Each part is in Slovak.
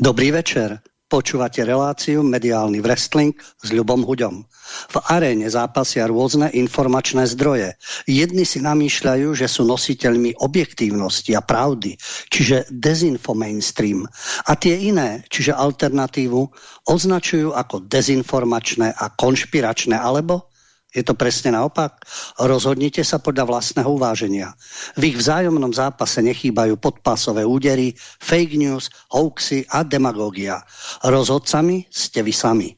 Dobrý večer. Počúvate reláciu Mediálny wrestling s Ľubom Huďom. V aréne zápasia rôzne informačné zdroje. Jedni si namýšľajú, že sú nositeľmi objektívnosti a pravdy, čiže dezinfo mainstream. A tie iné, čiže alternatívu, označujú ako dezinformačné a konšpiračné alebo je to presne naopak? Rozhodnite sa podľa vlastného uváženia. V ich vzájomnom zápase nechýbajú podpásové údery, fake news, hoaxy a demagógia. Rozhodcami ste vy sami.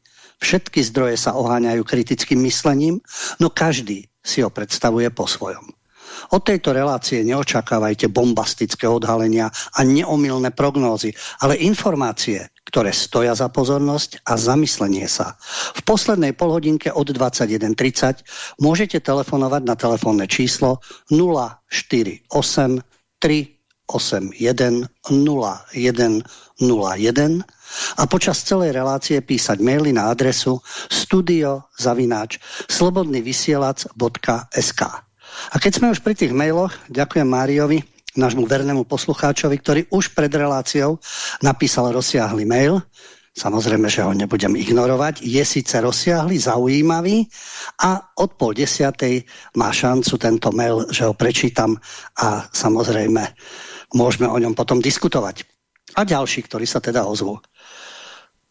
Všetky zdroje sa oháňajú kritickým myslením, no každý si ho predstavuje po svojom. Od tejto relácie neočakávajte bombastické odhalenia a neomilné prognózy, ale informácie, ktoré stoja za pozornosť a zamyslenie sa. V poslednej polhodinke od 21.30 môžete telefonovať na telefónne číslo 048 381 0101 a počas celej relácie písať maily na adresu studiozavináč slobodnyvysielac.sk A keď sme už pri tých mailoch, ďakujem Máriovi, nášmu vernému poslucháčovi, ktorý už pred reláciou napísal rozsiahly mail. Samozrejme, že ho nebudem ignorovať. Je síce rozsiahly, zaujímavý a od pol desiatej má šancu tento mail, že ho prečítam a samozrejme môžeme o ňom potom diskutovať. A ďalší, ktorí sa teda ozvú.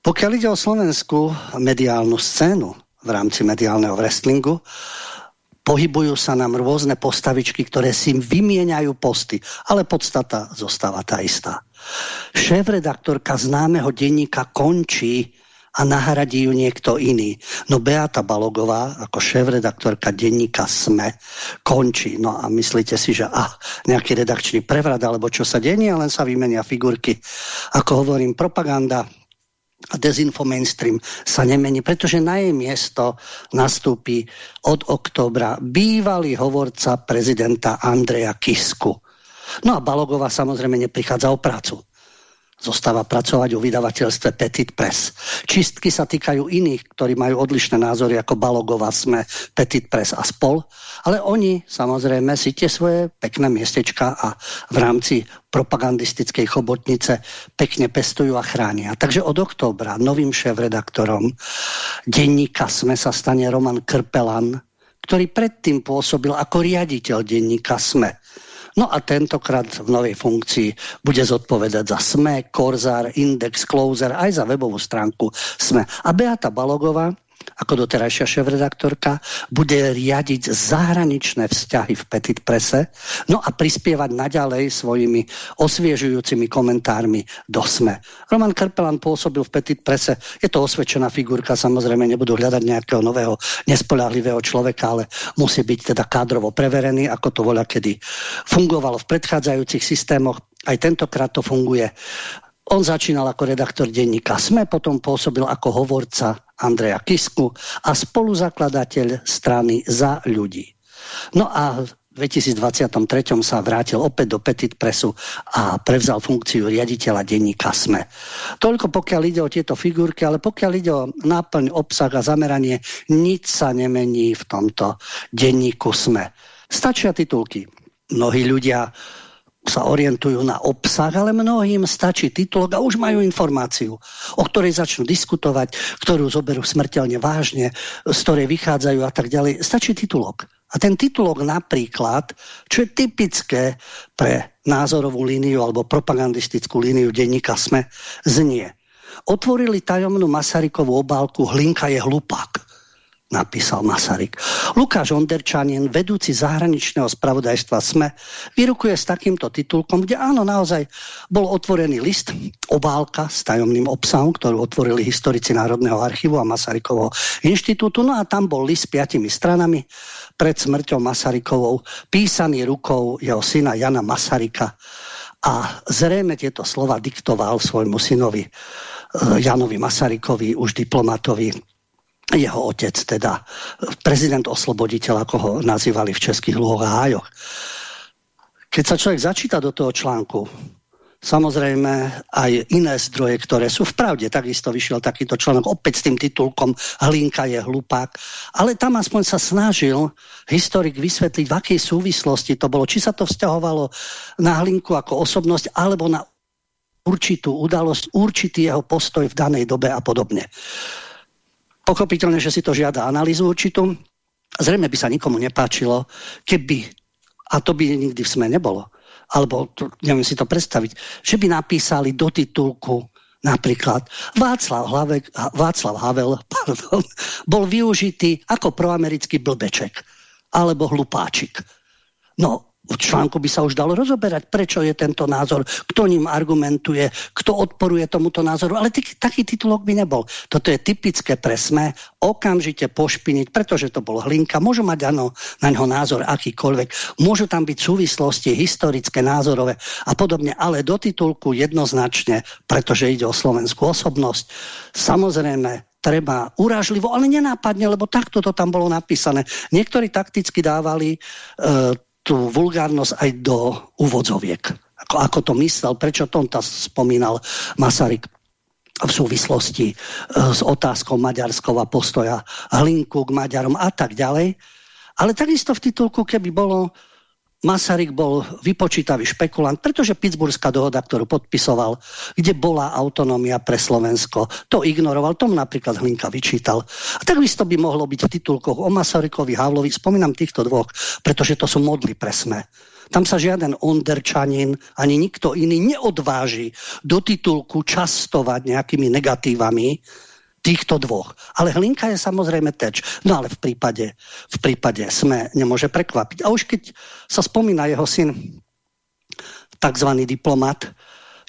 Pokiaľ ide o slovenskú mediálnu scénu v rámci mediálneho wrestlingu, Pohybujú sa nám rôzne postavičky, ktoré si vymieňajú posty, ale podstata zostáva tá istá. Šéf-redaktorka známeho denníka končí a nahradí ju niekto iný. No Beata Balogová, ako šéf-redaktorka denníka SME, končí. No a myslíte si, že ah, nejaký redakčný prevrat, alebo čo sa dení, len sa vymenia figurky. Ako hovorím, propaganda a dezinfo mainstream sa nemení, pretože na jej miesto nastúpi od októbra bývalý hovorca prezidenta Andreja Kisku. No a Balogová samozrejme neprichádza o prácu zostáva pracovať o vydavateľstve Petit Press. Čistky sa týkajú iných, ktorí majú odlišné názory ako Balogova, Sme, Petit Press a spol, ale oni samozrejme si tie svoje pekné miestečka a v rámci propagandistickej chobotnice pekne pestujú a chránia. Takže od októbra novým šéf-redaktorom denníka SME sa stane Roman Krpelan, ktorý predtým pôsobil ako riaditeľ denníka SME. No a tentokrát v novej funkcii bude zodpovedať za SME, Korzár, Index, Closer, aj za webovú stránku SME. A Beata Balogová, ako doterajšia šéf-redaktorka, bude riadiť zahraničné vzťahy v Petit Prese, no a prispievať naďalej svojimi osviežujúcimi komentármi do SME. Roman Krpelan pôsobil v Petit Prese, je to osvedčená figurka, samozrejme nebudú hľadať nejakého nového, nespolahlivého človeka, ale musí byť teda kádrovo preverený, ako to voľa kedy fungovalo v predchádzajúcich systémoch. Aj tentokrát to funguje. On začínal ako redaktor denníka SME, potom pôsobil ako hovorca Andreja Kisku a spoluzakladateľ strany za ľudí. No a v 2023 sa vrátil opäť do Petit Pressu a prevzal funkciu riaditeľa denníka SME. Toľko pokiaľ ide o tieto figurky, ale pokiaľ ide o náplň, obsah a zameranie, nič sa nemení v tomto denníku SME. Stačia titulky. Mnohí ľudia sa orientujú na obsah, ale mnohým stačí titulok a už majú informáciu, o ktorej začnú diskutovať, ktorú zoberú smrteľne vážne, z ktorej vychádzajú a tak ďalej. Stačí titulok. A ten titulok napríklad, čo je typické pre názorovú líniu alebo propagandistickú líniu denníka SME, znie. Otvorili tajomnú Masarykovú obálku Hlinka je hlupák napísal Masaryk. Lukáš Onderčanin, vedúci zahraničného spravodajstva SME, vyrukuje s takýmto titulkom, kde áno, naozaj bol otvorený list, obálka s tajomným obsahom, ktorú otvorili historici Národného archívu a Masarykovho inštitútu. No a tam bol list s piatimi stranami pred smrťou Masarykovou, písaný rukou jeho syna Jana Masaryka. A zrejme tieto slova diktoval svojmu synovi eh, Janovi Masarykovi, už diplomatovi jeho otec, teda prezident osloboditeľ, ako ho nazývali v českých lúhoch a hájoch. Keď sa človek začíta do toho článku, samozrejme aj iné zdroje, ktoré sú v pravde, takisto vyšiel takýto článok opäť s tým titulkom Hlinka je hlupák, ale tam aspoň sa snažil historik vysvetliť, v akej súvislosti to bolo, či sa to vzťahovalo na Hlinku ako osobnosť, alebo na určitú udalosť, určitý jeho postoj v danej dobe a podobne. Pochopiteľne, že si to žiada analýzu určitú. Zrejme by sa nikomu nepáčilo, keby, a to by nikdy v SME nebolo, alebo neviem si to predstaviť, že by napísali do titulku napríklad Václav, Hlavek, Václav Havel pardon, bol využitý ako proamerický blbeček alebo hlupáčik. No, v článku by sa už dalo rozoberať, prečo je tento názor, kto ním argumentuje, kto odporuje tomuto názoru, ale taký titulok by nebol. Toto je typické pre SME, okamžite pošpiniť, pretože to bol Hlinka, môžu mať ano, na ňo názor akýkoľvek, môžu tam byť súvislosti historické, názorové a podobne, ale do titulku jednoznačne, pretože ide o slovenskú osobnosť. Samozrejme, treba uražlivo, ale nenápadne, lebo takto to tam bolo napísané. Niektorí takticky dávali e, tú vulgárnosť aj do úvodzoviek. Ako, ako to myslel, prečo to spomínal Masaryk v súvislosti e, s otázkou maďarského postoja Hlinku k Maďarom a tak ďalej. Ale takisto v titulku, keby bolo Masaryk bol vypočítavý špekulant, pretože Pittsburghská dohoda, ktorú podpisoval, kde bola autonómia pre Slovensko, to ignoroval, tomu napríklad Hlinka vyčítal. A takisto by mohlo byť v titulkoch o Masarykovi, Havlovi, spomínam týchto dvoch, pretože to sú modly pre sme. Tam sa žiaden onderčanin ani nikto iný neodváži do titulku častovať nejakými negatívami, týchto dvoch. Ale Hlinka je samozrejme teč. No ale v prípade, v prípade sme nemôže prekvapiť. A už keď sa spomína jeho syn, takzvaný diplomat,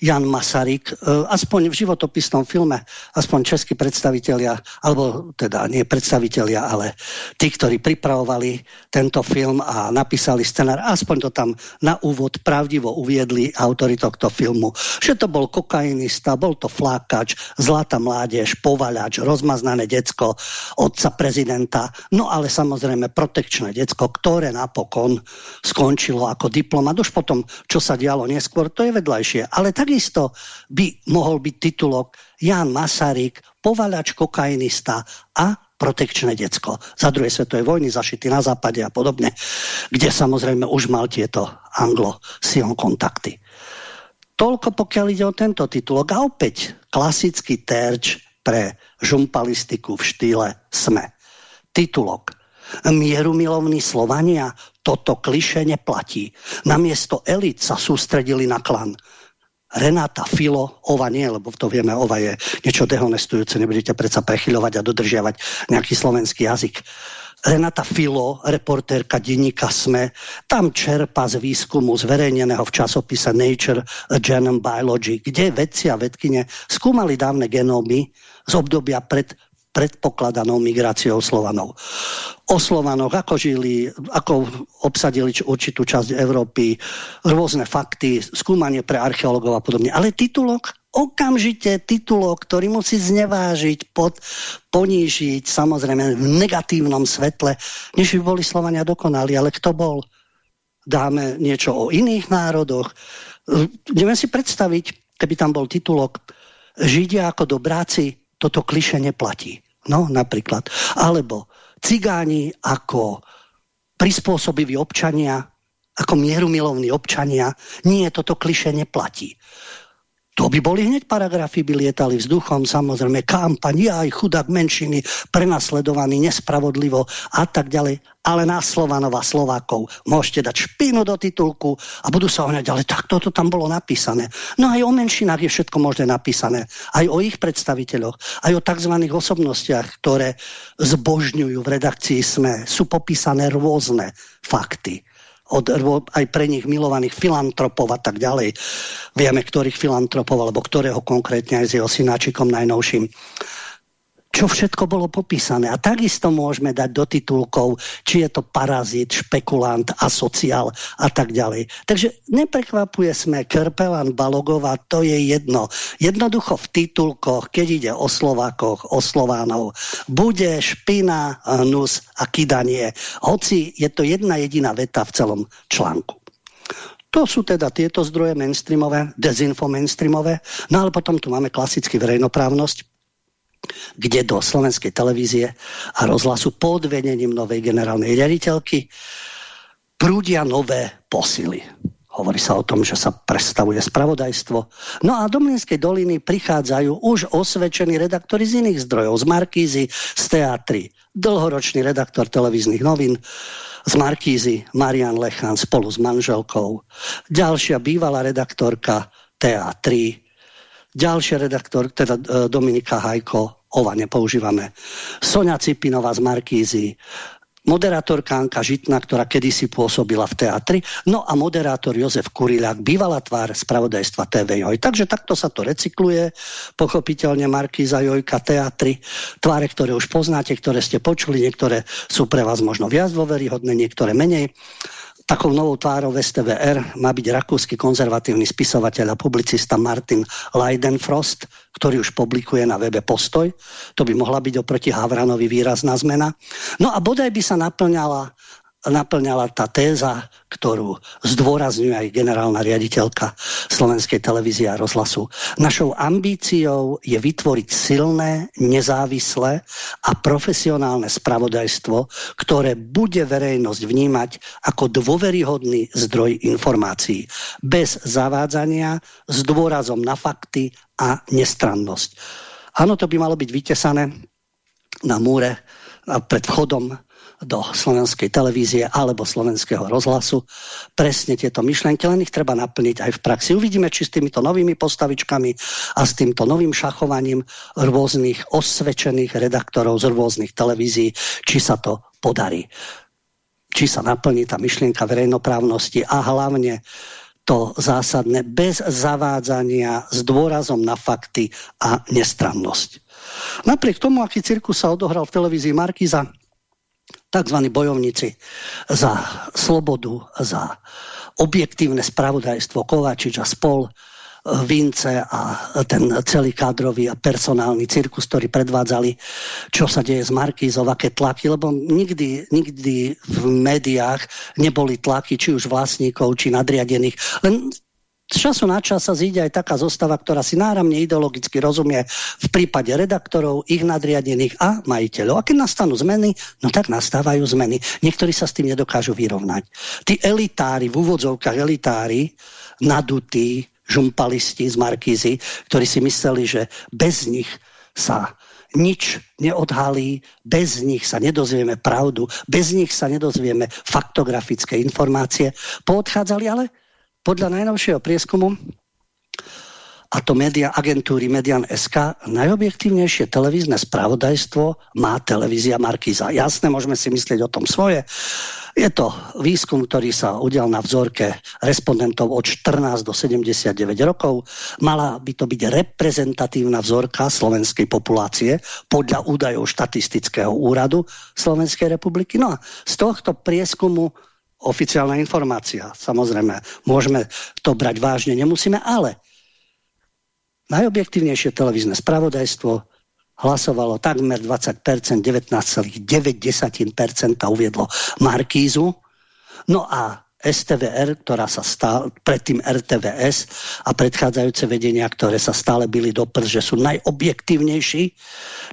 Jan Masaryk, e, aspoň v životopisnom filme, aspoň českí predstavitelia, alebo teda nie predstavitelia, ale tí, ktorí pripravovali tento film a napísali scenár, aspoň to tam na úvod pravdivo uviedli autory tohto filmu, že to bol kokainista, bol to flákač, zlatá mládež, povaľač, rozmaznané decko otca prezidenta, no ale samozrejme protekčné decko, ktoré napokon skončilo ako diplomat. Už potom, čo sa dialo neskôr, to je vedľajšie. Ale tak Takisto by mohol byť titulok Jan Masaryk, povalač kokainista a protekčné decko. Za druhej svetovej vojny zašitý na západe a podobne, kde samozrejme už mal tieto anglo-sion kontakty. Toľko pokiaľ ide o tento titulok. A opäť klasický terč pre žumpalistiku v štýle SME. Titulok. Mierumilovní Slovania, toto kliše neplatí. Namiesto elit sa sústredili na klan. Renáta Filo, Ova nie, lebo to vieme, Ova je niečo dehonestujúce, nebudete predsa prechyľovať a dodržiavať nejaký slovenský jazyk. Renata Filo, reportérka denníka SME, tam čerpa z výskumu zverejneného v časopise Nature Genome Biology, kde vedci a vedkine skúmali dávne genómy z obdobia pred predpokladanou migráciou Slovanov. O Slovanoch, ako žili, ako obsadili určitú časť Európy, rôzne fakty, skúmanie pre archeológov a podobne. Ale titulok, okamžite titulok, ktorý musí znevážiť, pod, ponížiť, samozrejme v negatívnom svetle, než by boli Slovania dokonali. Ale kto bol? Dáme niečo o iných národoch. Neviem si predstaviť, keby tam bol titulok Židia ako dobráci, toto kliše neplatí. No, napríklad. Alebo cigáni ako prispôsobiví občania, ako mierumilovní občania. Nie, toto kliše neplatí. To by boli hneď paragrafy, by lietali vzduchom, samozrejme, kampaň, aj chudák menšiny, prenasledovaný nespravodlivo a tak ďalej. Ale na Slovanova Slovákov môžete dať špinu do titulku a budú sa ohňať, ale tak toto tam bolo napísané. No aj o menšinách je všetko možné napísané. Aj o ich predstaviteľoch, aj o tzv. osobnostiach, ktoré zbožňujú v redakcii SME. Sú popísané rôzne fakty od aj pre nich milovaných filantropov a tak ďalej. Vieme, ktorých filantropov, alebo ktorého konkrétne aj s jeho synáčikom najnovším čo všetko bolo popísané. A takisto môžeme dať do titulkov, či je to parazit, špekulant, asociál a tak ďalej. Takže neprekvapuje sme Kerpelan, Balogova, to je jedno. Jednoducho v titulkoch, keď ide o Slovákoch, o Slovánov, bude špina, hnus a kydanie. Hoci je to jedna jediná veta v celom článku. To sú teda tieto zdroje mainstreamové, dezinfo mainstreamové, no ale potom tu máme klasicky verejnoprávnosť, kde do slovenskej televízie a rozhlasu pod vedením novej generálnej riaditeľky prúdia nové posily. Hovorí sa o tom, že sa prestavuje spravodajstvo. No a do Mlinskej doliny prichádzajú už osvedčení redaktori z iných zdrojov, z Markízy, z teatry. Dlhoročný redaktor televíznych novín z Markízy, Marian Lechan spolu s manželkou. Ďalšia bývalá redaktorka TA3. Ďalšia redaktor, teda e, Dominika Hajko, ova nepoužívame. Sonia Cipinová z Markízy, moderátorka Anka Žitna, ktorá kedysi pôsobila v teatri, no a moderátor Jozef Kuriľák, bývalá tvár spravodajstva TV Joj. Takže takto sa to recykluje, pochopiteľne Markíza Jojka, teatry, tváre, ktoré už poznáte, ktoré ste počuli, niektoré sú pre vás možno viac dôveryhodné, niektoré menej. Takou novou tvárou STVR má byť rakúsky konzervatívny spisovateľ a publicista Martin Leidenfrost, ktorý už publikuje na webe Postoj. To by mohla byť oproti Havranovi výrazná zmena. No a bodaj by sa naplňala naplňala tá téza, ktorú zdôrazňuje aj generálna riaditeľka Slovenskej televízie a rozhlasu. Našou ambíciou je vytvoriť silné, nezávislé a profesionálne spravodajstvo, ktoré bude verejnosť vnímať ako dôveryhodný zdroj informácií, bez zavádzania, s dôrazom na fakty a nestrannosť. Áno, to by malo byť vytesané na múre pred vchodom do slovenskej televízie alebo slovenského rozhlasu. Presne tieto myšlenky, len ich treba naplniť aj v praxi. Uvidíme, či s týmito novými postavičkami a s týmto novým šachovaním rôznych osvedčených redaktorov z rôznych televízií, či sa to podarí. Či sa naplní tá myšlienka verejnoprávnosti a hlavne to zásadné bez zavádzania s dôrazom na fakty a nestrannosť. Napriek tomu, aký cirkus sa odohral v televízii Markiza, tzv. bojovníci za slobodu, za objektívne spravodajstvo Kováčič a spol, Vince a ten celý kádrový a personálny cirkus, ktorý predvádzali, čo sa deje s Markízov, aké tlaky, lebo nikdy, nikdy v médiách neboli tlaky, či už vlastníkov, či nadriadených. Len času na čas sa zíde aj taká zostava, ktorá si náramne ideologicky rozumie v prípade redaktorov, ich nadriadených a majiteľov. A keď nastanú zmeny, no tak nastávajú zmeny. Niektorí sa s tým nedokážu vyrovnať. Tí elitári, v úvodzovkách elitári, nadutí, žumpalisti z Markízy, ktorí si mysleli, že bez nich sa nič neodhalí, bez nich sa nedozvieme pravdu, bez nich sa nedozvieme faktografické informácie. Poodchádzali ale podľa najnovšieho prieskumu a to media agentúry Median SK, najobjektívnejšie televízne spravodajstvo má televízia Markíza. Jasné, môžeme si myslieť o tom svoje. Je to výskum, ktorý sa udial na vzorke respondentov od 14 do 79 rokov. Mala by to byť reprezentatívna vzorka slovenskej populácie podľa údajov štatistického úradu Slovenskej republiky. No a z tohto prieskumu oficiálna informácia. Samozrejme, môžeme to brať vážne, nemusíme, ale najobjektívnejšie televízne spravodajstvo hlasovalo takmer 20%, 19,9% uviedlo Markízu. No a STVR, ktorá sa stala predtým RTVS a predchádzajúce vedenia, ktoré sa stále byli do prst, že sú najobjektívnejší,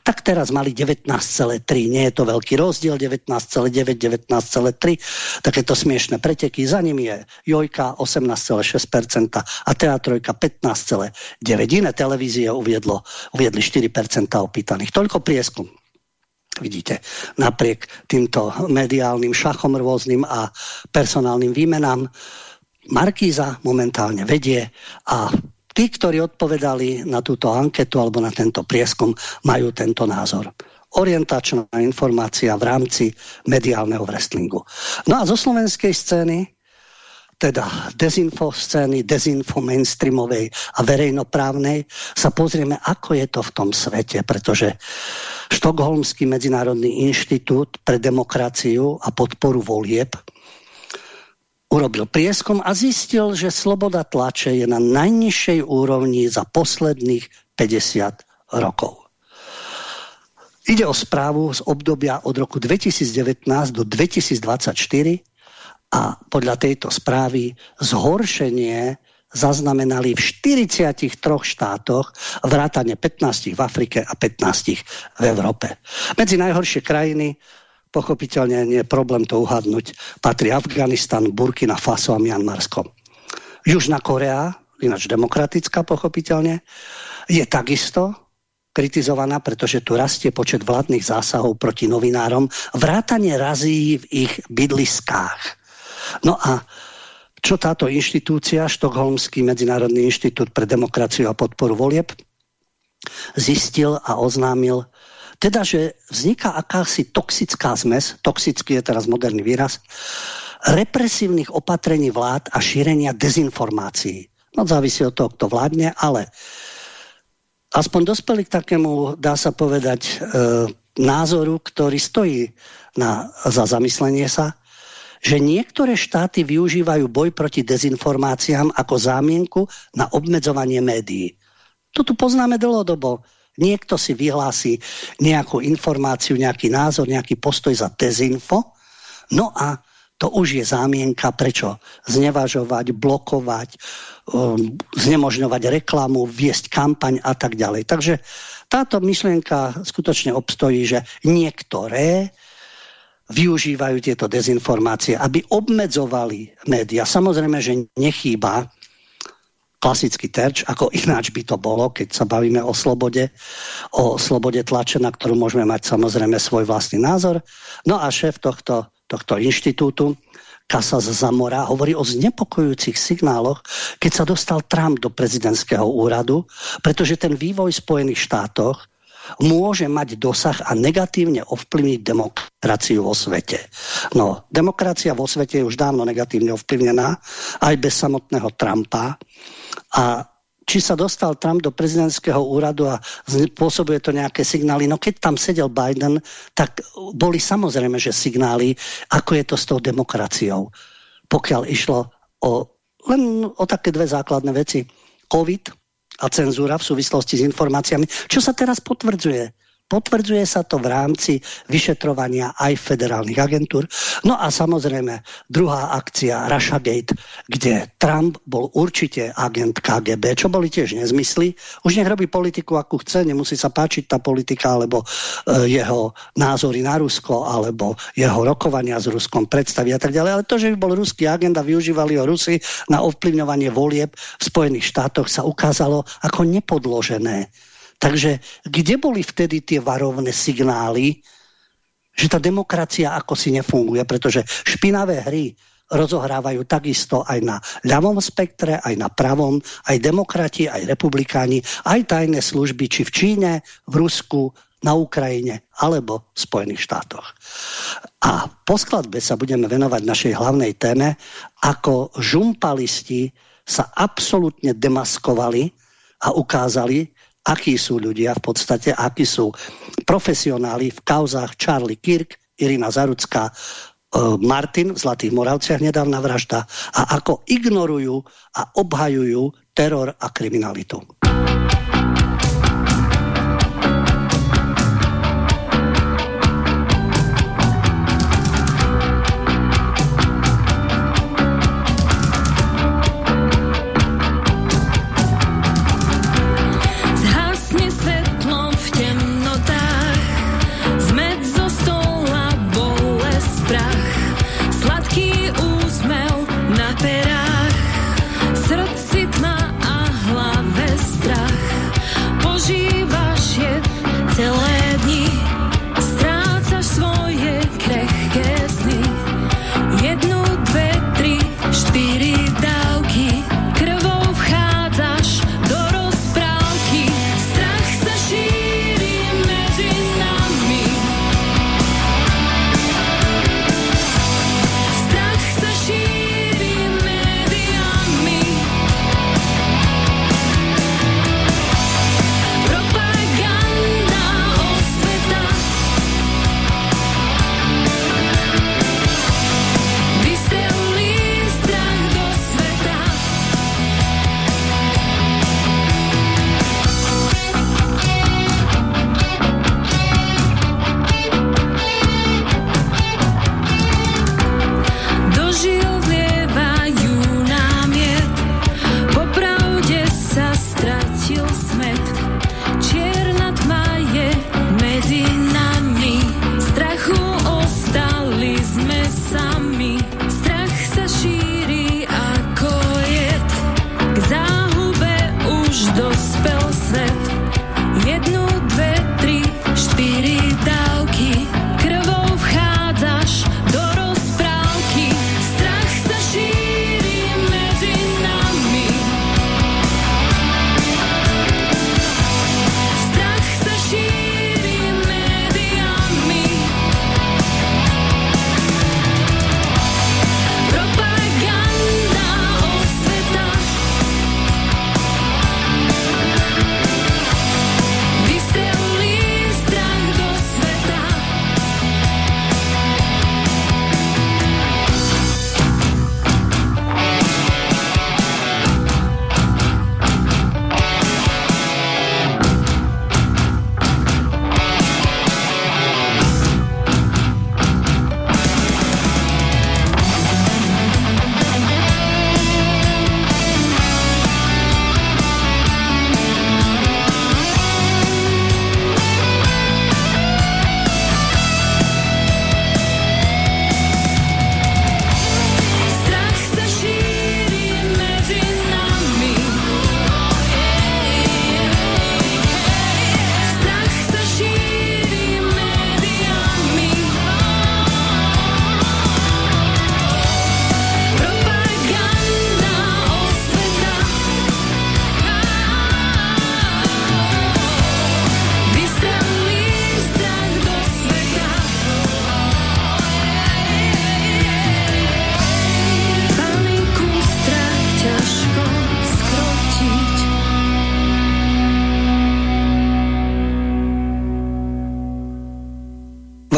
tak teraz mali 19,3. Nie je to veľký rozdiel, 19,9, 19,3. Takéto smiešné preteky. Za ním je Jojka 18,6% a Teatrojka 15,9. Iné televízie uviedlo, uviedli 4% opýtaných. Toľko prieskum. Vidíte, napriek týmto mediálnym šachom rôznym a personálnym výmenám Markíza momentálne vedie a tí, ktorí odpovedali na túto anketu alebo na tento prieskum, majú tento názor orientačná informácia v rámci mediálneho wrestlingu. No a zo slovenskej scény teda dezinfo scény, dezinfo mainstreamovej a verejnoprávnej, sa pozrieme, ako je to v tom svete, pretože Štokholmský medzinárodný inštitút pre demokraciu a podporu volieb urobil prieskom a zistil, že sloboda tlače je na najnižšej úrovni za posledných 50 rokov. Ide o správu z obdobia od roku 2019 do 2024 a podľa tejto správy zhoršenie zaznamenali v 43 štátoch, vrátane 15 v Afrike a 15 v Európe. Medzi najhoršie krajiny pochopiteľne nie je problém to uhadnúť. Patrí Afganistan, Burkina Faso a Mianmarsko. Južná Korea, ináč demokratická pochopiteľne, je takisto kritizovaná, pretože tu rastie počet vládnych zásahov proti novinárom, vrátane razí v ich bydliskách. No a čo táto inštitúcia, Štokholmský medzinárodný inštitút pre demokraciu a podporu volieb, zistil a oznámil, teda, že vzniká akási toxická zmes, toxický je teraz moderný výraz, represívnych opatrení vlád a šírenia dezinformácií. No závisí od toho, kto vládne, ale aspoň dospeli k takému, dá sa povedať, e, názoru, ktorý stojí na, za zamyslenie sa, že niektoré štáty využívajú boj proti dezinformáciám ako zámienku na obmedzovanie médií. To tu poznáme dlhodobo. Niekto si vyhlási nejakú informáciu, nejaký názor, nejaký postoj za dezinfo, no a to už je zámienka, prečo znevažovať, blokovať, um, znemožňovať reklamu, viesť kampaň a tak ďalej. Takže táto myšlienka skutočne obstojí, že niektoré využívajú tieto dezinformácie, aby obmedzovali média. Samozrejme, že nechýba klasický terč, ako ináč by to bolo, keď sa bavíme o slobode, o slobode tlače, na ktorú môžeme mať samozrejme svoj vlastný názor. No a šéf tohto tohto inštitútu, Casas Zamora, hovorí o znepokojujúcich signáloch, keď sa dostal Trump do prezidentského úradu, pretože ten vývoj v Spojených štátoch môže mať dosah a negatívne ovplyvniť demokraciu vo svete. No, demokracia vo svete je už dávno negatívne ovplyvnená, aj bez samotného Trumpa. A či sa dostal Trump do prezidentského úradu a pôsobuje to nejaké signály. No keď tam sedel Biden, tak boli samozrejme, že signály, ako je to s tou demokraciou. Pokiaľ išlo o, len o také dve základné veci. COVID a cenzúra v súvislosti s informáciami, čo sa teraz potvrdzuje Potvrdzuje sa to v rámci vyšetrovania aj federálnych agentúr. No a samozrejme druhá akcia Russiagate, kde Trump bol určite agent KGB, čo boli tiež nezmysly. Už nech robí politiku, akú chce, nemusí sa páčiť tá politika, alebo e, jeho názory na Rusko, alebo jeho rokovania s Ruskom, predstavy a tak ďalej. Ale to, že by bol ruský agent a využívali ho Rusy na ovplyvňovanie volieb v Spojených štátoch sa ukázalo ako nepodložené Takže kde boli vtedy tie varovné signály, že tá demokracia ako si nefunguje, pretože špinavé hry rozohrávajú takisto aj na ľavom spektre, aj na pravom, aj demokrati, aj republikáni, aj tajné služby, či v Číne, v Rusku, na Ukrajine alebo v Spojených štátoch. A po skladbe sa budeme venovať našej hlavnej téme, ako žumpalisti sa absolútne demaskovali a ukázali, akí sú ľudia v podstate, akí sú profesionáli v kauzách Charlie Kirk, Irina Zarucká, e, Martin v Zlatých Moravciach nedávna vražda a ako ignorujú a obhajujú teror a kriminalitu.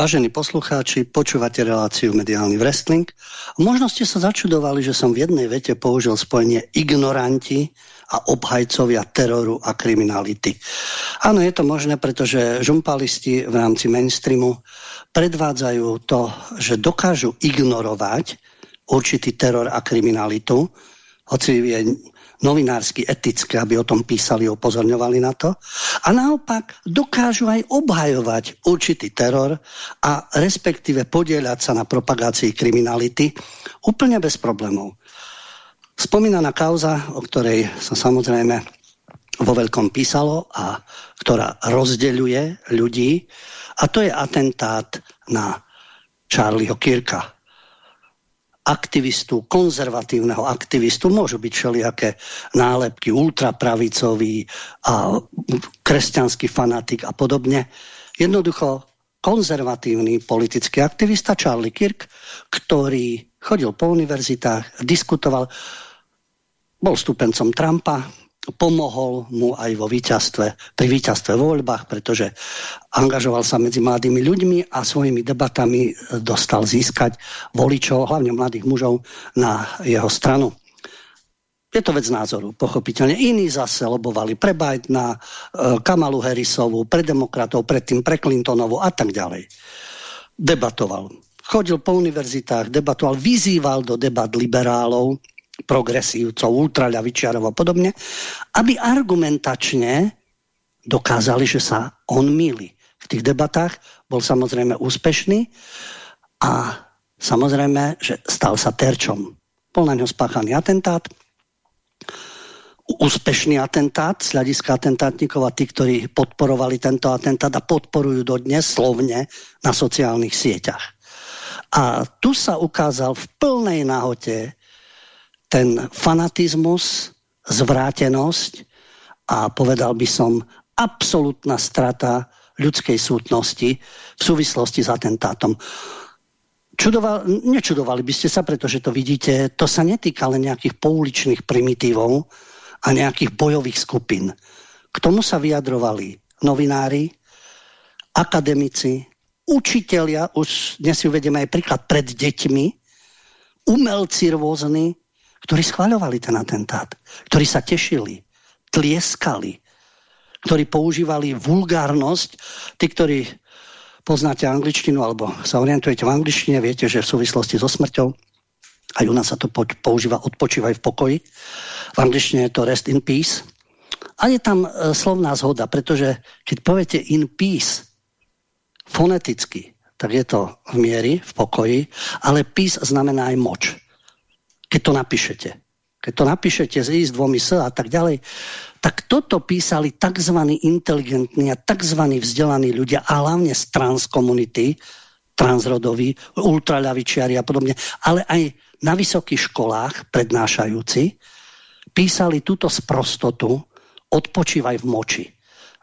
Vážení poslucháči, počúvate reláciu Mediálny wrestling. Možno ste sa začudovali, že som v jednej vete použil spojenie ignoranti a obhajcovia teroru a kriminality. Áno, je to možné, pretože žumpalisti v rámci mainstreamu predvádzajú to, že dokážu ignorovať určitý teror a kriminalitu, hoci je novinársky etické, aby o tom písali, upozorňovali na to. A naopak dokážu aj obhajovať určitý teror a respektíve podieľať sa na propagácii kriminality úplne bez problémov. Spomínaná kauza, o ktorej sa samozrejme vo veľkom písalo a ktorá rozdeľuje ľudí, a to je atentát na Charlieho Kirka, aktivistu, konzervatívneho aktivistu, môžu byť všelijaké nálepky, ultrapravicový a kresťanský fanatik a podobne. Jednoducho konzervatívny politický aktivista Charlie Kirk, ktorý chodil po univerzitách, diskutoval, bol stupencom Trumpa, pomohol mu aj vo víťazstve, pri víťazstve vo voľbách, pretože angažoval sa medzi mladými ľuďmi a svojimi debatami dostal získať voličov, hlavne mladých mužov, na jeho stranu. Je to vec názoru, pochopiteľne. Iní zase lobovali pre Bidena, e, Kamalu Harrisovú, pre demokratov, predtým pre Clintonovú a tak ďalej. Debatoval. Chodil po univerzitách, debatoval, vyzýval do debat liberálov, progresívcov, ultraľavičiarov a podobne, aby argumentačne dokázali, že sa on míli. V tých debatách bol samozrejme úspešný a samozrejme, že stal sa terčom. Bol na ňo spáchaný atentát, úspešný atentát z hľadiska atentátnikov a tí, ktorí podporovali tento atentát a podporujú dodnes slovne na sociálnych sieťach. A tu sa ukázal v plnej nahote ten fanatizmus, zvrátenosť a povedal by som absolútna strata ľudskej sútnosti v súvislosti s atentátom. Čudoval, nečudovali by ste sa, pretože to vidíte, to sa netýka len nejakých pouličných primitívov a nejakých bojových skupín. K tomu sa vyjadrovali novinári, akademici, učitelia, už dnes si uvedieme aj príklad pred deťmi, umelci rôzni, ktorí schváľovali ten atentát, ktorí sa tešili, tlieskali, ktorí používali vulgárnosť, tí, ktorí poznáte angličtinu alebo sa orientujete v angličtine, viete, že v súvislosti so smrťou aj u nás sa to používa odpočívaj v pokoji. V angličtine je to rest in peace. A je tam e, slovná zhoda, pretože keď poviete in peace foneticky, tak je to v miery, v pokoji, ale peace znamená aj moč keď to napíšete. Keď to napíšete z I, s dvomi S a tak ďalej, tak toto písali tzv. inteligentní a tzv. vzdelaní ľudia a hlavne z transkomunity, transrodoví, ultraľavičiari a podobne, ale aj na vysokých školách prednášajúci, písali túto sprostotu odpočívaj v moči.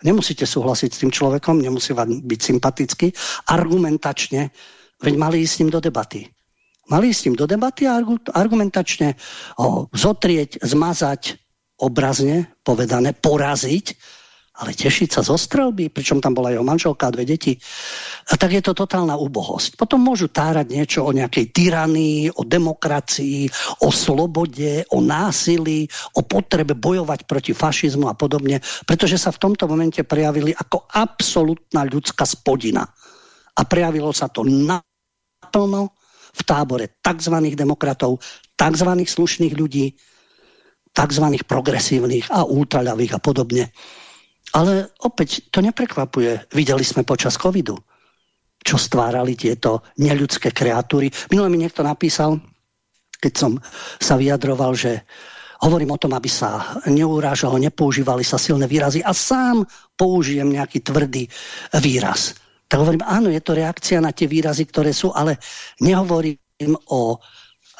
Nemusíte súhlasiť s tým človekom, nemusí byť sympatický, argumentačne, veď mali ísť s ním do debaty. Mali s ním do debaty a argumentačne ho zotrieť, zmazať, obrazne povedané, poraziť, ale tešiť sa zo strelby, pričom tam bola jeho manželka a dve deti, a tak je to totálna úbohosť. Potom môžu tárať niečo o nejakej tyranii, o demokracii, o slobode, o násilí, o potrebe bojovať proti fašizmu a podobne, pretože sa v tomto momente prejavili ako absolútna ľudská spodina. A prejavilo sa to naplno v tábore tzv. demokratov, tzv. slušných ľudí, tzv. progresívnych a ultraľavých a podobne. Ale opäť to neprekvapuje. Videli sme počas covidu, čo stvárali tieto neľudské kreatúry. Minule mi niekto napísal, keď som sa vyjadroval, že hovorím o tom, aby sa neurážalo, nepoužívali sa silné výrazy a sám použijem nejaký tvrdý výraz tak hovorím, áno, je to reakcia na tie výrazy, ktoré sú, ale nehovorím o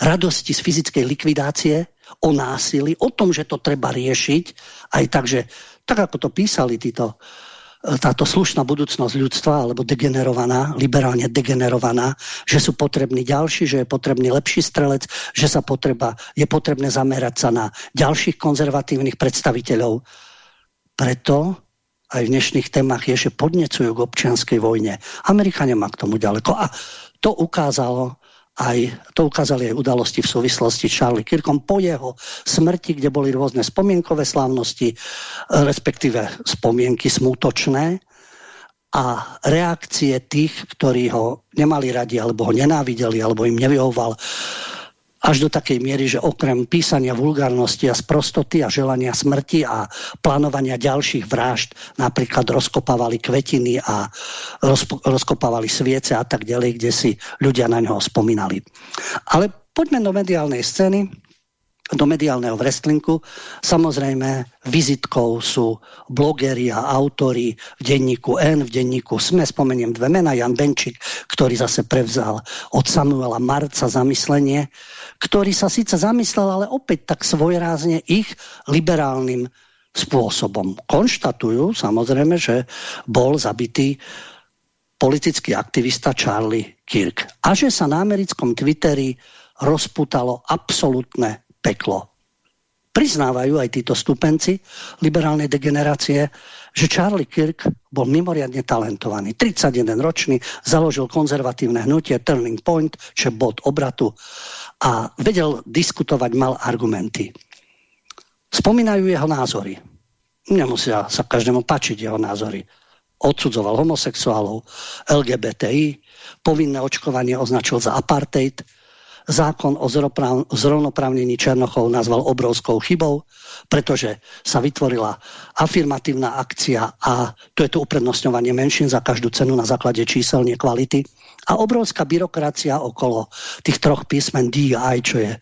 radosti z fyzickej likvidácie, o násilí, o tom, že to treba riešiť, aj tak, že tak ako to písali títo, táto slušná budúcnosť ľudstva, alebo degenerovaná, liberálne degenerovaná, že sú potrební ďalší, že je potrebný lepší strelec, že sa potreba, je potrebné zamerať sa na ďalších konzervatívnych predstaviteľov. Preto aj v dnešných témach je, že podnecujú k občianskej vojne. Amerika nemá k tomu ďaleko. A to ukázalo aj, to ukázali aj udalosti v súvislosti s Charlie Kirkom po jeho smrti, kde boli rôzne spomienkové slávnosti, respektíve spomienky smútočné a reakcie tých, ktorí ho nemali radi, alebo ho nenávideli, alebo im nevyhoval až do takej miery, že okrem písania vulgárnosti a sprostoty a želania smrti a plánovania ďalších vražd napríklad rozkopávali kvetiny a rozkopávali sviece a tak ďalej, kde si ľudia na ňoho spomínali. Ale poďme do mediálnej scény do mediálneho wrestlingu. Samozrejme, vizitkou sú blogeri a autory v denníku N, v denníku SME. Spomeniem dve mena. Jan Benčík, ktorý zase prevzal od Samuela Marca zamyslenie, ktorý sa síce zamyslel, ale opäť tak svojrázne ich liberálnym spôsobom. Konštatujú samozrejme, že bol zabitý politický aktivista Charlie Kirk. A že sa na americkom Twitteri rozputalo absolútne peklo. Priznávajú aj títo stupenci liberálnej degenerácie, že Charlie Kirk bol mimoriadne talentovaný. 31 ročný, založil konzervatívne hnutie Turning Point, čo bod obratu a vedel diskutovať, mal argumenty. Spomínajú jeho názory. Nemusia sa každému páčiť jeho názory. Odsudzoval homosexuálov, LGBTI, povinné očkovanie označil za apartheid, zákon o zrovnoprávnení Černochov nazval obrovskou chybou, pretože sa vytvorila afirmatívna akcia a to je to uprednostňovanie menšín za každú cenu na základe číselne kvality a obrovská byrokracia okolo tých troch písmen DI, čo je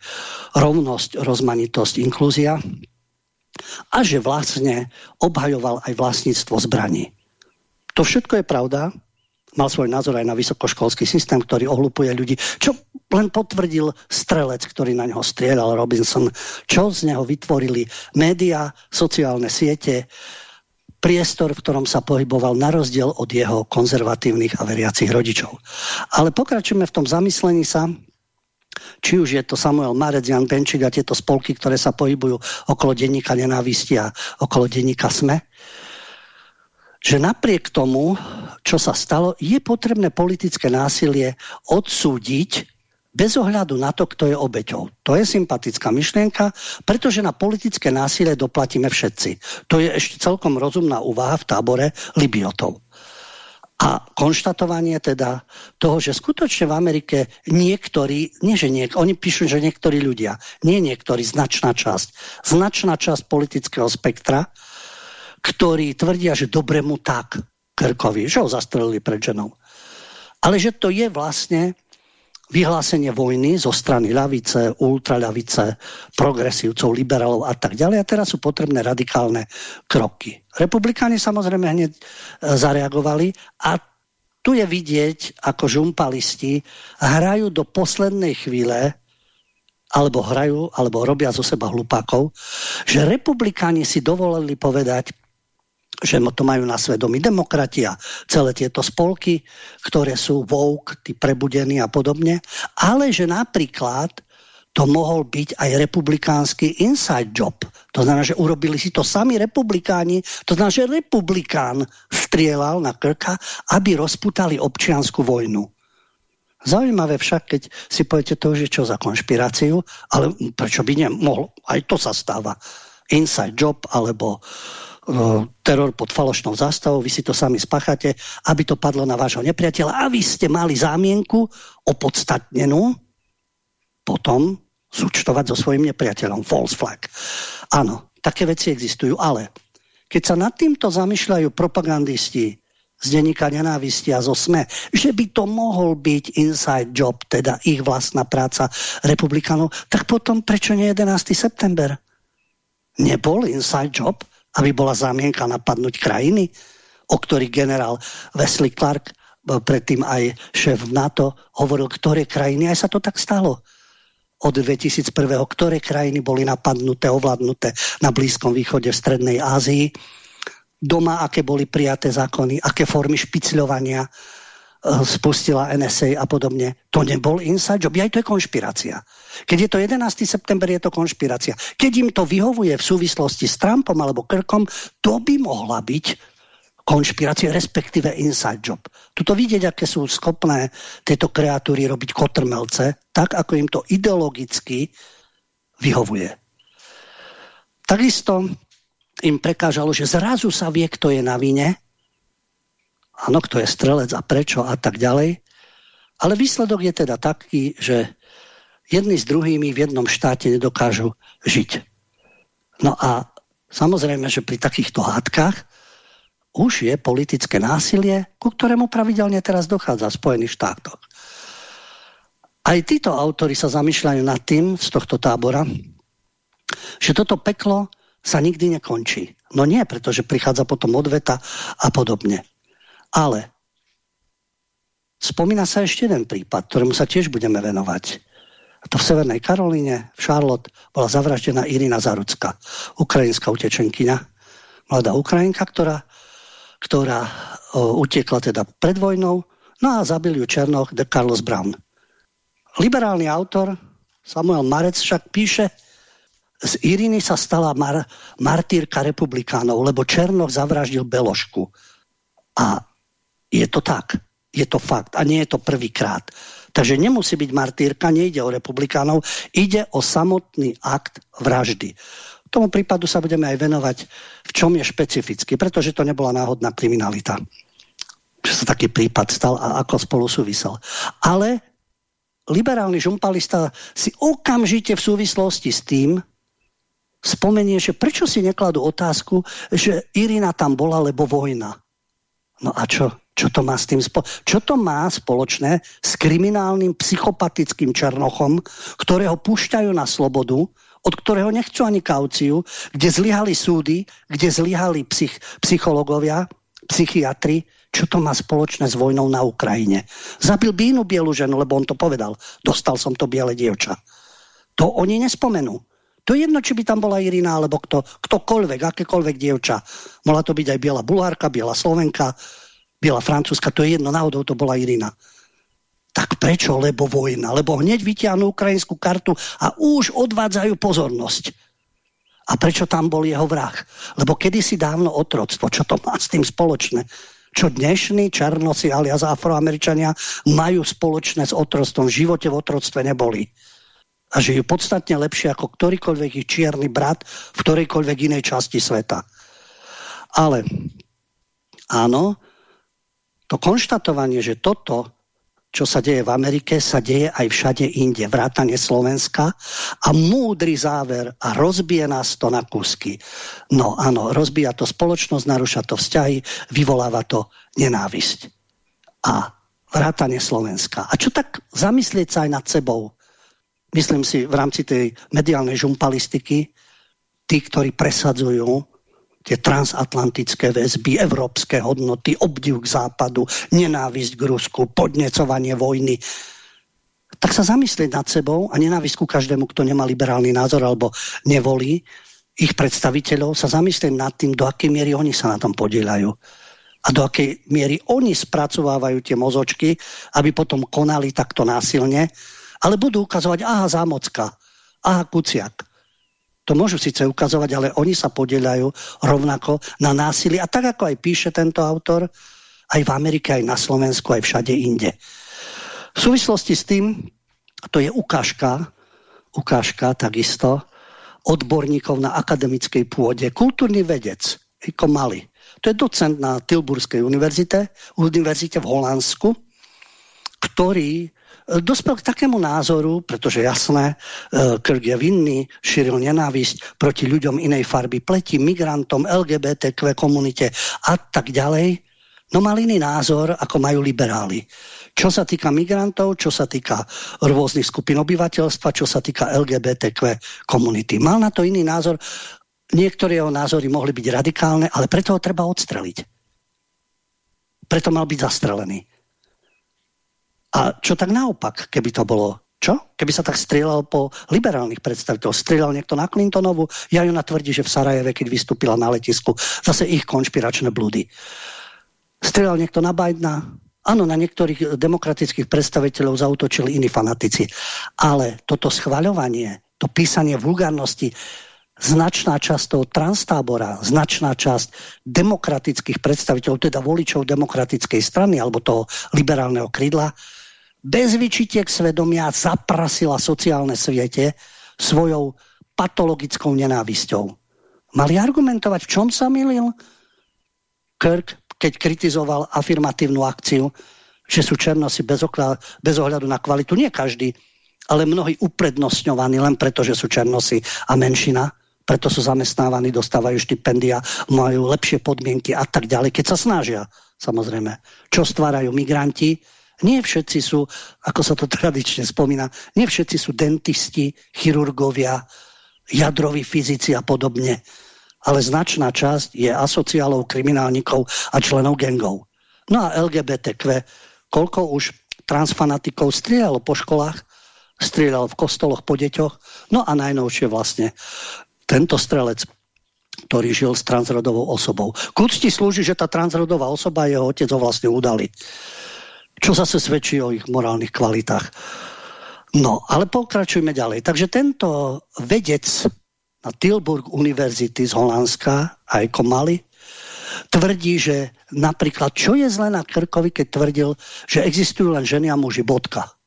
rovnosť, rozmanitosť, inklúzia a že vlastne obhajoval aj vlastníctvo zbraní. To všetko je pravda, mal svoj názor aj na vysokoškolský systém, ktorý ohlupuje ľudí, čo len potvrdil strelec, ktorý na neho strieľal Robinson, čo z neho vytvorili médiá, sociálne siete, priestor, v ktorom sa pohyboval na rozdiel od jeho konzervatívnych a veriacich rodičov. Ale pokračujeme v tom zamyslení sa, či už je to Samuel Marec, Jan Benčík a tieto spolky, ktoré sa pohybujú okolo denníka nenávisti a okolo denníka SME, že napriek tomu, čo sa stalo, je potrebné politické násilie odsúdiť bez ohľadu na to, kto je obeťou. To je sympatická myšlienka, pretože na politické násilie doplatíme všetci. To je ešte celkom rozumná úvaha v tábore Libiotov. A konštatovanie teda toho, že skutočne v Amerike niektorí, nie že niek, oni píšu, že niektorí ľudia, nie niektorí, značná časť, značná časť politického spektra, ktorí tvrdia, že dobre mu tak Krkovi, že ho zastrelili pred ženou. Ale že to je vlastne vyhlásenie vojny zo strany ľavice, ultraľavice, progresívcov, liberálov a tak ďalej. A teraz sú potrebné radikálne kroky. Republikáni samozrejme hneď e, zareagovali a tu je vidieť, ako žumpalisti hrajú do poslednej chvíle alebo hrajú, alebo robia zo seba hlupákov, že republikáni si dovolili povedať, že to majú na svedomí demokrati a celé tieto spolky, ktoré sú woke, tí prebudení a podobne, ale že napríklad to mohol byť aj republikánsky inside job. To znamená, že urobili si to sami republikáni, to znamená, že republikán strieľal na Krka, aby rozputali občianskú vojnu. Zaujímavé však, keď si poviete to, že čo za konšpiráciu, ale prečo by nemohol, aj to sa stáva. Inside job, alebo teror pod falošnou zástavou, vy si to sami spáchate, aby to padlo na vášho nepriateľa a vy ste mali zámienku opodstatnenú potom zúčtovať so svojím nepriateľom. False flag. Áno, také veci existujú, ale keď sa nad týmto zamýšľajú propagandisti z denníka nenávisti a zo SME, že by to mohol byť inside job, teda ich vlastná práca republikanov, tak potom prečo nie 11. september? Nebol inside job? Aby bola zámienka napadnúť krajiny, o ktorých generál Wesley Clark, predtým aj šéf NATO, hovoril, ktoré krajiny, aj sa to tak stalo od 2001. ktoré krajiny boli napadnuté, ovládnuté na Blízkom východe, v Strednej Ázii, doma, aké boli prijaté zákony, aké formy špicľovania Eh, spustila NSA a podobne. To nebol inside job, aj to je konšpirácia. Keď je to 11. september, je to konšpirácia. Keď im to vyhovuje v súvislosti s Trumpom alebo Krkom, to by mohla byť konšpirácie, respektíve inside job. Tuto vidieť, aké sú schopné tieto kreatúry robiť kotrmelce, tak ako im to ideologicky vyhovuje. Takisto im prekážalo, že zrazu sa vie, kto je na vine, áno, kto je strelec a prečo a tak ďalej. Ale výsledok je teda taký, že jedni s druhými v jednom štáte nedokážu žiť. No a samozrejme, že pri takýchto hádkach už je politické násilie, ku ktorému pravidelne teraz dochádza v Spojených štátoch. Aj títo autory sa zamýšľajú nad tým z tohto tábora, že toto peklo sa nikdy nekončí. No nie, pretože prichádza potom odveta a podobne. Ale spomína sa ešte jeden prípad, ktorému sa tiež budeme venovať. To v Severnej Karolíne, v Charlotte, bola zavraždená Irina Zarucka, ukrajinská utečenkyňa, mladá Ukrajinka, ktorá ktorá o, utiekla teda pred vojnou, no a zabil ju Černoch de Carlos Brown. Liberálny autor Samuel Marec však píše, z Iriny sa stala mar martírka republikánov, lebo Černoch zavraždil Belošku. A je to tak. Je to fakt. A nie je to prvýkrát. Takže nemusí byť martírka, nejde o republikánov, ide o samotný akt vraždy. Tomu prípadu sa budeme aj venovať, v čom je špecificky, pretože to nebola náhodná kriminalita. Že sa taký prípad stal a ako spolu súvisel. Ale liberálny žumpalista si okamžite v súvislosti s tým spomenie, že prečo si nekladú otázku, že Irina tam bola, lebo vojna. No a čo? Čo to má s tým spo- Čo to má spoločné s kriminálnym psychopatickým Černochom, ktorého púšťajú na slobodu, od ktorého nechcú ani kauciu, kde zlyhali súdy, kde zlyhali psych, psychológovia, psychiatri, čo to má spoločné s vojnou na Ukrajine. Zabil by inú bielu ženu, lebo on to povedal. Dostal som to biele dievča. To oni nespomenú. To je jedno, či by tam bola Irina, alebo kto, ktokoľvek, akékoľvek dievča. Mohla to byť aj biela Bulhárka, biela Slovenka, biela Francúzska, to je jedno, náhodou to bola Irina. Tak prečo? Lebo vojna. Lebo hneď vytiahnu ukrajinskú kartu a už odvádzajú pozornosť. A prečo tam bol jeho vrah? Lebo kedysi dávno otroctvo, čo to má s tým spoločné? Čo dnešní černosi alias afroameričania majú spoločné s otroctvom. V živote v otroctve neboli. A žijú podstatne lepšie ako ktorýkoľvek ich čierny brat v ktorejkoľvek inej časti sveta. Ale áno, to konštatovanie, že toto čo sa deje v Amerike, sa deje aj všade inde, vrátane Slovenska a múdry záver a rozbije nás to na kúsky. No áno, rozbíja to spoločnosť, narúša to vzťahy, vyvoláva to nenávisť. A vrátane Slovenska. A čo tak zamyslieť sa aj nad sebou? Myslím si v rámci tej mediálnej žumpalistiky, tí, ktorí presadzujú tie transatlantické väzby, európske hodnoty, obdiv k západu, nenávisť k Rusku, podnecovanie vojny. Tak sa zamyslieť nad sebou a nenávisť ku každému, kto nemá liberálny názor alebo nevolí ich predstaviteľov, sa zamyslieť nad tým, do akej miery oni sa na tom podielajú a do akej miery oni spracovávajú tie mozočky, aby potom konali takto násilne, ale budú ukazovať, aha, zámocka, aha, kuciak. To môžu síce ukazovať, ale oni sa podieľajú rovnako na násilí. A tak, ako aj píše tento autor, aj v Amerike, aj na Slovensku, aj všade inde. V súvislosti s tým, to je ukážka, ukážka takisto, odborníkov na akademickej pôde, kultúrny vedec, ako Mali. To je docent na Tilburskej univerzite, univerzite v Holandsku, ktorý dospel k takému názoru, pretože jasné, e, Kirk je vinný, šíril nenávisť proti ľuďom inej farby pleti, migrantom, LGBTQ komunite a tak ďalej. No mal iný názor, ako majú liberáli. Čo sa týka migrantov, čo sa týka rôznych skupín obyvateľstva, čo sa týka LGBTQ komunity. Mal na to iný názor. Niektoré jeho názory mohli byť radikálne, ale preto ho treba odstreliť. Preto mal byť zastrelený. A čo tak naopak, keby to bolo čo? Keby sa tak strieľal po liberálnych predstaviteľov. Strieľal niekto na Clintonovu? Jajona tvrdí, že v Sarajeve, keď vystúpila na letisku, zase ich konšpiračné blúdy. Strieľal niekto na Bidena? Áno, na niektorých demokratických predstaviteľov zautočili iní fanatici. Ale toto schvaľovanie, to písanie vulgárnosti, značná časť toho transtábora, značná časť demokratických predstaviteľov, teda voličov demokratickej strany alebo toho liberálneho krídla, bez vyčitiek svedomia zaprasila sociálne sviete svojou patologickou nenávisťou. Mali argumentovať, v čom sa milil Kirk, keď kritizoval afirmatívnu akciu, že sú černosi bez, bez ohľadu na kvalitu. Nie každý, ale mnohí uprednostňovaní len preto, že sú černosi a menšina preto sú zamestnávaní, dostávajú štipendia, majú lepšie podmienky a tak ďalej, keď sa snažia, samozrejme. Čo stvárajú migranti? Nie všetci sú, ako sa to tradične spomína, nie všetci sú dentisti, chirurgovia, jadroví fyzici a podobne, ale značná časť je asociálov, kriminálnikov a členov gengov. No a LGBTQ, koľko už transfanatikov strieľalo po školách, strieľal v kostoloch po deťoch, no a najnovšie vlastne tento strelec ktorý žil s transrodovou osobou. K úcti slúži, že tá transrodová osoba jeho otec ho vlastne udali. Čo zase svedčí o ich morálnych kvalitách. No, ale pokračujme ďalej. Takže tento vedec na Tilburg Univerzity z Holandska, aj Komali, tvrdí, že napríklad, čo je zle na Krkovi, keď tvrdil, že existujú len ženy a muži, bodka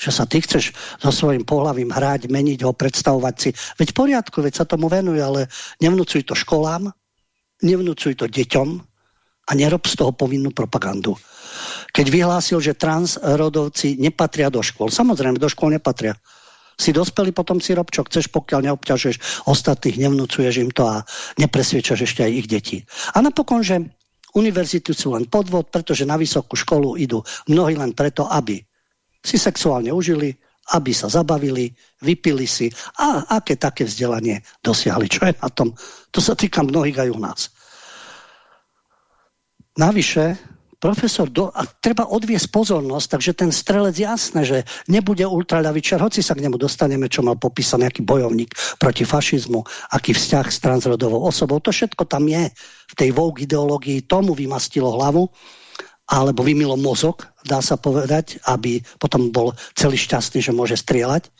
že sa ty chceš so svojím pohľavím hrať, meniť ho, predstavovať si. Veď poriadku, veď sa tomu venuje, ale nevnúcuj to školám, nevnúcuj to deťom a nerob z toho povinnú propagandu. Keď vyhlásil, že transrodovci nepatria do škôl, samozrejme do škôl nepatria. Si dospelý, potom si rob, čo chceš, pokiaľ neobťažuješ ostatných, nevnúcuješ im to a nepresviečaš ešte aj ich deti. A napokon, že univerzity sú len podvod, pretože na vysokú školu idú mnohí len preto, aby si sexuálne užili, aby sa zabavili, vypili si a aké také vzdelanie dosiahli. Čo je na tom? To sa týka mnohých aj u nás. Navyše, profesor, do, a treba odviesť pozornosť, takže ten strelec jasné, že nebude ultraľavičar, hoci sa k nemu dostaneme, čo mal popísaný nejaký bojovník proti fašizmu, aký vzťah s transrodovou osobou, to všetko tam je v tej Vogue ideológii, tomu vymastilo hlavu alebo vymilo mozog, dá sa povedať, aby potom bol celý šťastný, že môže strieľať.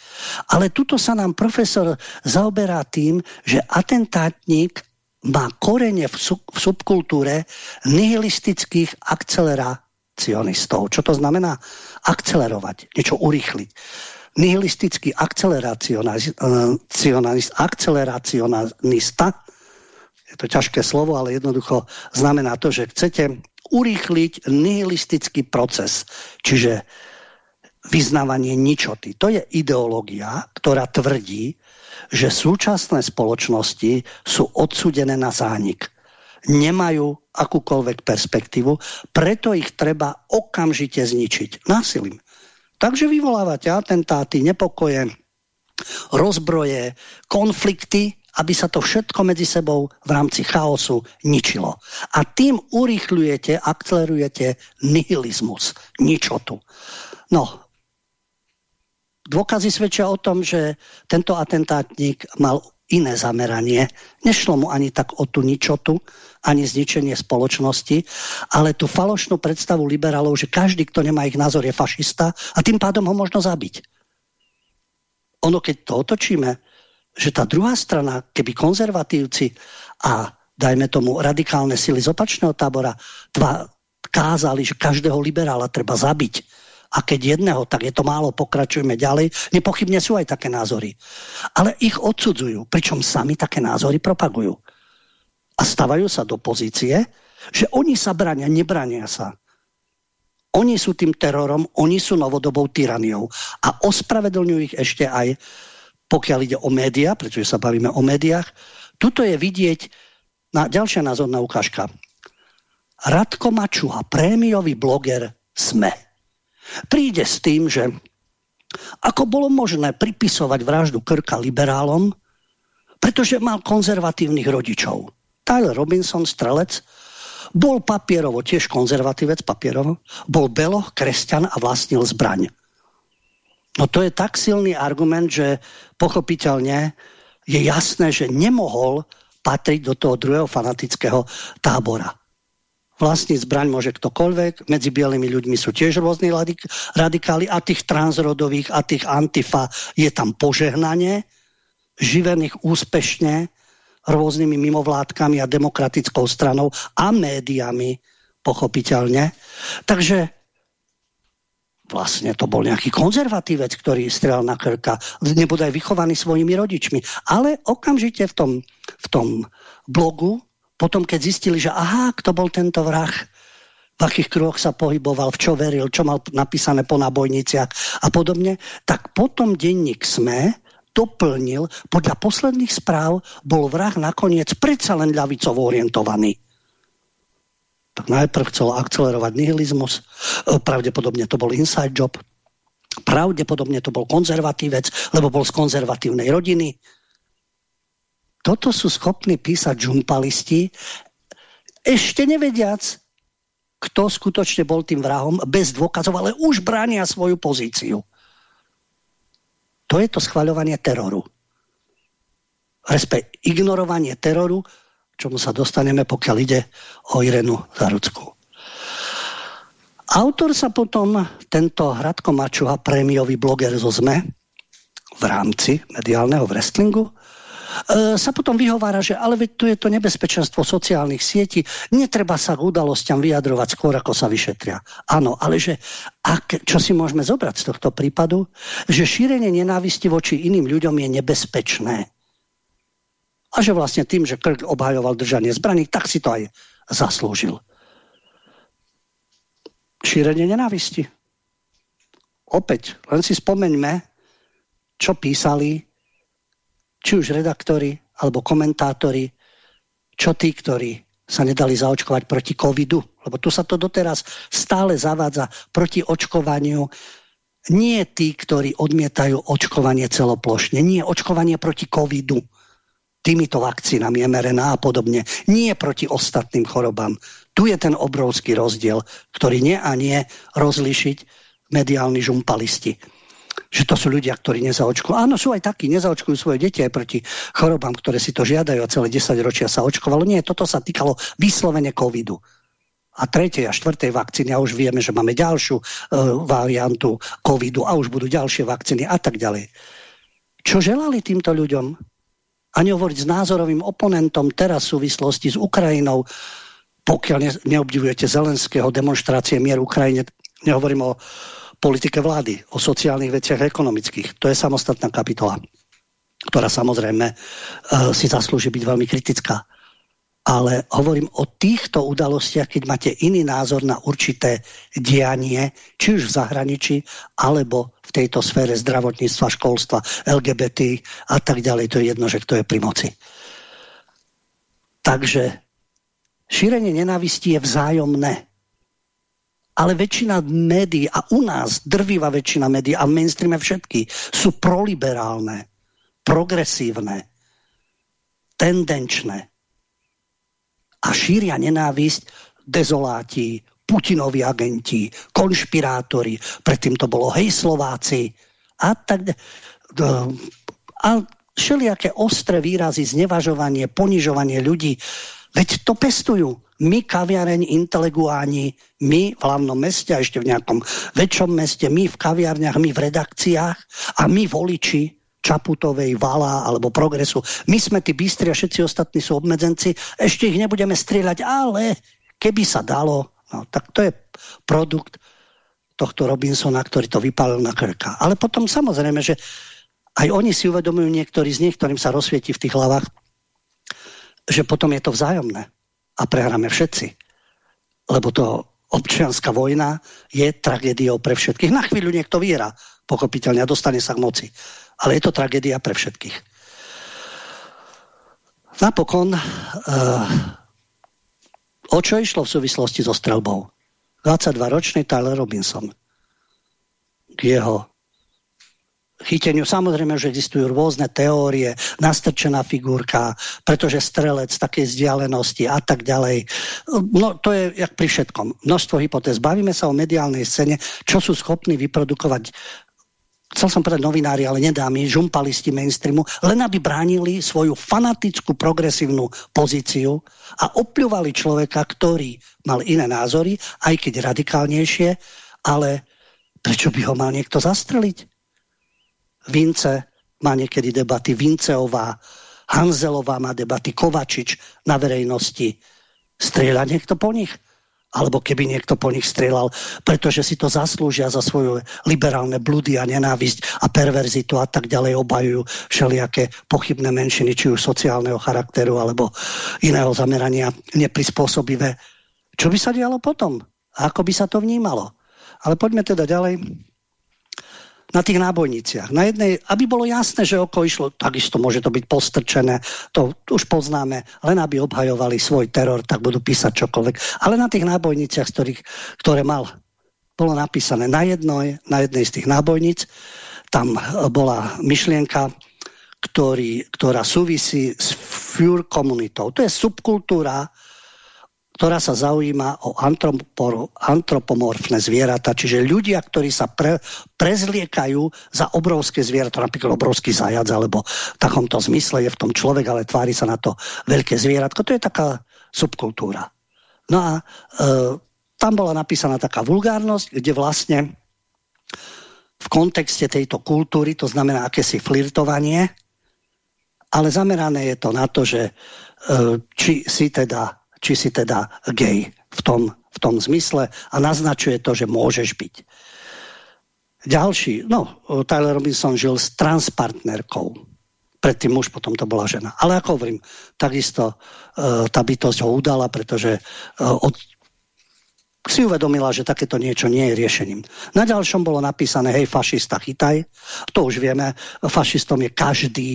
Ale tuto sa nám profesor zaoberá tým, že atentátnik má korene v, sub v subkultúre nihilistických akceleracionistov. Čo to znamená? Akcelerovať, niečo urýchliť. Nihilistický akceleracionalist, akceleracionalista, je to ťažké slovo, ale jednoducho znamená to, že chcete urýchliť nihilistický proces, čiže vyznávanie ničoty. To je ideológia, ktorá tvrdí, že súčasné spoločnosti sú odsudené na zánik. Nemajú akúkoľvek perspektívu, preto ich treba okamžite zničiť násilím. Takže vyvolávate atentáty, nepokoje, rozbroje, konflikty aby sa to všetko medzi sebou v rámci chaosu ničilo. A tým urýchľujete, akcelerujete nihilizmus, ničotu. No, dôkazy svedčia o tom, že tento atentátnik mal iné zameranie. Nešlo mu ani tak o tú ničotu, ani zničenie spoločnosti, ale tú falošnú predstavu liberálov, že každý, kto nemá ich názor, je fašista a tým pádom ho možno zabiť. Ono, keď to otočíme, že tá druhá strana, keby konzervatívci a dajme tomu radikálne sily z opačného tábora tva, kázali, že každého liberála treba zabiť a keď jedného, tak je to málo, pokračujeme ďalej. Nepochybne sú aj také názory. Ale ich odsudzujú, pričom sami také názory propagujú. A stavajú sa do pozície, že oni sa brania, nebrania sa. Oni sú tým terorom, oni sú novodobou tyraniou. A ospravedlňujú ich ešte aj pokiaľ ide o médiá, pretože sa bavíme o médiách, tuto je vidieť na, ďalšia názorná ukážka. Radko Mačuha, prémiový bloger SME, príde s tým, že ako bolo možné pripisovať vraždu Krka liberálom, pretože mal konzervatívnych rodičov. Tyler Robinson, strelec, bol papierovo, tiež konzervatívec papierovo, bol beloch, kresťan a vlastnil zbraň. No to je tak silný argument, že pochopiteľne je jasné, že nemohol patriť do toho druhého fanatického tábora. Vlastní zbraň môže ktokoľvek, medzi bielými ľuďmi sú tiež rôzni radikáli a tých transrodových a tých antifa je tam požehnanie, živených úspešne rôznymi mimovládkami a demokratickou stranou a médiami, pochopiteľne. Takže vlastne to bol nejaký konzervatívec, ktorý strel na krka, nebude aj vychovaný svojimi rodičmi. Ale okamžite v tom, v tom blogu, potom keď zistili, že aha, kto bol tento vrah, v akých kruhoch sa pohyboval, v čo veril, čo mal napísané po nábojniciach a podobne, tak potom denník SME doplnil, podľa posledných správ bol vrah nakoniec predsa len ľavicovo orientovaný. Tak najprv chcel akcelerovať nihilizmus, e, pravdepodobne to bol inside job, pravdepodobne to bol konzervatívec, lebo bol z konzervatívnej rodiny. Toto sú schopní písať žumpalisti, ešte nevediac, kto skutočne bol tým vrahom, bez dôkazov, ale už bránia svoju pozíciu. To je to schvaľovanie teroru. Respekt, ignorovanie teroru, čomu sa dostaneme, pokiaľ ide o Irenu Zaruckú. Autor sa potom, tento Hradko Mačuha, prémiový bloger zo ZME, v rámci mediálneho wrestlingu, sa potom vyhovára, že ale veď tu je to nebezpečenstvo sociálnych sietí, netreba sa k udalostiam vyjadrovať skôr, ako sa vyšetria. Áno, ale že ak, čo si môžeme zobrať z tohto prípadu, že šírenie nenávisti voči iným ľuďom je nebezpečné. A že vlastne tým, že Krk obhajoval držanie zbraní, tak si to aj zaslúžil. Šírenie nenávisti. Opäť, len si spomeňme, čo písali či už redaktori alebo komentátori, čo tí, ktorí sa nedali zaočkovať proti covidu, lebo tu sa to doteraz stále zavádza proti očkovaniu. Nie tí, ktorí odmietajú očkovanie celoplošne, nie očkovanie proti covidu, týmito vakcínami mRNA a podobne, nie proti ostatným chorobám. Tu je ten obrovský rozdiel, ktorý nie a nie rozlišiť mediálni žumpalisti že to sú ľudia, ktorí nezaočkujú. Áno, sú aj takí, nezaočkujú svoje deti aj proti chorobám, ktoré si to žiadajú a celé 10 ročia sa očkovalo. Nie, toto sa týkalo vyslovene covidu a tretej a štvrtej vakcíny a už vieme, že máme ďalšiu e, variantu covidu a už budú ďalšie vakcíny a tak ďalej. Čo želali týmto ľuďom? A nehovoriť s názorovým oponentom teraz v súvislosti s Ukrajinou, pokiaľ ne, neobdivujete Zelenského demonstrácie mier Ukrajine, nehovorím o politike vlády, o sociálnych veciach ekonomických. To je samostatná kapitola, ktorá samozrejme e, si zaslúži byť veľmi kritická. Ale hovorím o týchto udalostiach, keď máte iný názor na určité dianie, či už v zahraničí, alebo v tejto sfére zdravotníctva, školstva, LGBT a tak ďalej. To je jedno, že kto je pri moci. Takže šírenie nenávisti je vzájomné ale väčšina médií a u nás drvivá väčšina médií a v mainstreame všetky sú proliberálne, progresívne, tendenčné a šíria nenávisť dezoláti, Putinovi agenti, konšpirátori, predtým to bolo hej Slováci a tak a všelijaké ostré výrazy, znevažovanie, ponižovanie ľudí, veď to pestujú my kaviareň inteleguáni, my v hlavnom meste a ešte v nejakom väčšom meste, my v kaviarniach, my v redakciách a my voliči Čaputovej, Vala alebo Progresu. My sme tí bystri a všetci ostatní sú obmedzenci. Ešte ich nebudeme strieľať, ale keby sa dalo, no, tak to je produkt tohto Robinsona, ktorý to vypálil na krka. Ale potom samozrejme, že aj oni si uvedomujú niektorí z nich, ktorým sa rozsvieti v tých hlavách, že potom je to vzájomné a prehráme všetci. Lebo to občianská vojna je tragédiou pre všetkých. Na chvíľu niekto vyhrá, pochopiteľne, a dostane sa k moci. Ale je to tragédia pre všetkých. Napokon, uh, o čo išlo v súvislosti so strelbou? 22-ročný Tyler Robinson. K jeho chyteniu. Samozrejme, že existujú rôzne teórie, nastrčená figurka, pretože strelec takej vzdialenosti a tak ďalej. No to je jak pri všetkom. Množstvo hypotéz. Bavíme sa o mediálnej scéne, čo sú schopní vyprodukovať chcel som povedať novinári, ale nedá mi, žumpalisti mainstreamu, len aby bránili svoju fanatickú progresívnu pozíciu a opľúvali človeka, ktorý mal iné názory, aj keď radikálnejšie, ale prečo by ho mal niekto zastreliť? Vince má niekedy debaty, Vinceová, Hanzelová má debaty, Kovačič na verejnosti. Strieľa niekto po nich? alebo keby niekto po nich strieľal, pretože si to zaslúžia za svoje liberálne blúdy a nenávisť a perverzitu a tak ďalej obajujú všelijaké pochybné menšiny, či už sociálneho charakteru alebo iného zamerania neprispôsobivé. Čo by sa dialo potom? A ako by sa to vnímalo? Ale poďme teda ďalej na tých nábojniciach. Na jednej, aby bolo jasné, že oko išlo, takisto môže to byť postrčené, to už poznáme, len aby obhajovali svoj teror, tak budú písať čokoľvek. Ale na tých nábojniciach, ktorých, ktoré mal, bolo napísané na, jednej, na jednej z tých nábojnic, tam bola myšlienka, ktorý, ktorá súvisí s Fure komunitou. To je subkultúra, ktorá sa zaujíma o antropomorfné zvieratá, čiže ľudia, ktorí sa pre, prezliekajú za obrovské zvieratá, napríklad obrovský zajac, alebo v takomto zmysle je v tom človek, ale tvári sa na to veľké zvieratko. To je taká subkultúra. No a e, tam bola napísaná taká vulgárnosť, kde vlastne v kontexte tejto kultúry, to znamená akési flirtovanie, ale zamerané je to na to, že e, či si teda či si teda gay v tom, v tom zmysle a naznačuje to, že môžeš byť. Ďalší, no, Tyler Robinson žil s transpartnerkou. Predtým muž, potom to bola žena. Ale ako hovorím, takisto e, tá bytosť ho udala, pretože e, od, si uvedomila, že takéto niečo nie je riešením. Na ďalšom bolo napísané, hej, fašista, chytaj. To už vieme, fašistom je každý,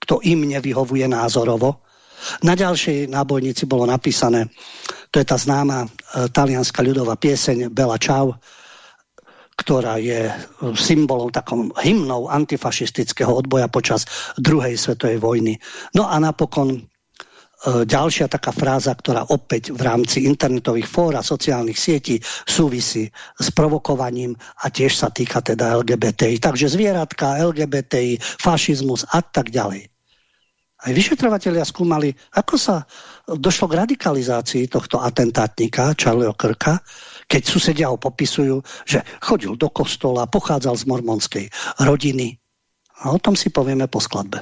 kto im nevyhovuje názorovo. Na ďalšej nábojnici bolo napísané, to je tá známa e, talianská ľudová pieseň Bela Čau, ktorá je e, symbolom, takom hymnou antifašistického odboja počas druhej svetovej vojny. No a napokon e, ďalšia taká fráza, ktorá opäť v rámci internetových fór a sociálnych sietí súvisí s provokovaním a tiež sa týka teda LGBTI. Takže zvieratka, LGBTI, fašizmus a tak ďalej. Aj vyšetrovateľia skúmali, ako sa došlo k radikalizácii tohto atentátnika Charlieho Krka, keď susedia ho popisujú, že chodil do kostola, pochádzal z mormonskej rodiny. A o tom si povieme po skladbe.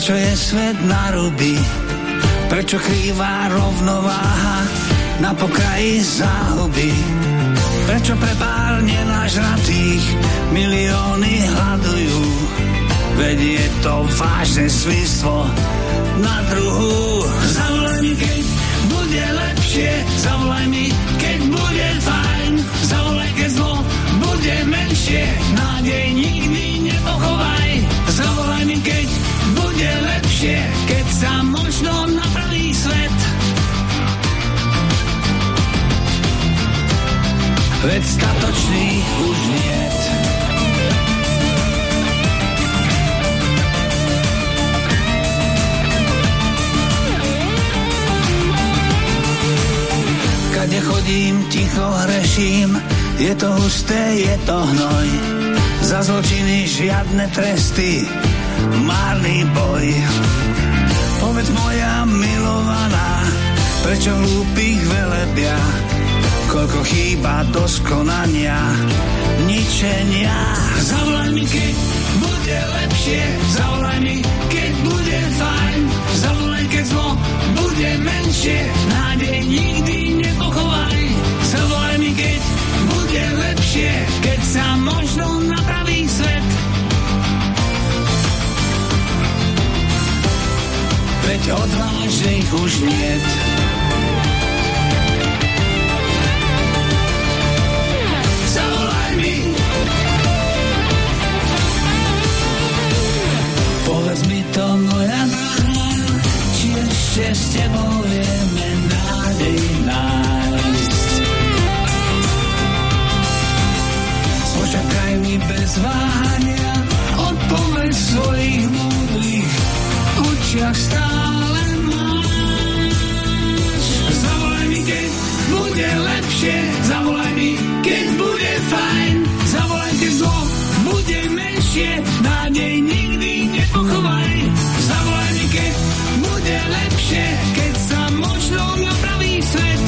Prečo je svet na ruby, prečo krýva rovnováha na pokraji záhuby. Prečo pre pár nenažratých milióny hľadujú, veď je to vážne svinstvo na druhu. Zavolaj mi, keď bude lepšie, zavolaj mi, keď bude fajn, zavolaj, keď zlo bude menšie, lepšie, keď sa možno napraví svet. Veď statočný už niet. Kade chodím, ticho hreším, je to husté, je to hnoj za zločiny žiadne tresty, márny boj. Povedz moja milovaná, prečo hlúpých velebia, koľko chýba doskonania, ničenia. Zavolaj mi, keď bude lepšie, zavolaj mi, keď bude fajn, zavolaj, keď zlo bude menšie, nádej nikdy Veď odvážnych už niet. Zavolaj mi. Povedz mi to, moja drahá, či ešte s tebou vieme nádej nájsť. Počakaj mi bez váhania, odpoveď svojich múdrych očiach stále lepšie, nádej nikdy nepochovaj. Zavolaj mi, keď bude lepšie, keď sa možno napraví svet.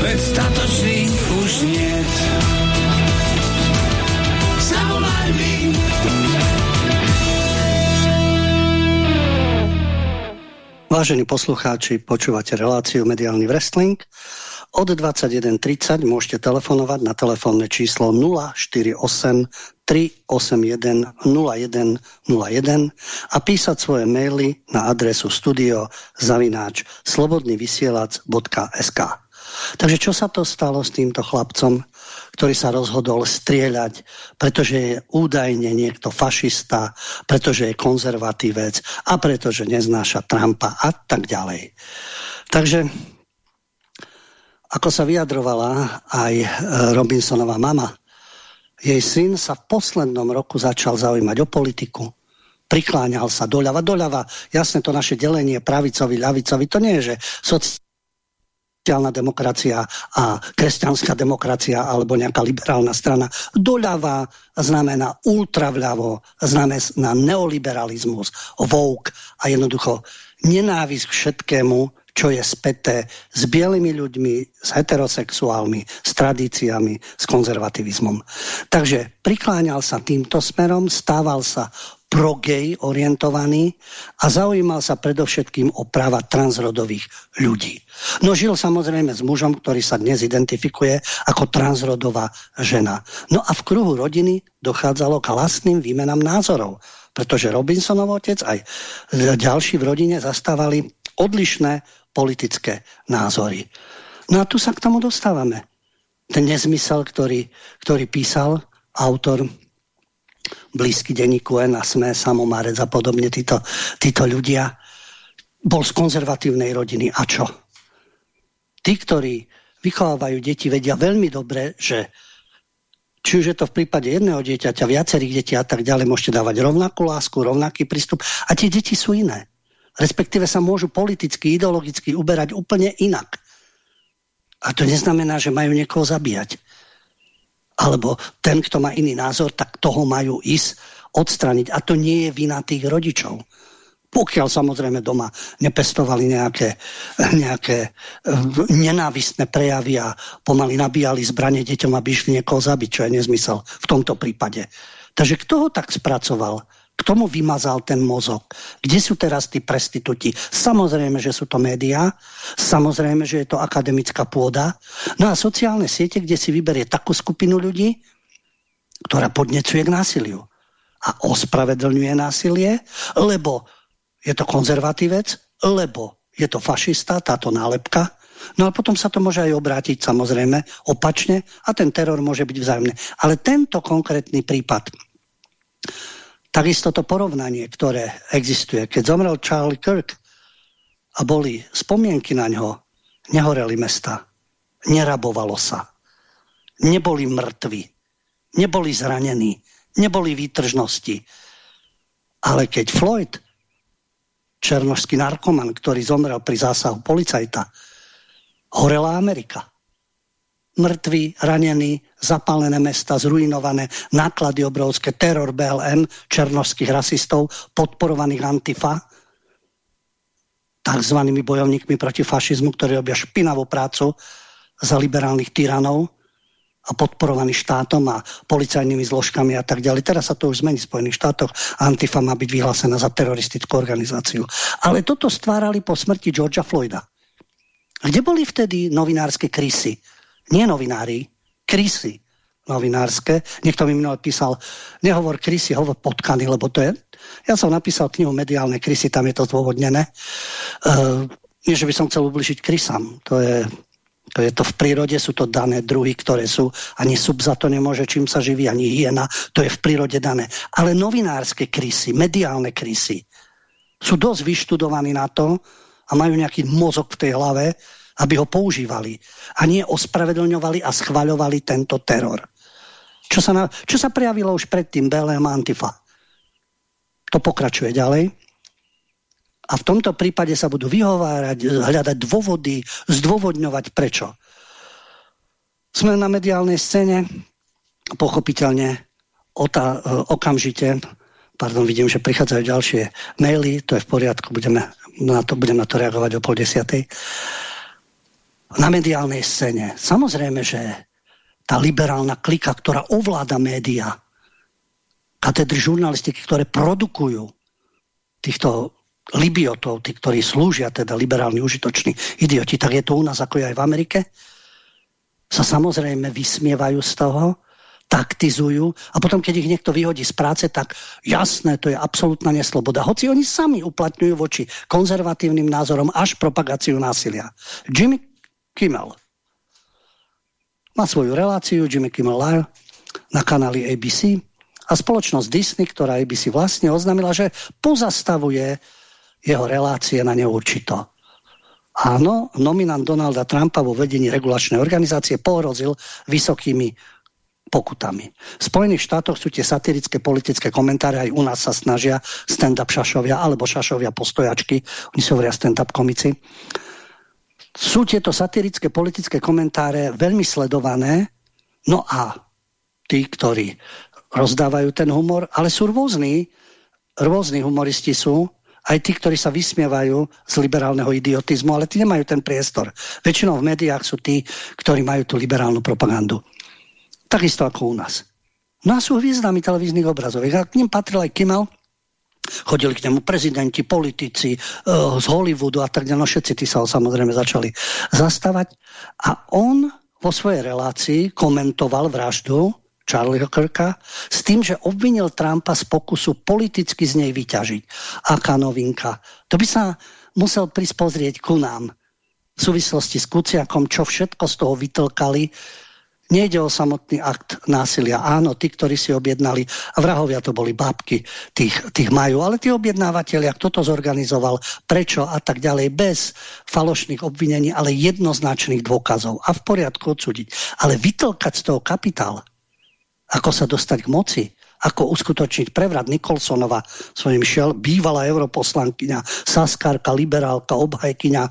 Veď statočných už niet. Zavolaj mi, Vážení poslucháči, počúvate reláciu Mediálny wrestling. Od 21.30 môžete telefonovať na telefónne číslo 048 381 0101 a písať svoje maily na adresu studio zavináč slobodnyvysielac.sk Takže čo sa to stalo s týmto chlapcom, ktorý sa rozhodol strieľať, pretože je údajne niekto fašista, pretože je konzervatívec a pretože neznáša Trumpa a tak ďalej. Takže ako sa vyjadrovala aj e, Robinsonová mama, jej syn sa v poslednom roku začal zaujímať o politiku, prikláňal sa doľava, doľava. Jasne to naše delenie pravicovi, ľavicovi, to nie je, že soci sociálna demokracia a kresťanská demokracia alebo nejaká liberálna strana. Doľava znamená ultravľavo, znamená neoliberalizmus, vouk a jednoducho nenávisť k všetkému, čo je späté s bielými ľuďmi, s heterosexuálmi, s tradíciami, s konzervativizmom. Takže prikláňal sa týmto smerom, stával sa pro-gay orientovaný a zaujímal sa predovšetkým o práva transrodových ľudí. No žil samozrejme s mužom, ktorý sa dnes identifikuje ako transrodová žena. No a v kruhu rodiny dochádzalo k hlasným výmenám názorov, pretože Robinsonov otec aj ďalší v rodine zastávali odlišné politické názory. No a tu sa k tomu dostávame. Ten nezmysel, ktorý, ktorý písal autor blízky denníku N a Sme, Samomarec a podobne, títo, títo ľudia, bol z konzervatívnej rodiny. A čo? Tí, ktorí vychovávajú deti, vedia veľmi dobre, že či už je to v prípade jedného dieťaťa, viacerých detí a tak ďalej, môžete dávať rovnakú lásku, rovnaký prístup a tie deti sú iné. Respektíve sa môžu politicky, ideologicky uberať úplne inak. A to neznamená, že majú niekoho zabíjať alebo ten, kto má iný názor, tak toho majú ísť odstraniť. A to nie je vina tých rodičov. Pokiaľ samozrejme doma nepestovali nejaké, nejaké eh, nenávistné prejavy a pomaly nabíjali zbranie deťom, aby išli niekoho zabiť, čo je nezmysel v tomto prípade. Takže kto ho tak spracoval? K tomu vymazal ten mozog. Kde sú teraz tí prestitúti? Samozrejme, že sú to médiá, samozrejme, že je to akademická pôda. No a sociálne siete, kde si vyberie takú skupinu ľudí, ktorá podnecuje k násiliu a ospravedlňuje násilie, lebo je to konzervatívec, lebo je to fašista, táto nálepka. No a potom sa to môže aj obrátiť samozrejme opačne a ten teror môže byť vzájomný. Ale tento konkrétny prípad Takisto to porovnanie, ktoré existuje. Keď zomrel Charlie Kirk a boli spomienky na ňo, nehoreli mesta, nerabovalo sa, neboli mŕtvi, neboli zranení, neboli výtržnosti. Ale keď Floyd, černožský narkoman, ktorý zomrel pri zásahu policajta, horela Amerika mŕtvi, ranení, zapálené mesta, zrujnované, náklady obrovské, teror BLM, černožských rasistov, podporovaných Antifa, takzvanými bojovníkmi proti fašizmu, ktorí robia špinavú prácu za liberálnych tyranov a podporovaný štátom a policajnými zložkami a tak ďalej. Teraz sa to už zmení v Spojených štátoch. Antifa má byť vyhlásená za teroristickú organizáciu. Ale toto stvárali po smrti Georgia Floyda. Kde boli vtedy novinárske krysy? Nie novinári, krysy novinárske. Niekto mi minulé písal, nehovor krysy, hovor potkany, lebo to je... Ja som napísal knihu Mediálne krysy, tam je to zdôvodnené. Uh, nie, že by som chcel ubližiť krysám. To je, to je to v prírode, sú to dané druhy, ktoré sú, ani sub za to nemôže, čím sa živí, ani hyena, to je v prírode dané. Ale novinárske krysy, mediálne krysy sú dosť vyštudovaní na to a majú nejaký mozog v tej hlave, aby ho používali a nie ospravedlňovali a schvaľovali tento teror. Čo sa, na, čo sa prejavilo už predtým BLM Antifa. To pokračuje ďalej. A v tomto prípade sa budú vyhovárať, hľadať dôvody, zdôvodňovať prečo. Sme na mediálnej scéne, pochopiteľne ota, okamžite, pardon, vidím, že prichádzajú ďalšie maily, to je v poriadku, budeme na to, budem na to reagovať o pol desiatej. Na mediálnej scéne. Samozrejme, že tá liberálna klika, ktorá ovláda média, katedry žurnalistiky, ktoré produkujú týchto libiotov, tí, ktorí slúžia, teda liberálni, užitoční idioti, tak je to u nás ako aj v Amerike, sa samozrejme vysmievajú z toho, taktizujú a potom, keď ich niekto vyhodí z práce, tak jasné, to je absolútna nesloboda. Hoci oni sami uplatňujú voči konzervatívnym názorom až propagáciu násilia. Jimmy Kimmel má svoju reláciu, Jimmy Kimmel Live, na kanáli ABC a spoločnosť Disney, ktorá ABC vlastne oznámila, že pozastavuje jeho relácie na neurčito. Áno, nominant Donalda Trumpa vo vedení regulačnej organizácie pohrozil vysokými pokutami. V Spojených štátoch sú tie satirické politické komentáre, aj u nás sa snažia stand-up šašovia alebo šašovia postojačky, oni sa hovoria stand-up komici. Sú tieto satirické politické komentáre veľmi sledované, no a tí, ktorí rozdávajú ten humor, ale sú rôzni, rôzni humoristi sú, aj tí, ktorí sa vysmievajú z liberálneho idiotizmu, ale tí nemajú ten priestor. Väčšinou v médiách sú tí, ktorí majú tú liberálnu propagandu. Takisto ako u nás. No a sú významy televíznych obrazoviek. A k ním patril aj Kimmel, chodili k nemu prezidenti, politici uh, z Hollywoodu a tak ďalej. No všetci tí sa ho samozrejme začali zastávať. A on vo svojej relácii komentoval vraždu Charlieho Kirka s tým, že obvinil Trumpa z pokusu politicky z nej vyťažiť. Aká novinka. To by sa musel prísť pozrieť ku nám v súvislosti s Kuciakom, čo všetko z toho vytlkali, Nejde o samotný akt násilia. Áno, tí, ktorí si objednali, a vrahovia to boli bábky, tých, tých majú, ale tí objednávateľia, kto to zorganizoval, prečo a tak ďalej, bez falošných obvinení, ale jednoznačných dôkazov. A v poriadku odsúdiť. Ale vytlkať z toho kapitál, ako sa dostať k moci, ako uskutočniť prevrat Nikolsonova svojim šiel, bývalá europoslankyňa, saskárka, liberálka, obhajkyňa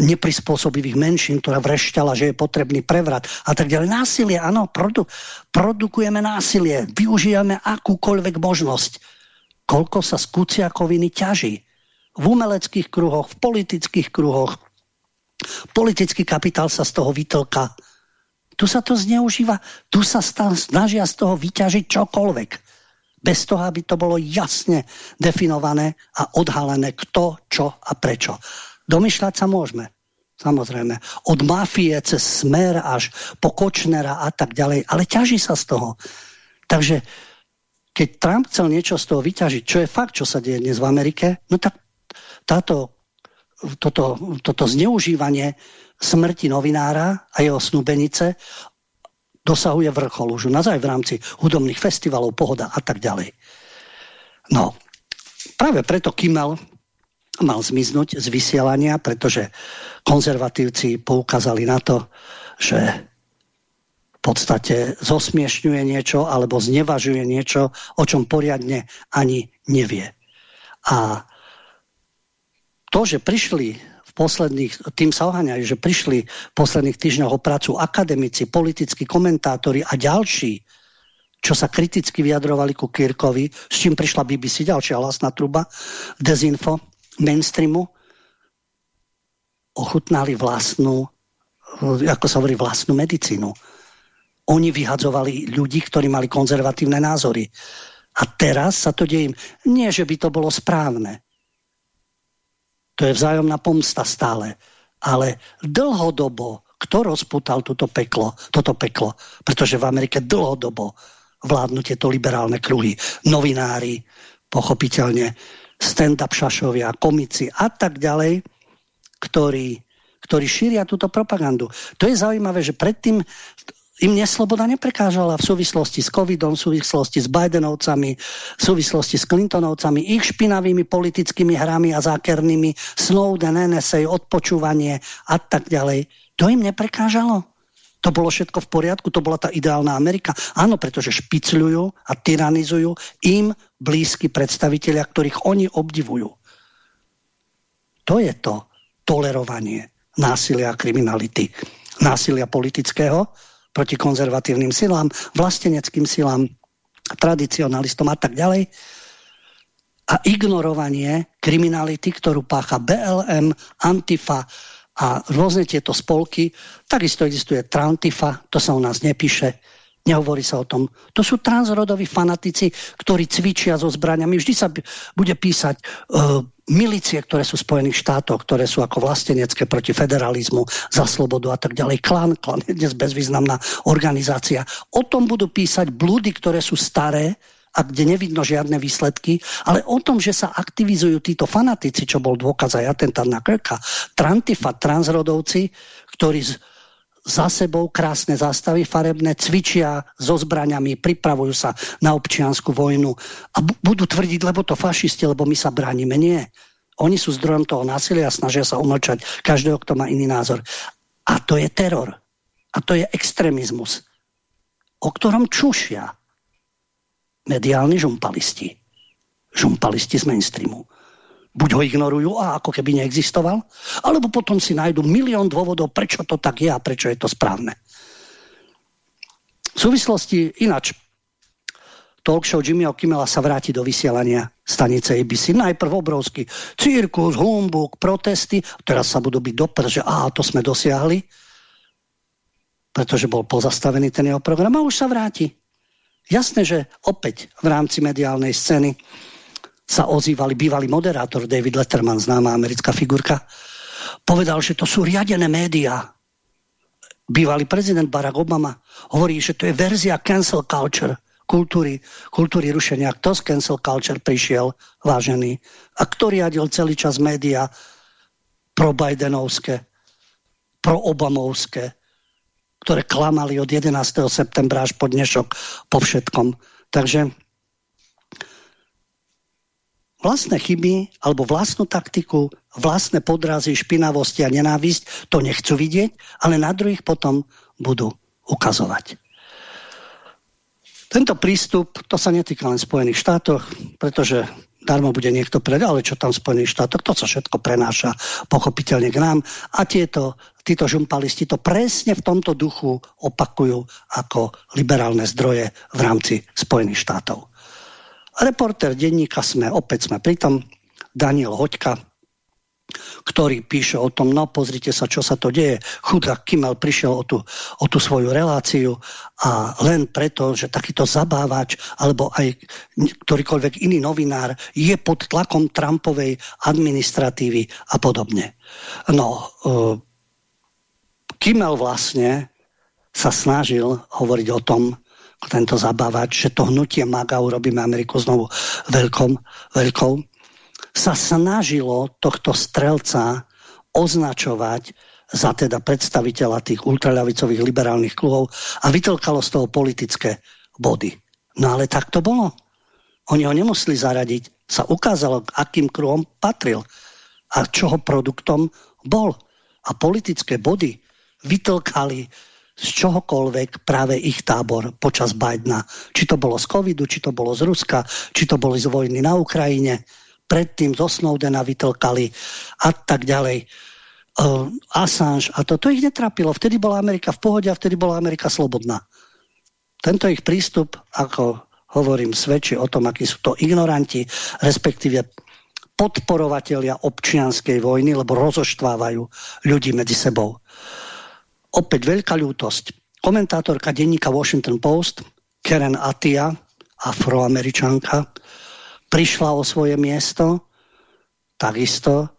neprispôsobivých menšín, ktorá vrešťala, že je potrebný prevrat a tak ďalej. Násilie, áno, produ produkujeme násilie, využijeme akúkoľvek možnosť. Koľko sa z Kuciakoviny ťaží v umeleckých kruhoch, v politických kruhoch. Politický kapitál sa z toho vytlka. Tu sa to zneužíva, tu sa snažia z toho vyťažiť čokoľvek bez toho, aby to bolo jasne definované a odhalené kto, čo a prečo. Domýšľať sa môžeme, samozrejme. Od mafie cez smer až po Kočnera a tak ďalej, ale ťaží sa z toho. Takže keď Trump chcel niečo z toho vyťažiť, čo je fakt, čo sa deje dnes v Amerike, no tak táto, toto, toto zneužívanie smrti novinára a jeho snubenice dosahuje vrchol už naozaj v rámci hudobných festivalov, pohoda a tak ďalej. No, práve preto Kimmel mal zmiznúť z vysielania, pretože konzervatívci poukázali na to, že v podstate zosmiešňuje niečo alebo znevažuje niečo, o čom poriadne ani nevie. A to, že prišli posledných, tým sa oháňajú, že prišli v posledných týždňoch o prácu akademici, politickí komentátori a ďalší, čo sa kriticky vyjadrovali ku Kirkovi, s čím prišla BBC, ďalšia hlasná truba, dezinfo, mainstreamu, ochutnali vlastnú, ako sa hovorí, vlastnú medicínu. Oni vyhadzovali ľudí, ktorí mali konzervatívne názory. A teraz sa to deje. Nie, že by to bolo správne. To je vzájomná pomsta stále. Ale dlhodobo, kto rozputal toto peklo, toto peklo? Pretože v Amerike dlhodobo vládnu tieto liberálne kruhy. Novinári, pochopiteľne, stand-up šašovia, komici a tak ďalej, ktorí, ktorí šíria túto propagandu. To je zaujímavé, že predtým im nesloboda neprekážala v súvislosti s covidom, v súvislosti s Bidenovcami, v súvislosti s Clintonovcami, ich špinavými politickými hrami a zákernými, Snowden, NSA, odpočúvanie a tak ďalej. To im neprekážalo? To bolo všetko v poriadku? To bola tá ideálna Amerika? Áno, pretože špicľujú a tyranizujú im blízki predstavitelia, ktorých oni obdivujú. To je to tolerovanie násilia a kriminality. Násilia politického, proti konzervatívnym silám, vlasteneckým silám, tradicionalistom a tak ďalej. A ignorovanie kriminality, ktorú pácha BLM, Antifa a rôzne tieto spolky. Takisto existuje Trantifa, to sa u nás nepíše, nehovorí sa o tom. To sú transrodoví fanatici, ktorí cvičia so zbraniami. Vždy sa bude písať uh, milície, ktoré sú Spojených štátoch, ktoré sú ako vlastenecké proti federalizmu, za slobodu a tak ďalej. Klan, klan je dnes bezvýznamná organizácia. O tom budú písať blúdy, ktoré sú staré, a kde nevidno žiadne výsledky, ale o tom, že sa aktivizujú títo fanatici, čo bol dôkaz aj atentát na Krka, Trantifa, transrodovci, ktorí za sebou krásne zástavy farebné, cvičia so zbraňami, pripravujú sa na občiansku vojnu a budú tvrdiť, lebo to fašisti, lebo my sa bránime. Nie. Oni sú zdrojom toho násilia a snažia sa umlčať každého, kto má iný názor. A to je teror. A to je extrémizmus, o ktorom čušia mediálni žumpalisti. Žumpalisti z mainstreamu. Buď ho ignorujú a ako keby neexistoval, alebo potom si nájdu milión dôvodov, prečo to tak je a prečo je to správne. V súvislosti ináč talk show Jimmyho Kimmela sa vráti do vysielania stanice ABC. Najprv obrovský cirkus, humbuk, protesty. Teraz sa budú byť dopr, že á, to sme dosiahli, pretože bol pozastavený ten jeho program a už sa vráti. Jasné, že opäť v rámci mediálnej scény sa ozývali bývalý moderátor David Letterman, známa americká figurka, povedal, že to sú riadené médiá. Bývalý prezident Barack Obama hovorí, že to je verzia cancel culture, kultúry, kultúry rušenia. Kto z cancel culture prišiel, vážený? A kto riadil celý čas médiá pro-Bidenovské, pro-Obamovské, ktoré klamali od 11. septembra až po dnešok po všetkom. Takže vlastné chyby alebo vlastnú taktiku, vlastné podrazy, špinavosti a nenávisť, to nechcú vidieť, ale na druhých potom budú ukazovať. Tento prístup, to sa netýka len Spojených štátoch, pretože darmo bude niekto predať, ale čo tam v Spojených štátoch, to sa všetko prenáša pochopiteľne k nám. A tieto, títo žumpalisti to presne v tomto duchu opakujú ako liberálne zdroje v rámci Spojených štátov. Reporter denníka sme, opäť sme pritom, Daniel Hoďka, ktorý píše o tom, no pozrite sa, čo sa to deje. Chudák Kimmel prišiel o tú, o tú svoju reláciu a len preto, že takýto zabávač alebo aj ktorýkoľvek iný novinár je pod tlakom Trumpovej administratívy a podobne. No, uh, Kimmel vlastne sa snažil hovoriť o tom, tento zabávač, že to hnutie MAGA urobíme Ameriku znovu veľkom, veľkou sa snažilo tohto strelca označovať za teda predstaviteľa tých ultraľavicových liberálnych klubov a vytlkalo z toho politické body. No ale tak to bolo. Oni ho nemuseli zaradiť. Sa ukázalo, akým kruhom patril a čoho produktom bol. A politické body vytlkali z čohokoľvek práve ich tábor počas Bidena. Či to bolo z covidu, či to bolo z Ruska, či to boli z vojny na Ukrajine predtým zo Snowdena vytlkali a tak ďalej. Uh, Assange a to, to ich netrapilo. Vtedy bola Amerika v pohode a vtedy bola Amerika slobodná. Tento ich prístup, ako hovorím, svedčí o tom, akí sú to ignoranti, respektíve podporovatelia občianskej vojny, lebo rozoštvávajú ľudí medzi sebou. Opäť veľká ľútosť. Komentátorka denníka Washington Post, Karen Atia, afroameričanka, prišla o svoje miesto, takisto,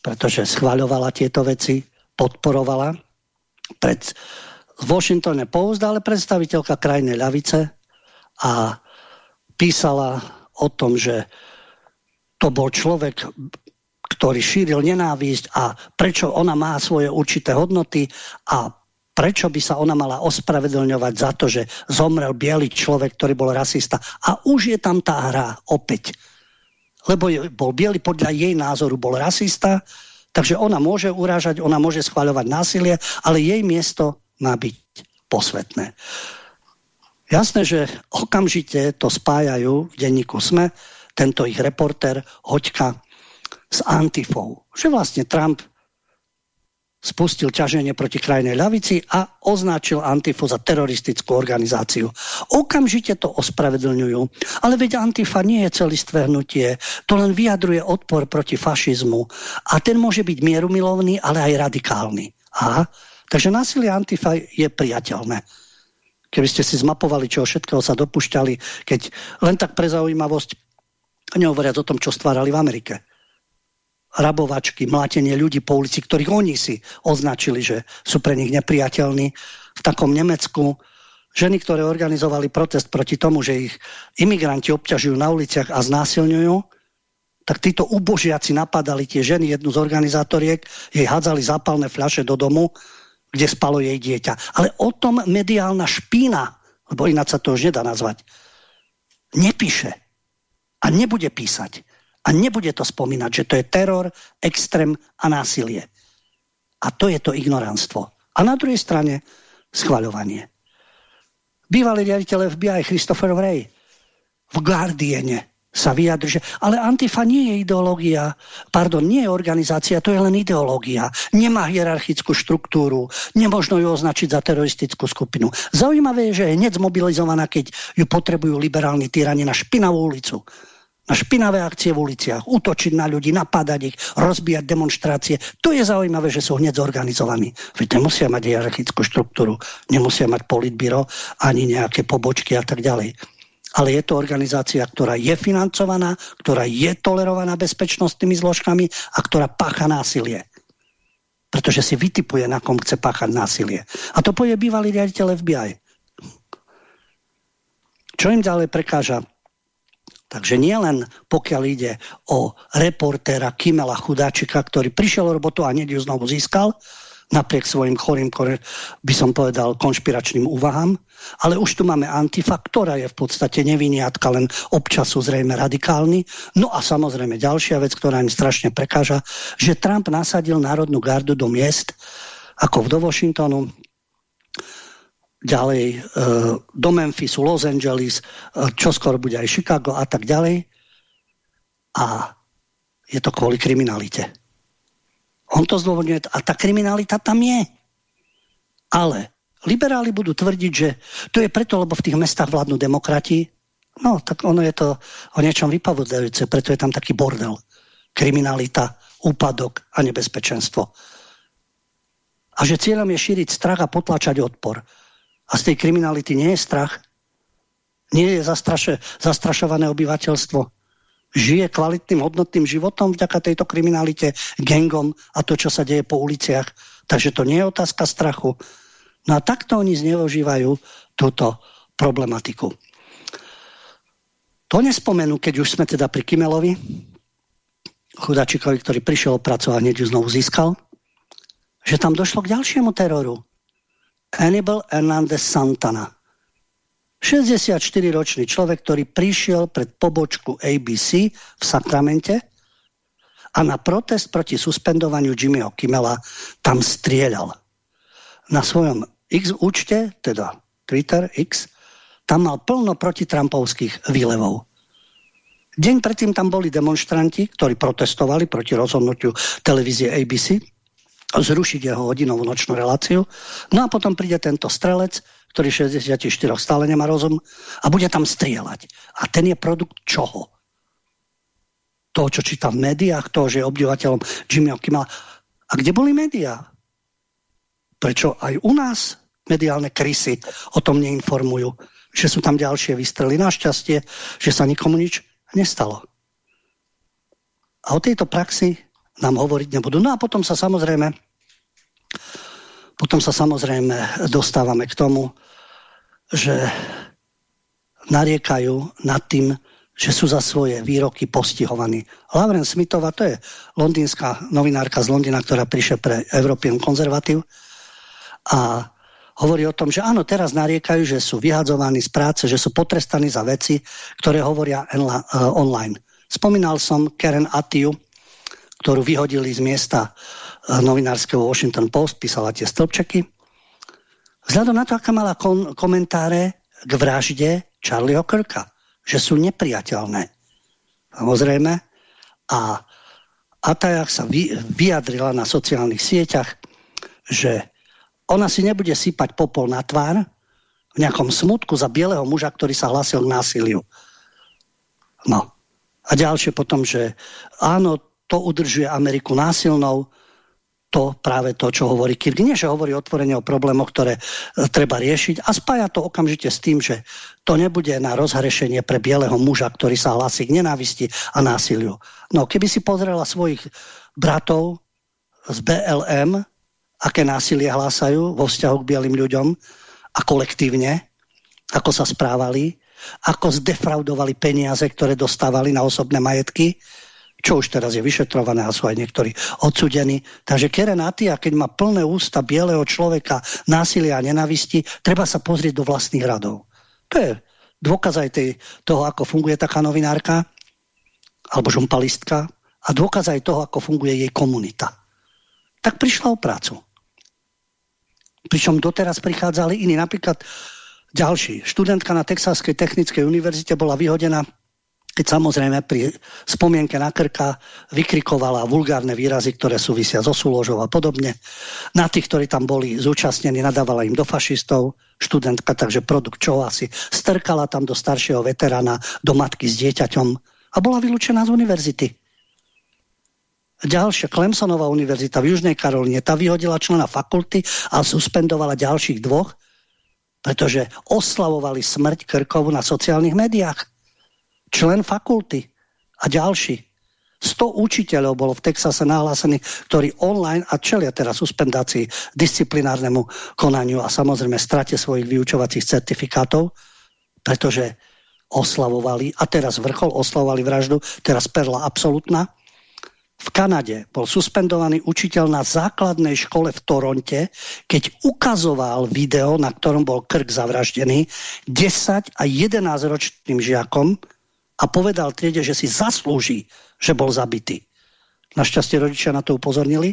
pretože schváľovala tieto veci, podporovala pred v Post, ale predstaviteľka krajnej ľavice a písala o tom, že to bol človek, ktorý šíril nenávisť a prečo ona má svoje určité hodnoty a prečo by sa ona mala ospravedlňovať za to, že zomrel biely človek, ktorý bol rasista. A už je tam tá hra opäť. Lebo je, bol biely podľa jej názoru, bol rasista, takže ona môže urážať, ona môže schváľovať násilie, ale jej miesto má byť posvetné. Jasné, že okamžite to spájajú v denníku SME, tento ich reporter, Hoďka, s Antifou. Že vlastne Trump spustil ťaženie proti krajnej ľavici a označil Antifu za teroristickú organizáciu. Okamžite to ospravedlňujú. Ale veď Antifa nie je celistvé hnutie, to len vyjadruje odpor proti fašizmu. A ten môže byť mierumilovný, ale aj radikálny. Aha. Takže násilie Antifa je priateľné. Keby ste si zmapovali, čo všetkého sa dopušťali, keď len tak pre zaujímavosť, nehovoriac o tom, čo stvárali v Amerike rabovačky, mlátenie ľudí po ulici, ktorých oni si označili, že sú pre nich nepriateľní. V takom Nemecku ženy, ktoré organizovali protest proti tomu, že ich imigranti obťažujú na uliciach a znásilňujú, tak títo ubožiaci napadali tie ženy, jednu z organizátoriek, jej hádzali zápalné fľaše do domu, kde spalo jej dieťa. Ale o tom mediálna špína, lebo ináč sa to už nedá nazvať, nepíše a nebude písať. A nebude to spomínať, že to je teror, extrém a násilie. A to je to ignoranstvo. A na druhej strane schvaľovanie. Bývalý riaditeľ FBI Christopher Wray v Guardiane sa vyjadri, že ale Antifa nie je ideológia, pardon, nie je organizácia, to je len ideológia. Nemá hierarchickú štruktúru, nemožno ju označiť za teroristickú skupinu. Zaujímavé je, že je hneď zmobilizovaná, keď ju potrebujú liberálni tyrani na špinavú ulicu na špinavé akcie v uliciach, útočiť na ľudí, napádať ich, rozbíjať demonstrácie. To je zaujímavé, že sú hneď zorganizovaní. Veď nemusia mať hierarchickú štruktúru, nemusia mať politbiro, ani nejaké pobočky a tak ďalej. Ale je to organizácia, ktorá je financovaná, ktorá je tolerovaná bezpečnostnými zložkami a ktorá pácha násilie. Pretože si vytipuje, na kom chce páchať násilie. A to povie bývalý riaditeľ FBI. Čo im ďalej prekáža? Takže nielen pokiaľ ide o reportéra Kimela Chudáčika, ktorý prišiel o robotu a hneď ju znovu získal, napriek svojim chorým, by som povedal, konšpiračným úvahám, ale už tu máme Antifa, ktorá je v podstate neviniatka, len občasu zrejme radikálny. No a samozrejme ďalšia vec, ktorá im strašne prekáža, že Trump nasadil Národnú gardu do miest, ako do Washingtonu, ďalej e, do Memphisu, Los Angeles, e, čo skoro bude aj Chicago a tak ďalej. A je to kvôli kriminalite. On to zdôvodňuje a tá kriminalita tam je. Ale liberáli budú tvrdiť, že to je preto, lebo v tých mestách vládnu demokrati. No, tak ono je to o niečom vypavodajúce, preto je tam taký bordel. Kriminalita, úpadok a nebezpečenstvo. A že cieľom je šíriť strach a potlačať odpor. A z tej kriminality nie je strach. Nie je zastraše, zastrašované obyvateľstvo. Žije kvalitným, hodnotným životom vďaka tejto kriminalite, gangom a to, čo sa deje po uliciach. Takže to nie je otázka strachu. No a takto oni zneužívajú túto problematiku. To nespomenú, keď už sme teda pri Kimelovi, chudačikovi, ktorý prišiel pracovať, hneď ju znovu získal, že tam došlo k ďalšiemu teroru. Hannibal Hernández Santana. 64-ročný človek, ktorý prišiel pred pobočku ABC v Sakramente a na protest proti suspendovaniu Jimmyho Kimmela tam strieľal. Na svojom X účte, teda Twitter X, tam mal plno protitrampovských výlevov. Deň predtým tam boli demonstranti, ktorí protestovali proti rozhodnutiu televízie ABC zrušiť jeho hodinovú nočnú reláciu. No a potom príde tento strelec, ktorý 64 stále nemá rozum a bude tam strieľať. A ten je produkt čoho? Toho, čo číta v médiách, toho, že je obdivateľom Jimmyho Kimala. A kde boli médiá? Prečo aj u nás mediálne krysy o tom neinformujú? Že sú tam ďalšie výstrely. Našťastie, že sa nikomu nič nestalo. A o tejto praxi nám hovoriť nebudú. No a potom sa samozrejme potom sa samozrejme dostávame k tomu, že nariekajú nad tým, že sú za svoje výroky postihovaní. Lauren Smithová, to je londýnska novinárka z Londýna, ktorá prišla pre European Conservative a hovorí o tom, že áno, teraz nariekajú, že sú vyhadzovaní z práce, že sú potrestaní za veci, ktoré hovoria online. Spomínal som Karen Atiu, ktorú vyhodili z miesta e, novinárskeho Washington Post, písala tie stĺpčeky. Vzhľadom na to, aká mala komentáre k vražde Charlieho Kirka, že sú nepriateľné. Samozrejme. A Atajak sa vy, vyjadrila na sociálnych sieťach, že ona si nebude sypať popol na tvár v nejakom smutku za bieleho muža, ktorý sa hlasil k násiliu. No. A ďalšie potom, že áno, to udržuje Ameriku násilnou, to práve to, čo hovorí Kirk. Nie, že hovorí otvorene o problémoch, ktoré e, treba riešiť a spája to okamžite s tým, že to nebude na rozhrešenie pre bieleho muža, ktorý sa hlasí k nenávisti a násiliu. No, keby si pozrela svojich bratov z BLM, aké násilie hlásajú vo vzťahu k bielým ľuďom a kolektívne, ako sa správali, ako zdefraudovali peniaze, ktoré dostávali na osobné majetky, čo už teraz je vyšetrované a sú aj niektorí odsudení. Takže Kerenatia, keď má plné ústa bieleho človeka, násilia a nenavisti, treba sa pozrieť do vlastných radov. To je dôkaz aj tej, toho, ako funguje taká novinárka, alebo žumpalistka, a dôkaz aj toho, ako funguje jej komunita. Tak prišla o prácu. Pričom doteraz prichádzali iní. Napríklad ďalší. Študentka na Texaskej technickej univerzite bola vyhodená keď samozrejme pri spomienke na Krka vykrikovala vulgárne výrazy, ktoré súvisia so súložou a podobne. Na tých, ktorí tam boli zúčastnení, nadávala im do fašistov, študentka, takže produkt čo asi, strkala tam do staršieho veterána, do matky s dieťaťom a bola vylúčená z univerzity. Ďalšia, Clemsonová univerzita v Južnej Karolíne, tá vyhodila člena fakulty a suspendovala ďalších dvoch, pretože oslavovali smrť Krkovu na sociálnych médiách člen fakulty a ďalší. 100 učiteľov bolo v Texase nahlásených, ktorí online a čelia teraz suspendácii disciplinárnemu konaniu a samozrejme strate svojich vyučovacích certifikátov, pretože oslavovali, a teraz vrchol oslavovali vraždu, teraz perla absolútna. V Kanade bol suspendovaný učiteľ na základnej škole v Toronte, keď ukazoval video, na ktorom bol Krk zavraždený, 10 a 11 ročným žiakom, a povedal triede, že si zaslúži, že bol zabitý. Našťastie rodičia na to upozornili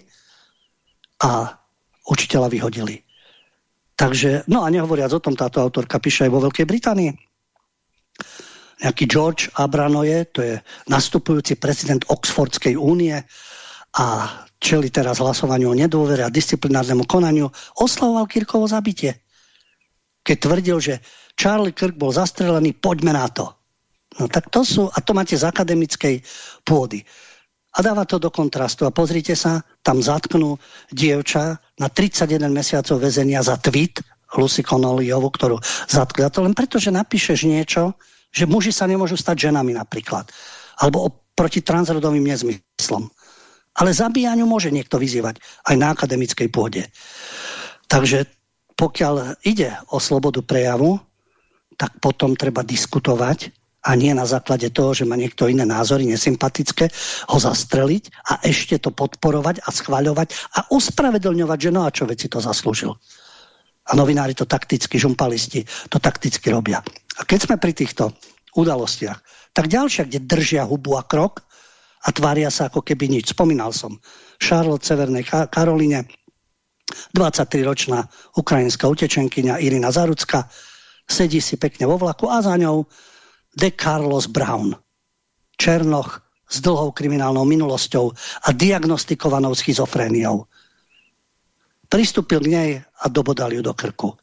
a učiteľa vyhodili. Takže, no a nehovoriac o tom, táto autorka píše aj vo Veľkej Británii. Nejaký George Abranoje, to je nastupujúci prezident Oxfordskej únie a čeli teraz hlasovaniu o nedôvere a disciplinárnemu konaniu, oslavoval Kirkovo zabitie. Keď tvrdil, že Charlie Kirk bol zastrelený, poďme na to. No tak to sú, a to máte z akademickej pôdy. A dáva to do kontrastu. A pozrite sa, tam zatknú dievča na 31 mesiacov väzenia za tweet Lucy Connollyovú, ktorú zatkli. A to len preto, že napíšeš niečo, že muži sa nemôžu stať ženami napríklad. Alebo proti transrodovým nezmyslom. Ale zabíjaniu môže niekto vyzývať aj na akademickej pôde. Takže pokiaľ ide o slobodu prejavu, tak potom treba diskutovať a nie na základe toho, že má niekto iné názory nesympatické, ho zastreliť a ešte to podporovať a schvaľovať a ospravedlňovať, že no a čo veci to zaslúžil. A novinári to takticky, žumpalisti to takticky robia. A keď sme pri týchto udalostiach, tak ďalšia, kde držia hubu a krok a tvária sa ako keby nič. Spomínal som Charlotte Severnej Karoline, 23-ročná ukrajinská utečenkyňa Irina Zarucka, sedí si pekne vo vlaku a za ňou De Carlos Brown. Černoch s dlhou kriminálnou minulosťou a diagnostikovanou schizofréniou. Pristúpil k nej a dobodal ju do krku.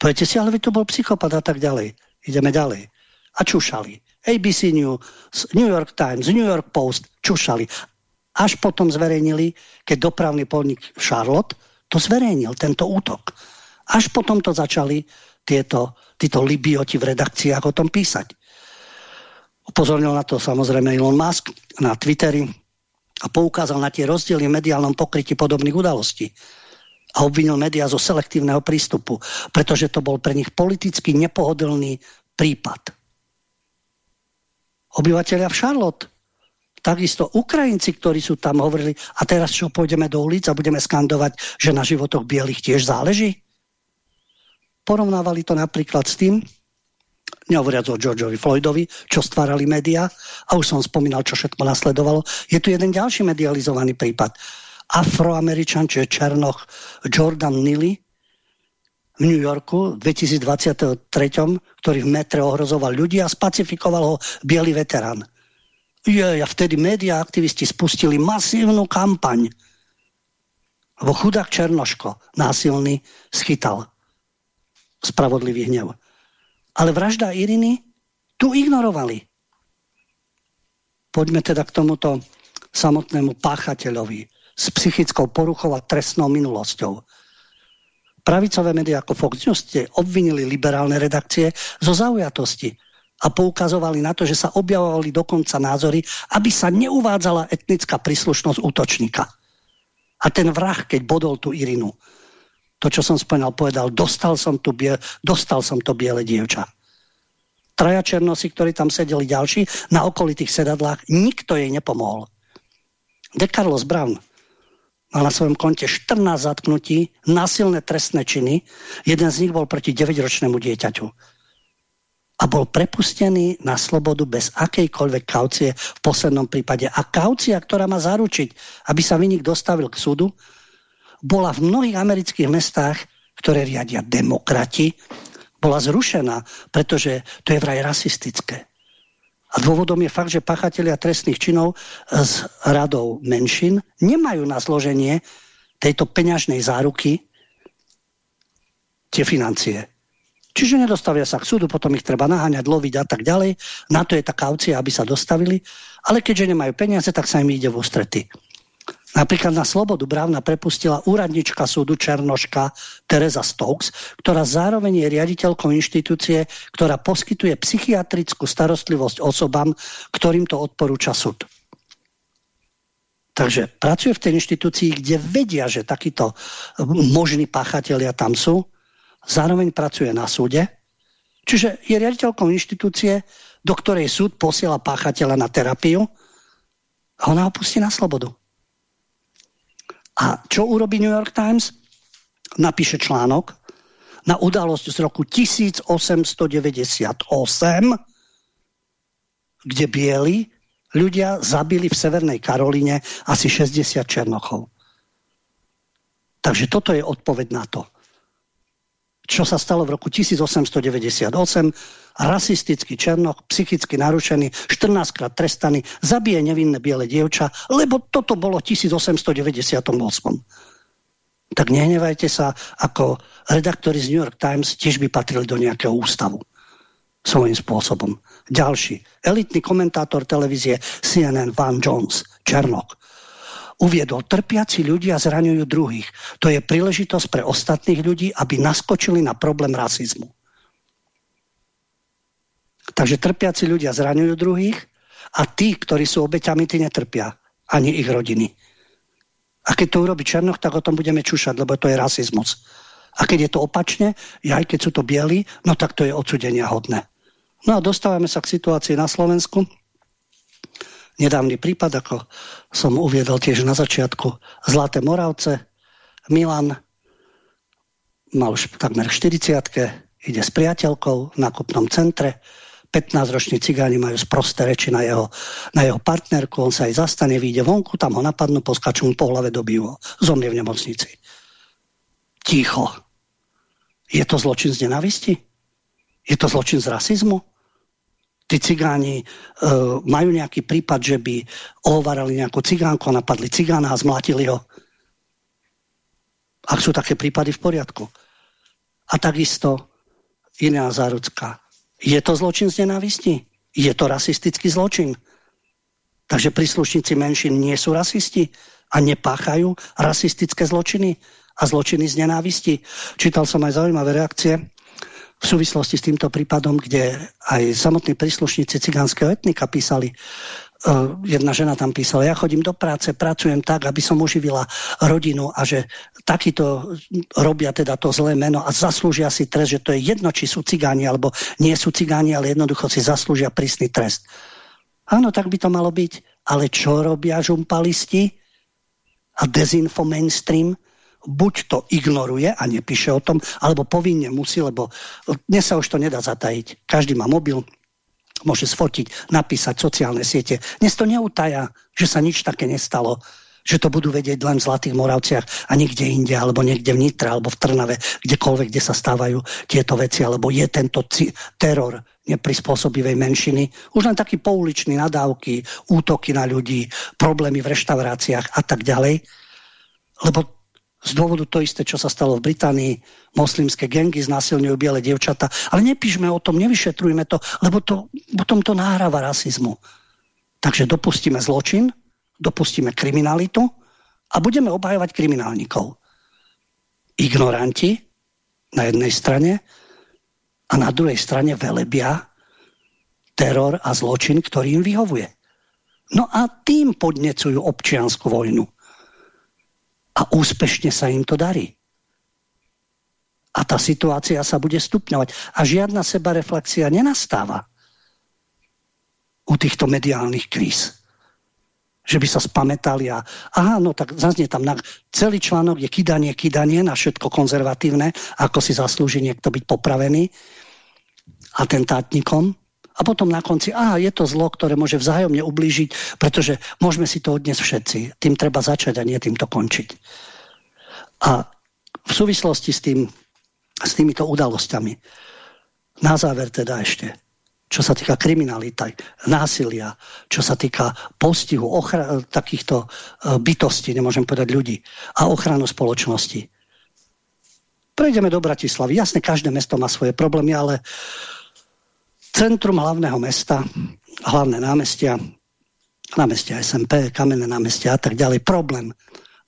Poviete si, ale by to bol psychopat a tak ďalej. Ideme ďalej. A čušali. ABC News, New York Times, New York Post čušali. Až potom zverejnili, keď dopravný podnik Charlotte to zverejnil, tento útok. Až potom to začali tieto, títo libioti v redakciách o tom písať. Upozornil na to samozrejme Elon Musk na Twitteri a poukázal na tie rozdiely v mediálnom pokrytí podobných udalostí a obvinil médiá zo selektívneho prístupu, pretože to bol pre nich politicky nepohodlný prípad. Obyvateľia v Charlotte, takisto Ukrajinci, ktorí sú tam, hovorili, a teraz čo, pôjdeme do ulic a budeme skandovať, že na životoch bielých tiež záleží? Porovnávali to napríklad s tým, nehovoriac o Georgeovi Floydovi, čo stvárali médiá, a už som spomínal, čo všetko nasledovalo. Je tu jeden ďalší medializovaný prípad. Afroameričan, čiže Černoch Jordan Nilly v New Yorku v 2023, ktorý v metre ohrozoval ľudí a spacifikoval ho biely veterán. Je, a vtedy médiá aktivisti spustili masívnu kampaň Lebo chudák Černoško, násilný, schytal spravodlivý hnev. Ale vražda Iriny tu ignorovali. Poďme teda k tomuto samotnému páchateľovi s psychickou poruchou a trestnou minulosťou. Pravicové médiá ako Fox News ste obvinili liberálne redakcie zo zaujatosti a poukazovali na to, že sa objavovali dokonca názory, aby sa neuvádzala etnická príslušnosť útočníka. A ten vrah, keď bodol tú Irinu, to, čo som spomínal, povedal, dostal som, tu biel, dostal som to biele dievča. Traja černosi, ktorí tam sedeli ďalší, na okolitých sedadlách, nikto jej nepomohol. De Carlos Brown mal na svojom konte 14 zatknutí, násilné trestné činy, jeden z nich bol proti 9-ročnému dieťaťu a bol prepustený na slobodu bez akejkoľvek kaucie v poslednom prípade. A kaucia, ktorá má zaručiť, aby sa vynik dostavil k súdu, bola v mnohých amerických mestách, ktoré riadia demokrati, bola zrušená, pretože to je vraj rasistické. A dôvodom je fakt, že pachatelia trestných činov z radov menšin nemajú na zloženie tejto peňažnej záruky tie financie. Čiže nedostavia sa k súdu, potom ich treba naháňať, loviť a tak ďalej. Na to je tá kaucia, aby sa dostavili. Ale keďže nemajú peniaze, tak sa im ide v ústrety. Napríklad na Slobodu Brávna prepustila úradnička súdu Černoška Teresa Stokes, ktorá zároveň je riaditeľkou inštitúcie, ktorá poskytuje psychiatrickú starostlivosť osobám, ktorým to odporúča súd. Takže pracuje v tej inštitúcii, kde vedia, že takíto možní páchatelia tam sú, zároveň pracuje na súde, čiže je riaditeľkou inštitúcie, do ktorej súd posiela páchateľa na terapiu a ona ho pustí na slobodu. A čo urobí New York Times? Napíše článok na udalosť z roku 1898, kde bieli ľudia zabili v Severnej Karolíne asi 60 Černochov. Takže toto je odpoveď na to čo sa stalo v roku 1898. Rasistický Černoch, psychicky narušený, 14 krát trestaný, zabije nevinné biele dievča, lebo toto bolo v 1898. Tak nehnevajte sa, ako redaktori z New York Times tiež by patrili do nejakého ústavu svojím spôsobom. Ďalší, elitný komentátor televízie CNN Van Jones, Černok, uviedol, trpiaci ľudia zraňujú druhých. To je príležitosť pre ostatných ľudí, aby naskočili na problém rasizmu. Takže trpiaci ľudia zraňujú druhých a tí, ktorí sú obeťami, tí netrpia. Ani ich rodiny. A keď to urobí Černoch, tak o tom budeme čušať, lebo to je rasizmus. A keď je to opačne, aj keď sú to bieli, no tak to je odsudenia hodné. No a dostávame sa k situácii na Slovensku nedávny prípad, ako som uviedol tiež na začiatku, Zlaté Moravce, Milan mal už takmer 40 ide s priateľkou v nákupnom centre, 15-roční cigáni majú sprosté reči na jeho, na jeho partnerku, on sa aj zastane, vyjde vonku, tam ho napadnú, poskačú mu po hlave dobijú ho. Zomrie v nemocnici. Ticho. Je to zločin z nenavisti? Je to zločin z rasizmu? Tí cigáni e, majú nejaký prípad, že by ohovarali nejakú cigánku a napadli cigána a zmlatili ho. Ak sú také prípady v poriadku. A takisto iná zárucka. Je to zločin z nenávisti? Je to rasistický zločin? Takže príslušníci menšín nie sú rasisti a nepáchajú rasistické zločiny a zločiny z nenávisti. Čítal som aj zaujímavé reakcie v súvislosti s týmto prípadom, kde aj samotní príslušníci cigánskeho etnika písali, uh, jedna žena tam písala, ja chodím do práce, pracujem tak, aby som uživila rodinu a že takýto robia teda to zlé meno a zaslúžia si trest, že to je jedno, či sú cigáni alebo nie sú cigáni, ale jednoducho si zaslúžia prísny trest. Áno, tak by to malo byť. Ale čo robia žumpalisti a dezinfo mainstream? Buď to ignoruje a nepíše o tom, alebo povinne musí, lebo dnes sa už to nedá zatajiť. Každý má mobil, môže sfotiť, napísať sociálne siete. Dnes to neutaja, že sa nič také nestalo že to budú vedieť len v Zlatých Moravciach a nikde inde, alebo niekde v Nitre, alebo v Trnave, kdekoľvek, kde sa stávajú tieto veci, alebo je tento teror neprispôsobivej menšiny. Už len taký pouličný nadávky, útoky na ľudí, problémy v reštauráciách a tak ďalej. Lebo z dôvodu to isté, čo sa stalo v Británii, moslimské gengy znásilňujú biele dievčata. Ale nepíšme o tom, nevyšetrujme to, lebo to potom to nahráva rasizmu. Takže dopustíme zločin, dopustíme kriminalitu a budeme obhajovať kriminálnikov. Ignoranti na jednej strane a na druhej strane velebia teror a zločin, ktorý im vyhovuje. No a tým podnecujú občiansku vojnu. A úspešne sa im to darí. A tá situácia sa bude stupňovať. A žiadna sebareflexia nenastáva u týchto mediálnych kríz. Že by sa spametali a aha, no tak zaznie tam na, celý článok je kydanie, kydanie na všetko konzervatívne, ako si zaslúži niekto byť popravený atentátnikom. A potom na konci, aha, je to zlo, ktoré môže vzájomne ublížiť, pretože môžeme si to odniesť všetci. Tým treba začať a nie týmto končiť. A v súvislosti s, tým, s týmito udalosťami, na záver teda ešte, čo sa týka kriminality, násilia, čo sa týka postihu takýchto e, bytostí, nemôžem povedať ľudí, a ochranu spoločnosti. Prejdeme do Bratislavy. Jasne, každé mesto má svoje problémy, ale centrum hlavného mesta, hlavné námestia, námestia SMP, kamenné námestia a tak ďalej, problém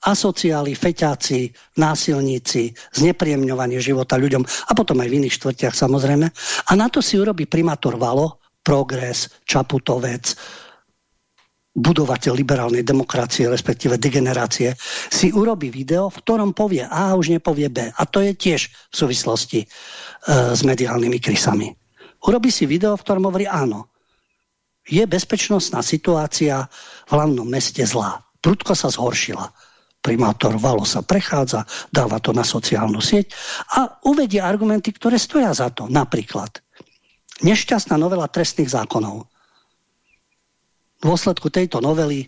asociáli, feťáci, násilníci, znepríjemňovanie života ľuďom a potom aj v iných štvrtiach samozrejme. A na to si urobí primátor Valo, Progres, Čaputovec, budovateľ liberálnej demokracie, respektíve degenerácie, si urobí video, v ktorom povie A a už nepovie B. A to je tiež v súvislosti e, s mediálnymi krysami. Urobí si video, v ktorom hovorí áno. Je bezpečnostná situácia v hlavnom meste zlá. Prudko sa zhoršila primátor Valo sa prechádza, dáva to na sociálnu sieť a uvedie argumenty, ktoré stoja za to. Napríklad nešťastná novela trestných zákonov. V dôsledku tejto novely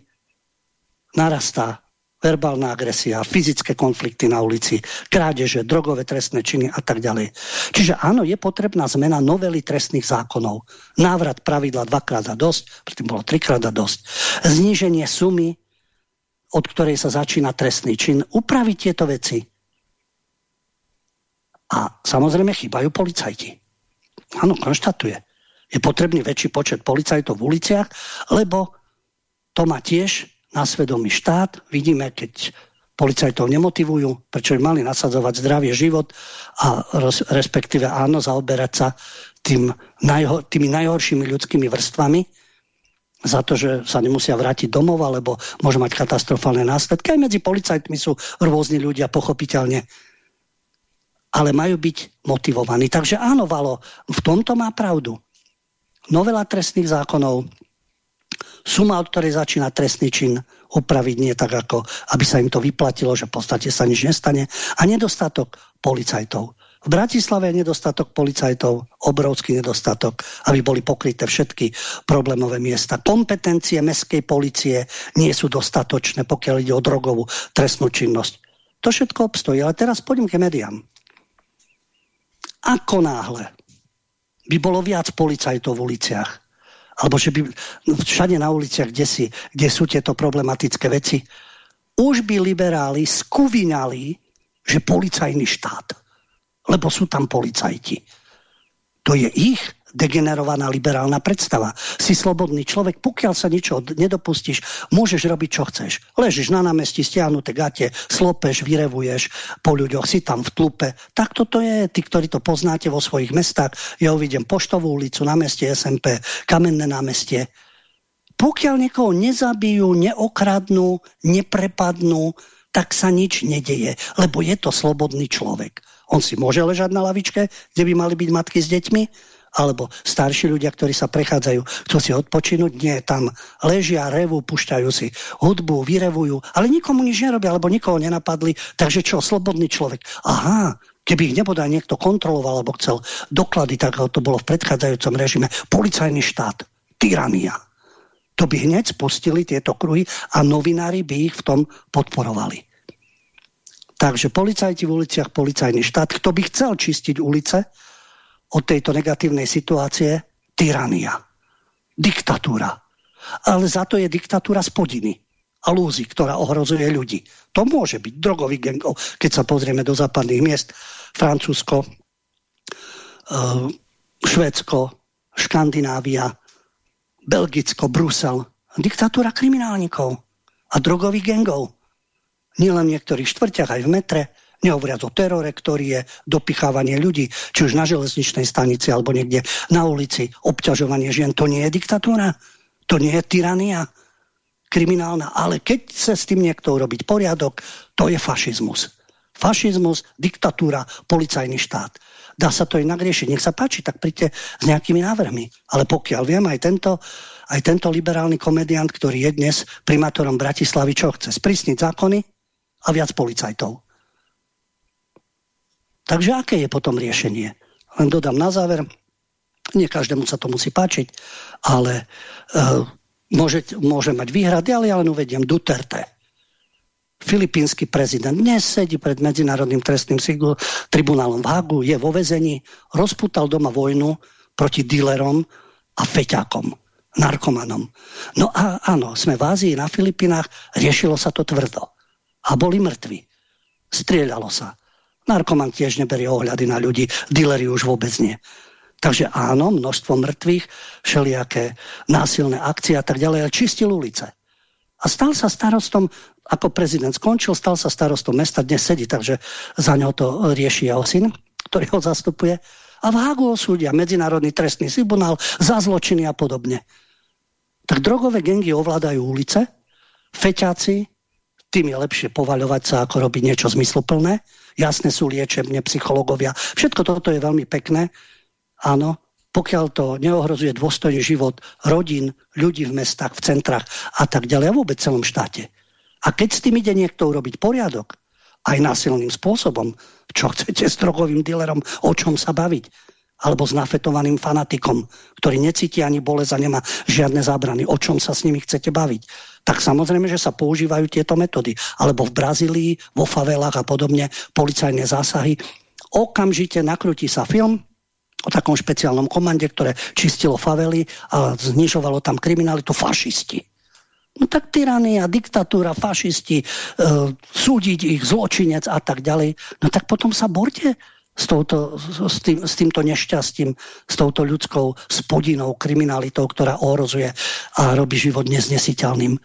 narastá verbálna agresia, fyzické konflikty na ulici, krádeže, drogové trestné činy a tak ďalej. Čiže áno, je potrebná zmena novely trestných zákonov. Návrat pravidla dvakrát a dosť, predtým bolo trikrát a dosť. Zníženie sumy od ktorej sa začína trestný čin, upraviť tieto veci. A samozrejme chýbajú policajti. Áno, konštatuje. Je potrebný väčší počet policajtov v uliciach, lebo to má tiež na svedomí štát. Vidíme, keď policajtov nemotivujú, prečo by mali nasadzovať zdravie život a respektíve áno, zaoberať sa tým najho, tými najhoršími ľudskými vrstvami, za to, že sa nemusia vrátiť domov, alebo môže mať katastrofálne následky. Aj medzi policajtmi sú rôzni ľudia, pochopiteľne. Ale majú byť motivovaní. Takže áno, Valo, v tomto má pravdu. Novela trestných zákonov, suma, od ktorej začína trestný čin, upraviť nie tak, ako aby sa im to vyplatilo, že v podstate sa nič nestane. A nedostatok policajtov. V Bratislave je nedostatok policajtov, obrovský nedostatok, aby boli pokryté všetky problémové miesta. Kompetencie mestskej policie nie sú dostatočné, pokiaľ ide o drogovú trestnú činnosť. To všetko obstojí, ale teraz poďme k médiám. Ako náhle by bolo viac policajtov v uliciach, alebo že by všade na uliciach, kde, si, kde sú tieto problematické veci, už by liberáli skuvinali, že policajný štát lebo sú tam policajti. To je ich degenerovaná liberálna predstava. Si slobodný človek, pokiaľ sa ničo nedopustíš, môžeš robiť, čo chceš. Ležíš na námestí, stiahnuté gate, slopeš, vyrevuješ po ľuďoch, si tam v tlupe. Tak toto je, tí, ktorí to poznáte vo svojich mestách. Ja uvidím Poštovú ulicu, námestie SMP, Kamenné námestie. Pokiaľ niekoho nezabijú, neokradnú, neprepadnú, tak sa nič nedeje, lebo je to slobodný človek. On si môže ležať na lavičke, kde by mali byť matky s deťmi, alebo starší ľudia, ktorí sa prechádzajú, chcú si odpočinúť, nie, tam ležia, revú, pušťajú si hudbu, vyrevujú, ale nikomu nič nerobia, alebo nikoho nenapadli, takže čo, slobodný človek. Aha, keby ich nebodaj niekto kontroloval, alebo chcel doklady, tak to bolo v predchádzajúcom režime, policajný štát, tyrania. To by hneď spustili tieto kruhy a novinári by ich v tom podporovali. Takže policajti v uliciach, policajný štát. Kto by chcel čistiť ulice od tejto negatívnej situácie? Tyrania. Diktatúra. Ale za to je diktatúra z podiny. a lúzy, ktorá ohrozuje ľudí. To môže byť drogový gengov, keď sa pozrieme do západných miest. Francúzsko, uh, Švédsko, Škandinávia, Belgicko, Brusel. Diktatúra kriminálnikov a drogových gengov. Nielen v niektorých štvrťach, aj v metre, nehovoriac o terore, ktorý je dopichávanie ľudí, či už na železničnej stanici alebo niekde na ulici, obťažovanie žien. To nie je diktatúra, to nie je tyrania kriminálna, ale keď sa s tým niekto urobiť poriadok, to je fašizmus. Fašizmus, diktatúra, policajný štát. Dá sa to inak riešiť. Nech sa páči, tak príďte s nejakými návrhmi. Ale pokiaľ viem, aj tento, aj tento liberálny komediant, ktorý je dnes primátorom Bratislavy, čo chce? Sprísniť zákony a viac policajtov. Takže aké je potom riešenie? Len dodám na záver, nie každému sa to musí páčiť, ale uh, môže, môže mať výhrady, ale ja len uvediem Duterte. Filipínsky prezident dnes sedí pred Medzinárodným trestným tribunálom v Hagu, je vo vezení, rozputal doma vojnu proti dílerom a feťákom, narkomanom. No a áno, sme v Ázii, na Filipínach, riešilo sa to tvrdo. A boli mŕtvi. Strieľalo sa. Narkoman tiež neberie ohľady na ľudí, dealeri už vôbec nie. Takže áno, množstvo mŕtvych, všelijaké násilné akcie a tak ďalej, ale čistil ulice. A stal sa starostom, ako prezident skončil, stal sa starostom mesta, dnes sedí, takže za ňo to rieši jeho syn, ktorý ho zastupuje. A v Hágu osúdia Medzinárodný trestný tribunál za zločiny a podobne. Tak drogové gengy ovládajú ulice, feťáci, tým je lepšie povaľovať sa, ako robiť niečo zmysluplné jasné sú liečebne, psychológovia. Všetko toto je veľmi pekné, áno, pokiaľ to neohrozuje dôstojný život rodín, ľudí v mestách, v centrách a tak ďalej, a vôbec celom štáte. A keď s tým ide niekto urobiť poriadok, aj násilným spôsobom, čo chcete s drogovým dealerom, o čom sa baviť, alebo s nafetovaným fanatikom, ktorý necíti ani bolesť a nemá žiadne zábrany. O čom sa s nimi chcete baviť? Tak samozrejme, že sa používajú tieto metódy. Alebo v Brazílii, vo favelách a podobne, policajné zásahy. Okamžite nakrúti sa film o takom špeciálnom komande, ktoré čistilo favely a znižovalo tam kriminalitu fašisti. No tak tyrania, diktatúra, fašisti, e, súdiť ich, zločinec a tak ďalej. No tak potom sa borte s, touto, s, tým, s týmto nešťastím, s touto ľudskou spodinou, kriminalitou, ktorá ohrozuje a robí život neznesiteľným.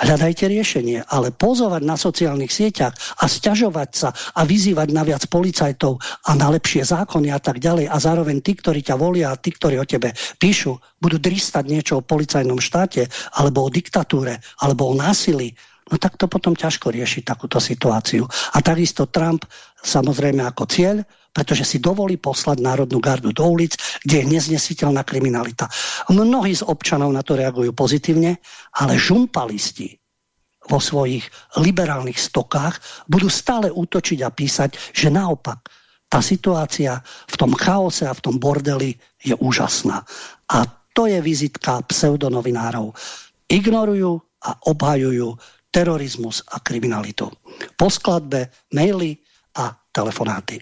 Hľadajte riešenie, ale pozovať na sociálnych sieťach a sťažovať sa a vyzývať na viac policajtov a na lepšie zákony a tak ďalej a zároveň tí, ktorí ťa volia a tí, ktorí o tebe píšu, budú dristať niečo o policajnom štáte alebo o diktatúre alebo o násilí, no tak to potom ťažko riešiť takúto situáciu. A takisto Trump samozrejme ako cieľ pretože si dovolí poslať Národnú gardu do ulic, kde je neznesiteľná kriminalita. Mnohí z občanov na to reagujú pozitívne, ale žumpalisti vo svojich liberálnych stokách budú stále útočiť a písať, že naopak tá situácia v tom chaose a v tom bordeli je úžasná. A to je vizitka pseudonovinárov. Ignorujú a obhajujú terorizmus a kriminalitu. Po skladbe maily a telefonáty.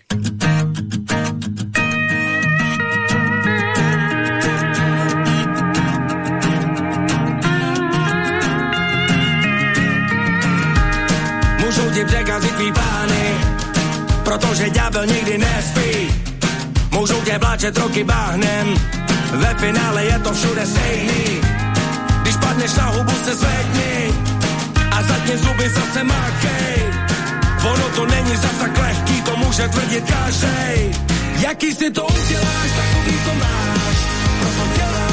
Můžou ti překazit tvý plány, protože ďábel nikdy nespí. Můžou tě vláčet roky báhnem, ve finále je to všude stejný. Když padneš na hubu se zvedni a zatně zuby zase makej. Ono to není zas lehký, to může tvrdit každej. Jaký si to uděláš, takový to máš. Proto dělám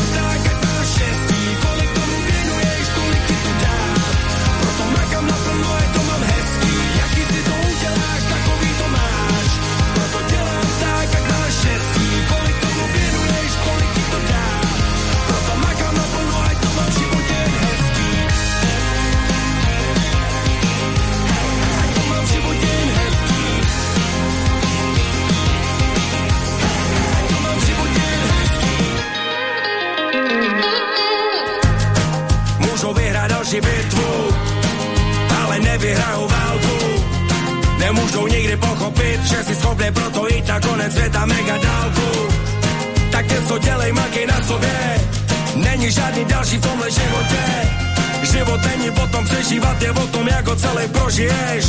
další bitvu, ale nevyhrajú válku. Nemôžu nikdy pochopiť, že si schopný proto ísť na konec sveta mega dálku. Tak ten, co dělej, makej na sobě. Není žádný další v tomhle životě. život není o tom přežívat, je o tom, jak ho celý prožiješ.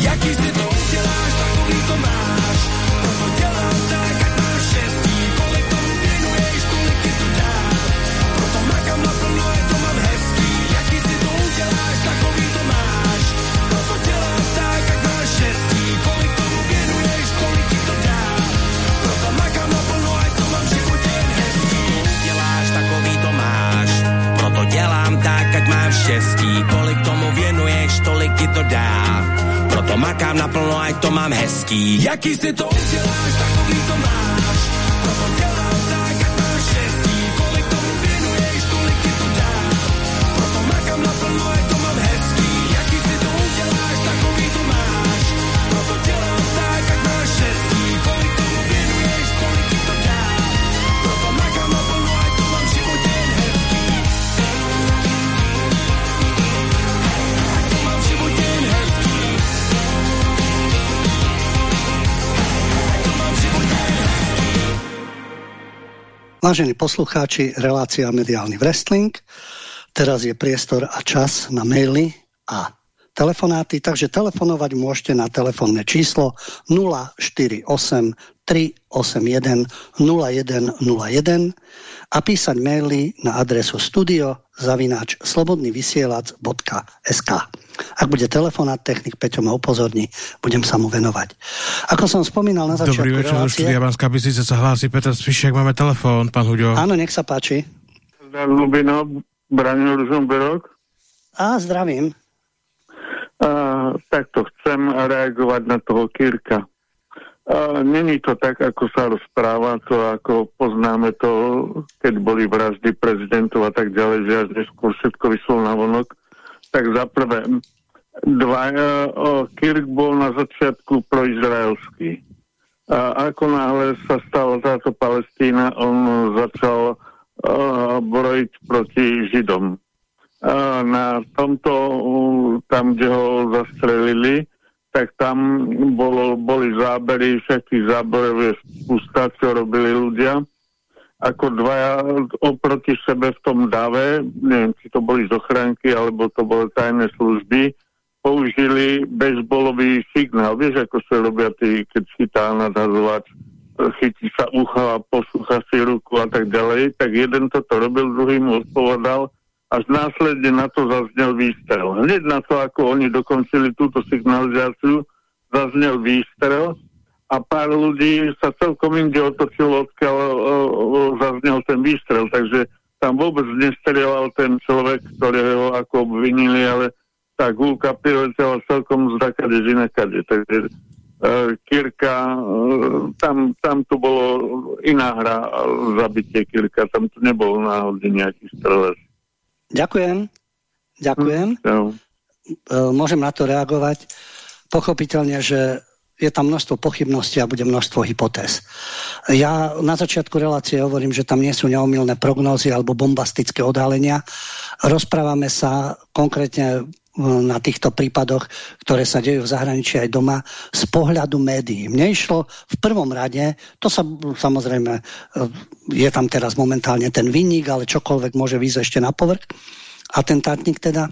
Jaký si to uděláš, takový to máš. Štěstí. Kolik tomu věnuješ, tolik ti to dá. Proto makám naplno, ať to mám hezký. Jaký si to uděláš, takový Vážení poslucháči, relácia Mediálny wrestling. Teraz je priestor a čas na maily a telefonáty, takže telefonovať môžete na telefónne číslo 048 381 0101 a písať maily na adresu studio zavináč slobodnyvysielac.sk Ak bude telefonát, technik Peťo ma upozorní, budem sa mu venovať. Ako som spomínal na začiatku Dobrý večer, relácie... štúdia Banská Bystrica sa hlási Petr Spišek, máme telefón, pán Huďo. Áno, nech sa páči. Zdar Lubino, Branil Ružomberok. A zdravím. A, takto chcem reagovať na toho Kirka. A, není to tak, ako sa rozpráva, to ako poznáme to, keď boli vraždy prezidentov a tak ďalej, že až neskôr všetko vyšlo na vonok. Tak za prvé, o, Kirk bol na začiatku proizraelský. A ako náhle sa stala táto Palestína, on začal uh, brojiť proti Židom. A na tomto, uh, tam, kde ho zastrelili, tak tam bolo, boli zábery, všetky záberové spústa, čo robili ľudia. Ako dvaja oproti sebe v tom dave, neviem, či to boli z ochránky, alebo to boli tajné služby, použili bezbolový signál. Vieš, ako sa robia tí, keď chytá nadhazovač, chytí sa ucha a posúcha si ruku a tak ďalej, tak jeden toto robil, druhý mu odpovedal, až následne na to zaznel výstrel. Hneď na to, ako oni dokončili túto signalizáciu, zaznel výstrel a pár ľudí sa celkom inde otočilo, odkiaľ o, o, zaznel ten výstrel, takže tam vôbec nestrelal ten človek, ktorého ako obvinili, ale tá gulka priletela celkom zdakade zinakade. Takže uh, Kirka, uh, tam, tam to bolo iná hra, zabitie Kirka, tam to nebol náhodne nejaký strelec. Ďakujem. Ďakujem. No. E, Môžem na to reagovať. Pochopiteľne, že je tam množstvo pochybností a bude množstvo hypotéz. Ja na začiatku relácie hovorím, že tam nie sú neomilné prognózy alebo bombastické odhalenia. Rozprávame sa konkrétne na týchto prípadoch, ktoré sa dejú v zahraničí aj doma, z pohľadu médií. Mne išlo v prvom rade, to sa samozrejme, e, je tam teraz momentálne ten vinník, ale čokoľvek môže výjsť ešte na povrch, atentátnik teda,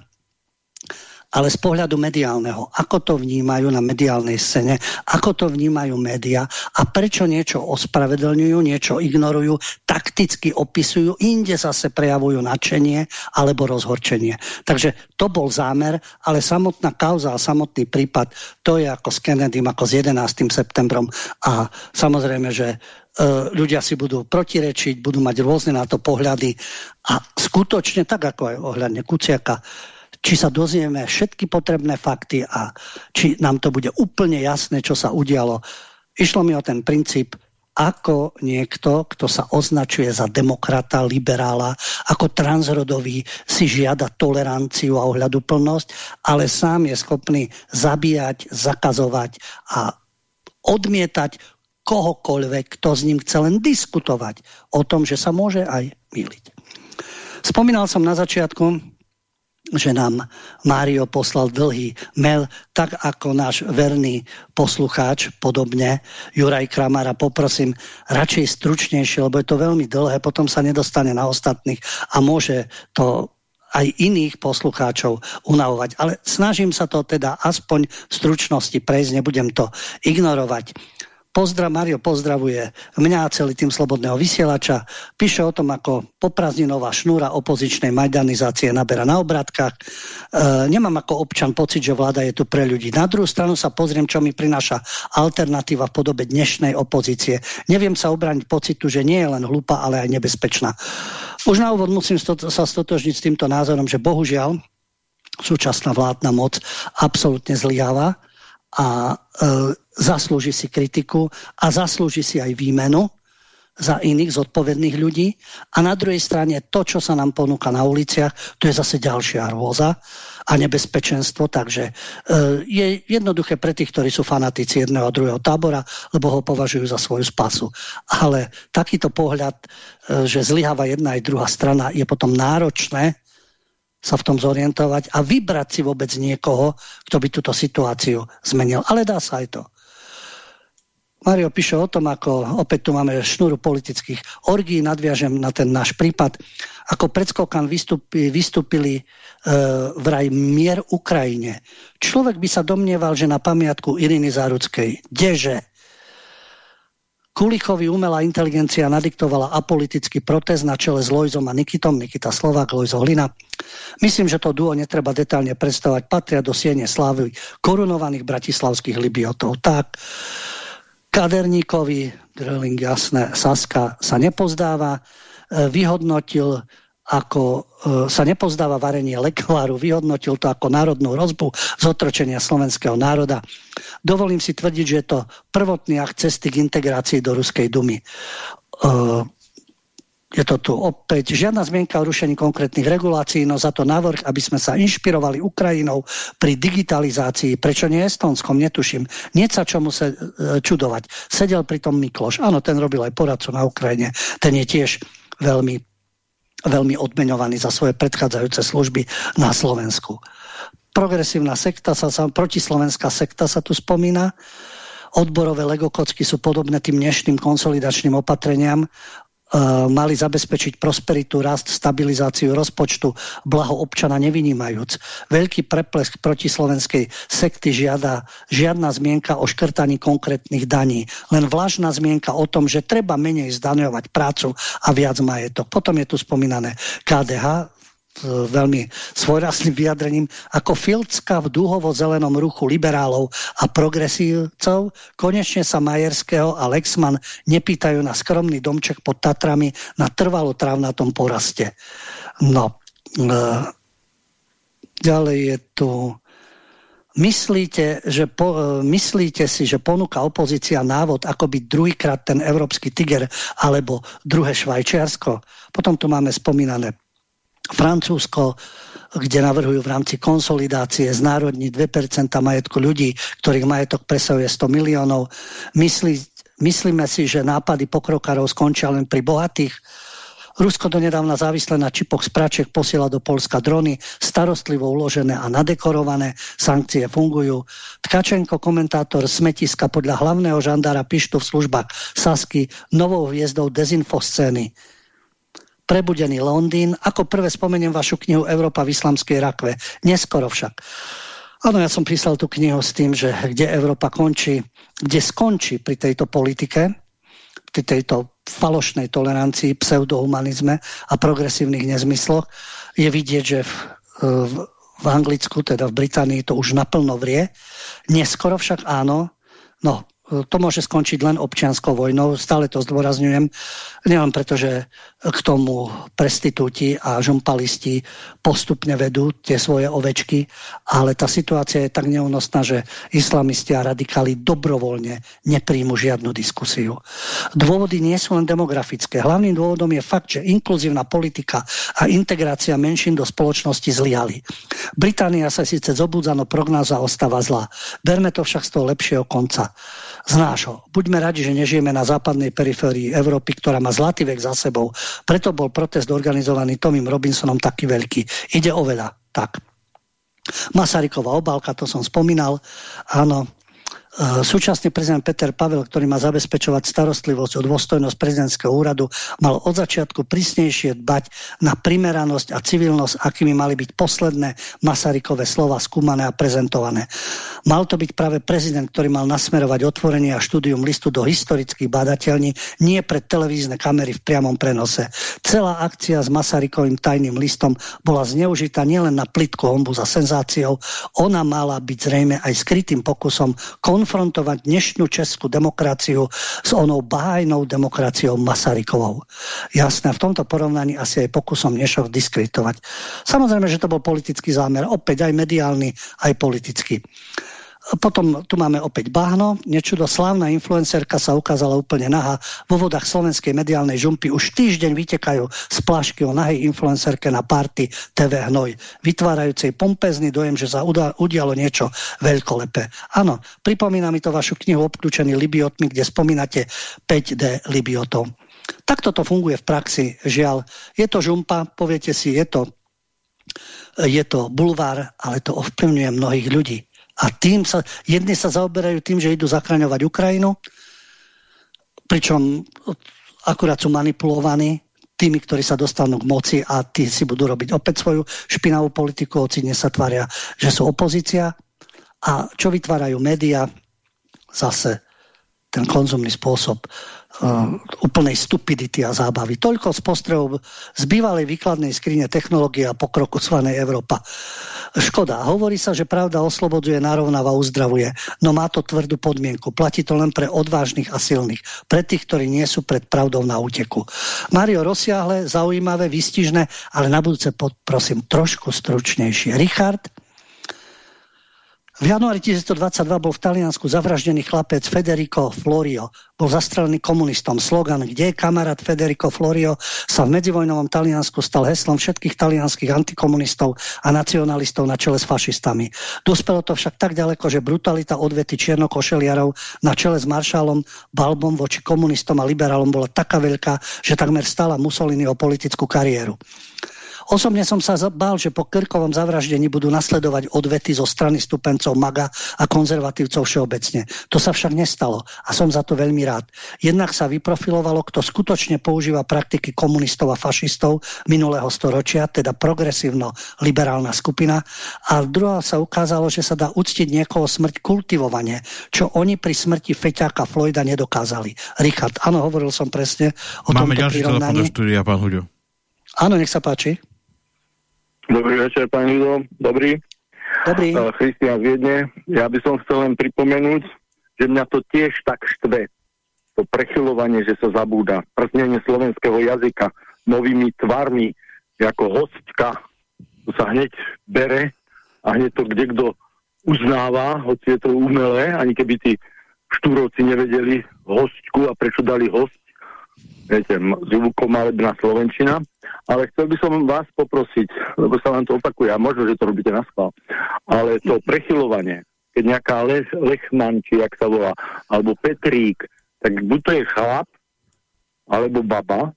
ale z pohľadu mediálneho, ako to vnímajú na mediálnej scéne, ako to vnímajú média a prečo niečo ospravedlňujú, niečo ignorujú, takticky opisujú, inde zase prejavujú nadšenie alebo rozhorčenie. Takže to bol zámer, ale samotná kauza a samotný prípad, to je ako s Kennedym, ako s 11. septembrom a samozrejme, že e, ľudia si budú protirečiť, budú mať rôzne na to pohľady a skutočne, tak ako aj ohľadne Kuciaka, či sa dozvieme všetky potrebné fakty a či nám to bude úplne jasné, čo sa udialo. Išlo mi o ten princíp, ako niekto, kto sa označuje za demokrata, liberála, ako transrodový si žiada toleranciu a ohľaduplnosť, ale sám je schopný zabíjať, zakazovať a odmietať kohokoľvek, kto s ním chce len diskutovať o tom, že sa môže aj myliť. Spomínal som na začiatku, že nám Mário poslal dlhý mail, tak ako náš verný poslucháč, podobne Juraj Kramara, poprosím radšej stručnejšie, lebo je to veľmi dlhé, potom sa nedostane na ostatných a môže to aj iných poslucháčov unavovať. Ale snažím sa to teda aspoň v stručnosti prejsť, nebudem to ignorovať. Pozdrav, Mario pozdravuje mňa a celý tým Slobodného vysielača. Píše o tom, ako poprazninová šnúra opozičnej majdanizácie nabera na obratkách. E, nemám ako občan pocit, že vláda je tu pre ľudí. Na druhú stranu sa pozriem, čo mi prináša alternatíva v podobe dnešnej opozície. Neviem sa obrániť pocitu, že nie je len hlúpa, ale aj nebezpečná. Už na úvod musím sa stotožniť s týmto názorom, že bohužiaľ súčasná vládna moc absolútne zlyháva a e, zaslúži si kritiku a zaslúži si aj výmenu za iných zodpovedných ľudí. A na druhej strane to, čo sa nám ponúka na uliciach, to je zase ďalšia hrôza a nebezpečenstvo. Takže e, je jednoduché pre tých, ktorí sú fanatici jedného a druhého tábora, lebo ho považujú za svoju spasu. Ale takýto pohľad, e, že zlyháva jedna aj druhá strana, je potom náročné sa v tom zorientovať a vybrať si vôbec niekoho, kto by túto situáciu zmenil. Ale dá sa aj to. Mario píše o tom, ako opäť tu máme šnúru politických orgí, nadviažem na ten náš prípad, ako predskokan vystúpi, vystúpili e, vraj mier Ukrajine. Človek by sa domnieval, že na pamiatku Iriny Záruckej, kdeže Kulichovi umelá inteligencia nadiktovala apolitický protest na čele s Lojzom a Nikitom, Nikita Slovák, Lojzo Hlina. Myslím, že to duo netreba detálne predstavovať, patria do siene slávy korunovaných bratislavských libiotov. Tak, Kaderníkovi, Drelling jasné, Saska sa nepozdáva, e, vyhodnotil ako e, sa nepozdáva varenie lekváru, vyhodnotil to ako národnú rozbu z otročenia slovenského národa. Dovolím si tvrdiť, že je to prvotný akt cesty k integrácii do Ruskej dumy. E, je to tu opäť žiadna zmienka o rušení konkrétnych regulácií, no za to návrh, aby sme sa inšpirovali Ukrajinou pri digitalizácii. Prečo nie Estonskom, netuším. Nie sa čomu sa e, čudovať. Sedel pri tom Mikloš. Áno, ten robil aj poradcu na Ukrajine. Ten je tiež veľmi, veľmi odmeňovaný za svoje predchádzajúce služby na Slovensku. Progresívna sekta, sa, protislovenská sekta sa tu spomína odborové legokocky sú podobné tým dnešným konsolidačným opatreniam mali zabezpečiť prosperitu, rast, stabilizáciu rozpočtu, blaho občana nevynímajúc. Veľký preplesk proti slovenskej sekty žiada žiadna zmienka o škrtaní konkrétnych daní. Len vlážna zmienka o tom, že treba menej zdaňovať prácu a viac majetok. Potom je tu spomínané KDH, veľmi svojrastným vyjadrením, ako Filcka v dúhovo-zelenom ruchu liberálov a progresívcov, konečne sa Majerského a Lexman nepýtajú na skromný domček pod Tatrami na trvalo trávnatom poraste. No, e, ďalej je tu... Myslíte, že po, e, myslíte si, že ponúka opozícia návod, ako byť druhýkrát ten európsky tiger alebo druhé Švajčiarsko? Potom tu máme spomínané Francúzsko, kde navrhujú v rámci konsolidácie znárodniť 2% majetku ľudí, ktorých majetok presahuje 100 miliónov. Myslí, myslíme si, že nápady pokrokárov skončia len pri bohatých. Rusko donedávna závislé na čipoch z praček posiela do Polska drony, starostlivo uložené a nadekorované, sankcie fungujú. Tkačenko, komentátor smetiska podľa hlavného žandára Pištu v službách Sasky, novou hviezdou dezinfoscény prebudený Londýn. Ako prvé spomeniem vašu knihu Európa v islamskej rakve. Neskoro však. Áno, ja som písal tú knihu s tým, že kde Európa končí, kde skončí pri tejto politike, pri tejto falošnej tolerancii, pseudohumanizme a progresívnych nezmysloch, je vidieť, že v, v, v Anglicku, teda v Británii to už naplno vrie. Neskoro však áno, no to môže skončiť len občianskou vojnou, stále to zdôrazňujem, nielen preto, že k tomu prestitúti a žumpalisti postupne vedú tie svoje ovečky, ale tá situácia je tak neúnosná, že islamisti a radikáli dobrovoľne nepríjmu žiadnu diskusiu. Dôvody nie sú len demografické. Hlavným dôvodom je fakt, že inkluzívna politika a integrácia menšín do spoločnosti zlyhali. Británia sa síce zobúdzano prognáza ostáva zlá. Berme to však z toho lepšieho konca z. Buďme radi, že nežijeme na západnej periférii Európy, ktorá má zlatý vek za sebou. Preto bol protest organizovaný Tomým Robinsonom taký veľký. Ide o veľa. Tak. Masaryková obálka, to som spomínal. Áno. Eh, súčasný prezident Peter Pavel, ktorý má zabezpečovať starostlivosť o dôstojnosť prezidentského úradu, mal od začiatku prísnejšie dbať na primeranosť a civilnosť, akými mali byť posledné Masarykové slova skúmané a prezentované. Mal to byť práve prezident, ktorý mal nasmerovať otvorenie a štúdium listu do historických badateľní, nie pred televízne kamery v priamom prenose. Celá akcia s Masarykovým tajným listom bola zneužitá nielen na plitku hombu za senzáciou, ona mala byť zrejme aj skrytým pokusom konfrontovať dnešnú českú demokraciu s onou bájnou demokraciou Masarykovou. Jasné, v tomto porovnaní asi aj pokusom niečo diskreditovať. Samozrejme, že to bol politický zámer, opäť aj mediálny, aj politický. Potom tu máme opäť Bahno. Nečudo, slávna influencerka sa ukázala úplne naha. Vo vodách slovenskej mediálnej žumpy už týždeň vytekajú z plášky o nahej influencerke na party TV Hnoj, vytvárajúcej pompezný dojem, že sa udialo niečo veľkolepé. Áno, pripomína mi to vašu knihu Obklúčený Libiotmi, kde spomínate 5D Libiotov. Takto to funguje v praxi, žiaľ. Je to žumpa, poviete si, je to, je to bulvár, ale to ovplyvňuje mnohých ľudí. A tým sa, jedni sa zaoberajú tým, že idú zachraňovať Ukrajinu, pričom akurát sú manipulovaní tými, ktorí sa dostanú k moci a tí si budú robiť opäť svoju špinavú politiku, hoci dnes sa tvária, že sú opozícia. A čo vytvárajú médiá? Zase ten konzumný spôsob uh, úplnej stupidity a zábavy. Toľko z postrehov z bývalej výkladnej skrine technológie a pokroku svanej Európa. Škoda. Hovorí sa, že pravda oslobodzuje, narovnáva, uzdravuje. No má to tvrdú podmienku. Platí to len pre odvážnych a silných. Pre tých, ktorí nie sú pred pravdou na úteku. Mario, rozsiahle, zaujímavé, výstižné, ale na budúce prosím trošku stručnejšie. Richard? V januári 1922 bol v Taliansku zavraždený chlapec Federico Florio. Bol zastrelený komunistom. Slogan Kde je kamarát Federico Florio sa v medzivojnovom Taliansku stal heslom všetkých talianských antikomunistov a nacionalistov na čele s fašistami. Dospelo to však tak ďaleko, že brutalita odvety čiernokošeliarov na čele s maršálom Balbom voči komunistom a liberálom bola taká veľká, že takmer stala Mussoliniho politickú kariéru. Osobne som sa bál, že po Krkovom zavraždení budú nasledovať odvety zo strany stupencov MAGA a konzervatívcov všeobecne. To sa však nestalo a som za to veľmi rád. Jednak sa vyprofilovalo, kto skutočne používa praktiky komunistov a fašistov minulého storočia, teda progresívno-liberálna skupina a druhá sa ukázalo, že sa dá uctiť niekoho smrť kultivovanie, čo oni pri smrti Feťáka Floyda nedokázali. Richard, áno, hovoril som presne o Máme ďalší telefón do štúdia, pán Huďo. Áno, nech sa páči. Dobrý večer, pán Judo. Dobrý. Dobrý. Uh, Christian z Viedne. Ja by som chcel len pripomenúť, že mňa to tiež tak štve. To prechylovanie, že sa zabúda. Prznenie slovenského jazyka novými tvarmi, ako hostka. To sa hneď bere a hneď to kde kto uznáva, hoci je to umelé, ani keby tí štúrovci nevedeli hostku a prečo dali host, viete, zvukomalebná Slovenčina. Ale chcel by som vás poprosiť, lebo sa vám to opakuje, a možno, že to robíte na schvál, ale to prechylovanie, keď nejaká Lech, Lechman, jak sa volá, alebo Petrík, tak buď to je chlap, alebo baba,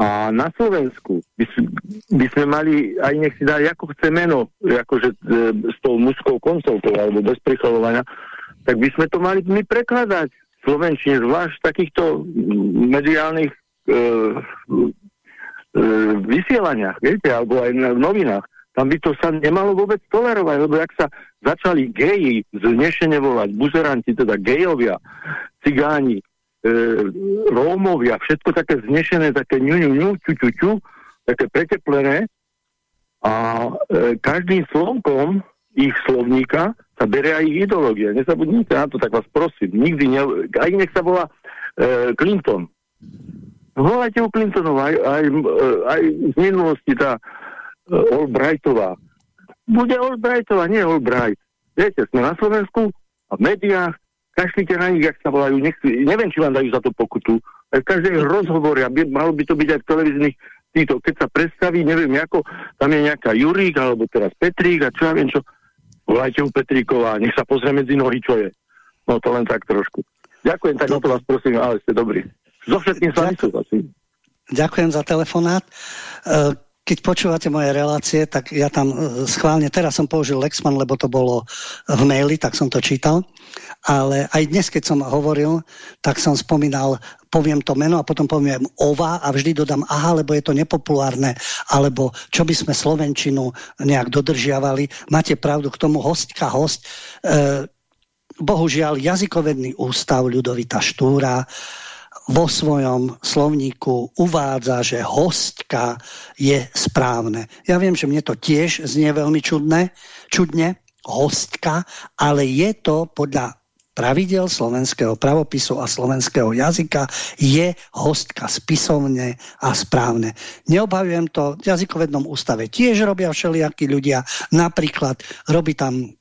a na Slovensku by, by sme mali, aj nech si dali ako chce meno, akože e, s tou mužskou koncovkou, alebo bez prechylovania, tak by sme to mali my prekladať Slovenčine, zvlášť takýchto mediálnych e, e, vysielaniach, viete, alebo aj v novinách. Tam by to sa nemalo vôbec tolerovať, lebo ak sa začali geji znešene volať, buzeranti, teda gejovia, cigáni, e, Rómovia, všetko také znešené, také ňu, ňu, ňu, také preteplené a e, každým slovkom ich slovníka sa berie aj ich ideológia. Nezabudnite na to, tak vás prosím. Nikdy ne... Aj nech sa volá e, Clinton. Volajte u Clintonov, aj, aj, e, aj z minulosti tá e, Albrightová. Bude Albrightová, nie Albright. Viete, sme na Slovensku a v médiách, kašlite na nich, jak sa volajú, nechci, neviem, či vám dajú za to pokutu. V každej rozhovore, aby, malo by to byť aj v televíznych týto, keď sa predstaví, neviem ako, tam je nejaká Jurík, alebo teraz Petrík a čo ja viem čo, volajte u Petríková, nech sa pozrie medzi nohy, čo je. No to len tak trošku. Ďakujem, tak no to vás prosím, ale ste dobrí. So všetkým sa súhlasím. Ďakujem za telefonát. E, keď počúvate moje relácie, tak ja tam e, schválne, teraz som použil Lexman, lebo to bolo v maili, tak som to čítal, ale aj dnes, keď som hovoril, tak som spomínal, poviem to meno a potom poviem ova a vždy dodám aha, lebo je to nepopulárne, alebo čo by sme Slovenčinu nejak dodržiavali. Máte pravdu, k tomu hostka, host. E, bohužiaľ, jazykovedný ústav Ľudovita Štúra vo svojom slovníku uvádza, že hostka je správne. Ja viem, že mne to tiež znie veľmi čudné, čudne, hostka, ale je to podľa pravidel slovenského pravopisu a slovenského jazyka je hostka spisovne a správne. Neobhajujem to, v jazykovednom ústave tiež robia všelijakí ľudia, napríklad robí tam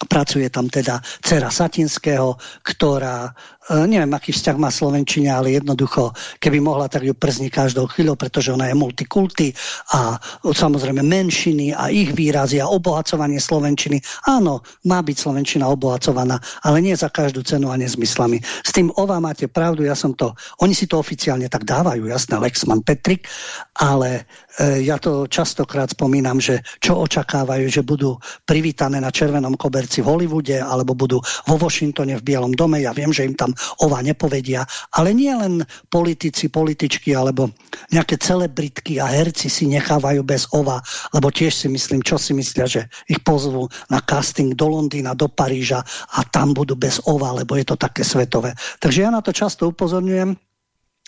pracuje tam teda dcera Satinského, ktorá neviem, aký vzťah má Slovenčine, ale jednoducho, keby mohla, tak ju przní každou chvíľou, pretože ona je multikulty a samozrejme menšiny a ich výrazy a obohacovanie Slovenčiny. Áno, má byť Slovenčina obohacovaná, ale nie za každú cenu a nezmyslami. S tým ova máte pravdu, ja som to, oni si to oficiálne tak dávajú, jasné, Lexman Petrik, ale e, ja to častokrát spomínam, že čo očakávajú, že budú privítané na červenom koberci v Hollywoode alebo budú vo Washingtone v Bielom dome. Ja viem, že im tam ova nepovedia. Ale nie len politici, političky alebo nejaké celebritky a herci si nechávajú bez ova, lebo tiež si myslím, čo si myslia, že ich pozvú na casting do Londýna, do Paríža a tam budú bez ova, lebo je to také svetové. Takže ja na to často upozorňujem,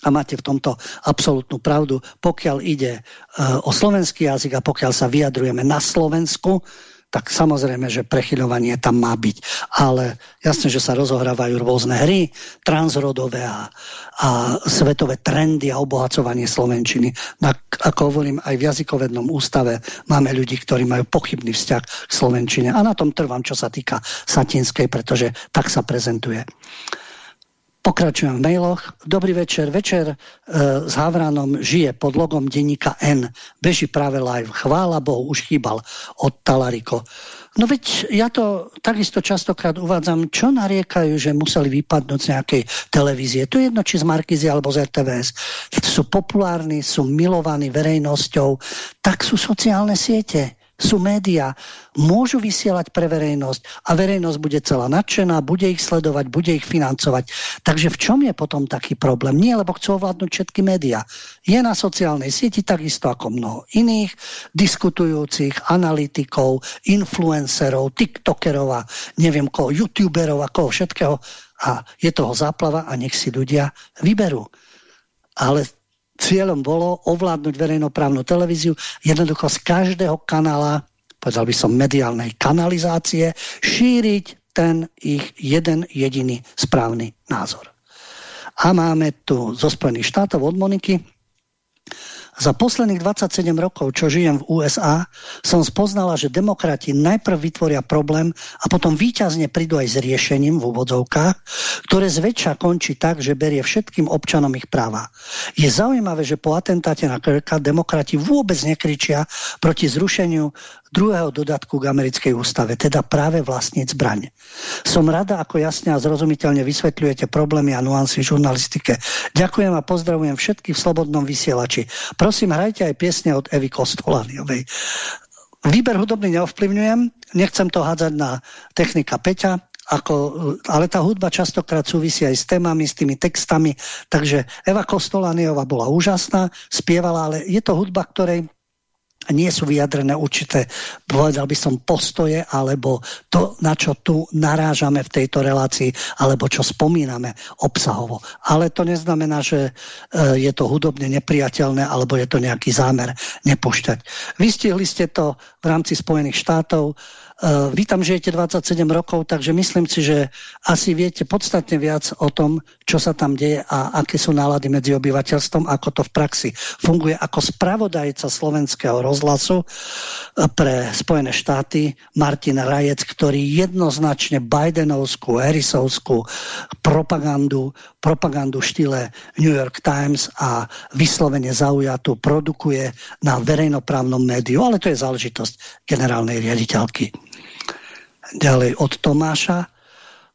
a máte v tomto absolútnu pravdu, pokiaľ ide uh, o slovenský jazyk a pokiaľ sa vyjadrujeme na Slovensku, tak samozrejme, že prechyľovanie tam má byť. Ale jasne, že sa rozohrávajú rôzne hry, transrodové a, a svetové trendy a obohacovanie Slovenčiny. Tak, ako hovorím, aj v jazykovednom ústave máme ľudí, ktorí majú pochybný vzťah k Slovenčine. A na tom trvám, čo sa týka Satinskej, pretože tak sa prezentuje. Pokračujem v mailoch. Dobrý večer. Večer e, s Havranom žije pod logom denníka N. Beží práve live. Chvála Bohu, už chýbal od Talariko. No veď ja to takisto častokrát uvádzam, čo nariekajú, že museli vypadnúť z nejakej televízie. To je jedno, či z Markizy alebo z RTVS. Sú populárni, sú milovaní verejnosťou, tak sú sociálne siete sú médiá, môžu vysielať pre verejnosť a verejnosť bude celá nadšená, bude ich sledovať, bude ich financovať. Takže v čom je potom taký problém? Nie, lebo chcú ovládnuť všetky médiá. Je na sociálnej sieti takisto ako mnoho iných diskutujúcich analytikov, influencerov, tiktokerov a neviem koho, youtuberov a koho všetkého. A je toho záplava a nech si ľudia vyberú. Ale cieľom bolo ovládnuť verejnoprávnu televíziu jednoducho z každého kanála, povedal by som mediálnej kanalizácie, šíriť ten ich jeden jediný správny názor. A máme tu zo Spojených štátov od Moniky za posledných 27 rokov, čo žijem v USA, som spoznala, že demokrati najprv vytvoria problém a potom výťazne prídu aj s riešením v úvodzovkách, ktoré zväčša končí tak, že berie všetkým občanom ich práva. Je zaujímavé, že po atentáte na Kirka demokrati vôbec nekričia proti zrušeniu druhého dodatku k americkej ústave, teda práve vlastniť zbraň. Som rada, ako jasne a zrozumiteľne vysvetľujete problémy a nuancy v žurnalistike. Ďakujem a pozdravujem všetkých v Slobodnom vysielači. Prosím, hrajte aj piesne od Evy Kostolaniovej. Výber hudobný neovplyvňujem, nechcem to hádzať na technika Peťa, ako, ale tá hudba častokrát súvisí aj s témami, s tými textami, takže Eva Kostolaniova bola úžasná, spievala, ale je to hudba, ktorej nie sú vyjadrené určité, povedal by som, postoje, alebo to, na čo tu narážame v tejto relácii, alebo čo spomíname obsahovo. Ale to neznamená, že e, je to hudobne nepriateľné, alebo je to nejaký zámer nepúšťať. Vystihli ste to v rámci Spojených štátov, vy tam žijete 27 rokov, takže myslím si, že asi viete podstatne viac o tom, čo sa tam deje a aké sú nálady medzi obyvateľstvom, ako to v praxi funguje ako spravodajca slovenského rozhlasu eh, pre Spojené štáty Martin Rajec, ktorý jednoznačne Bidenovskú, Harrisovskú propagandu, propagandu štýle New York Times a vyslovene zaujatú produkuje na verejnoprávnom médiu, ale to je záležitosť generálnej riaditeľky. Ďalej od Tomáša.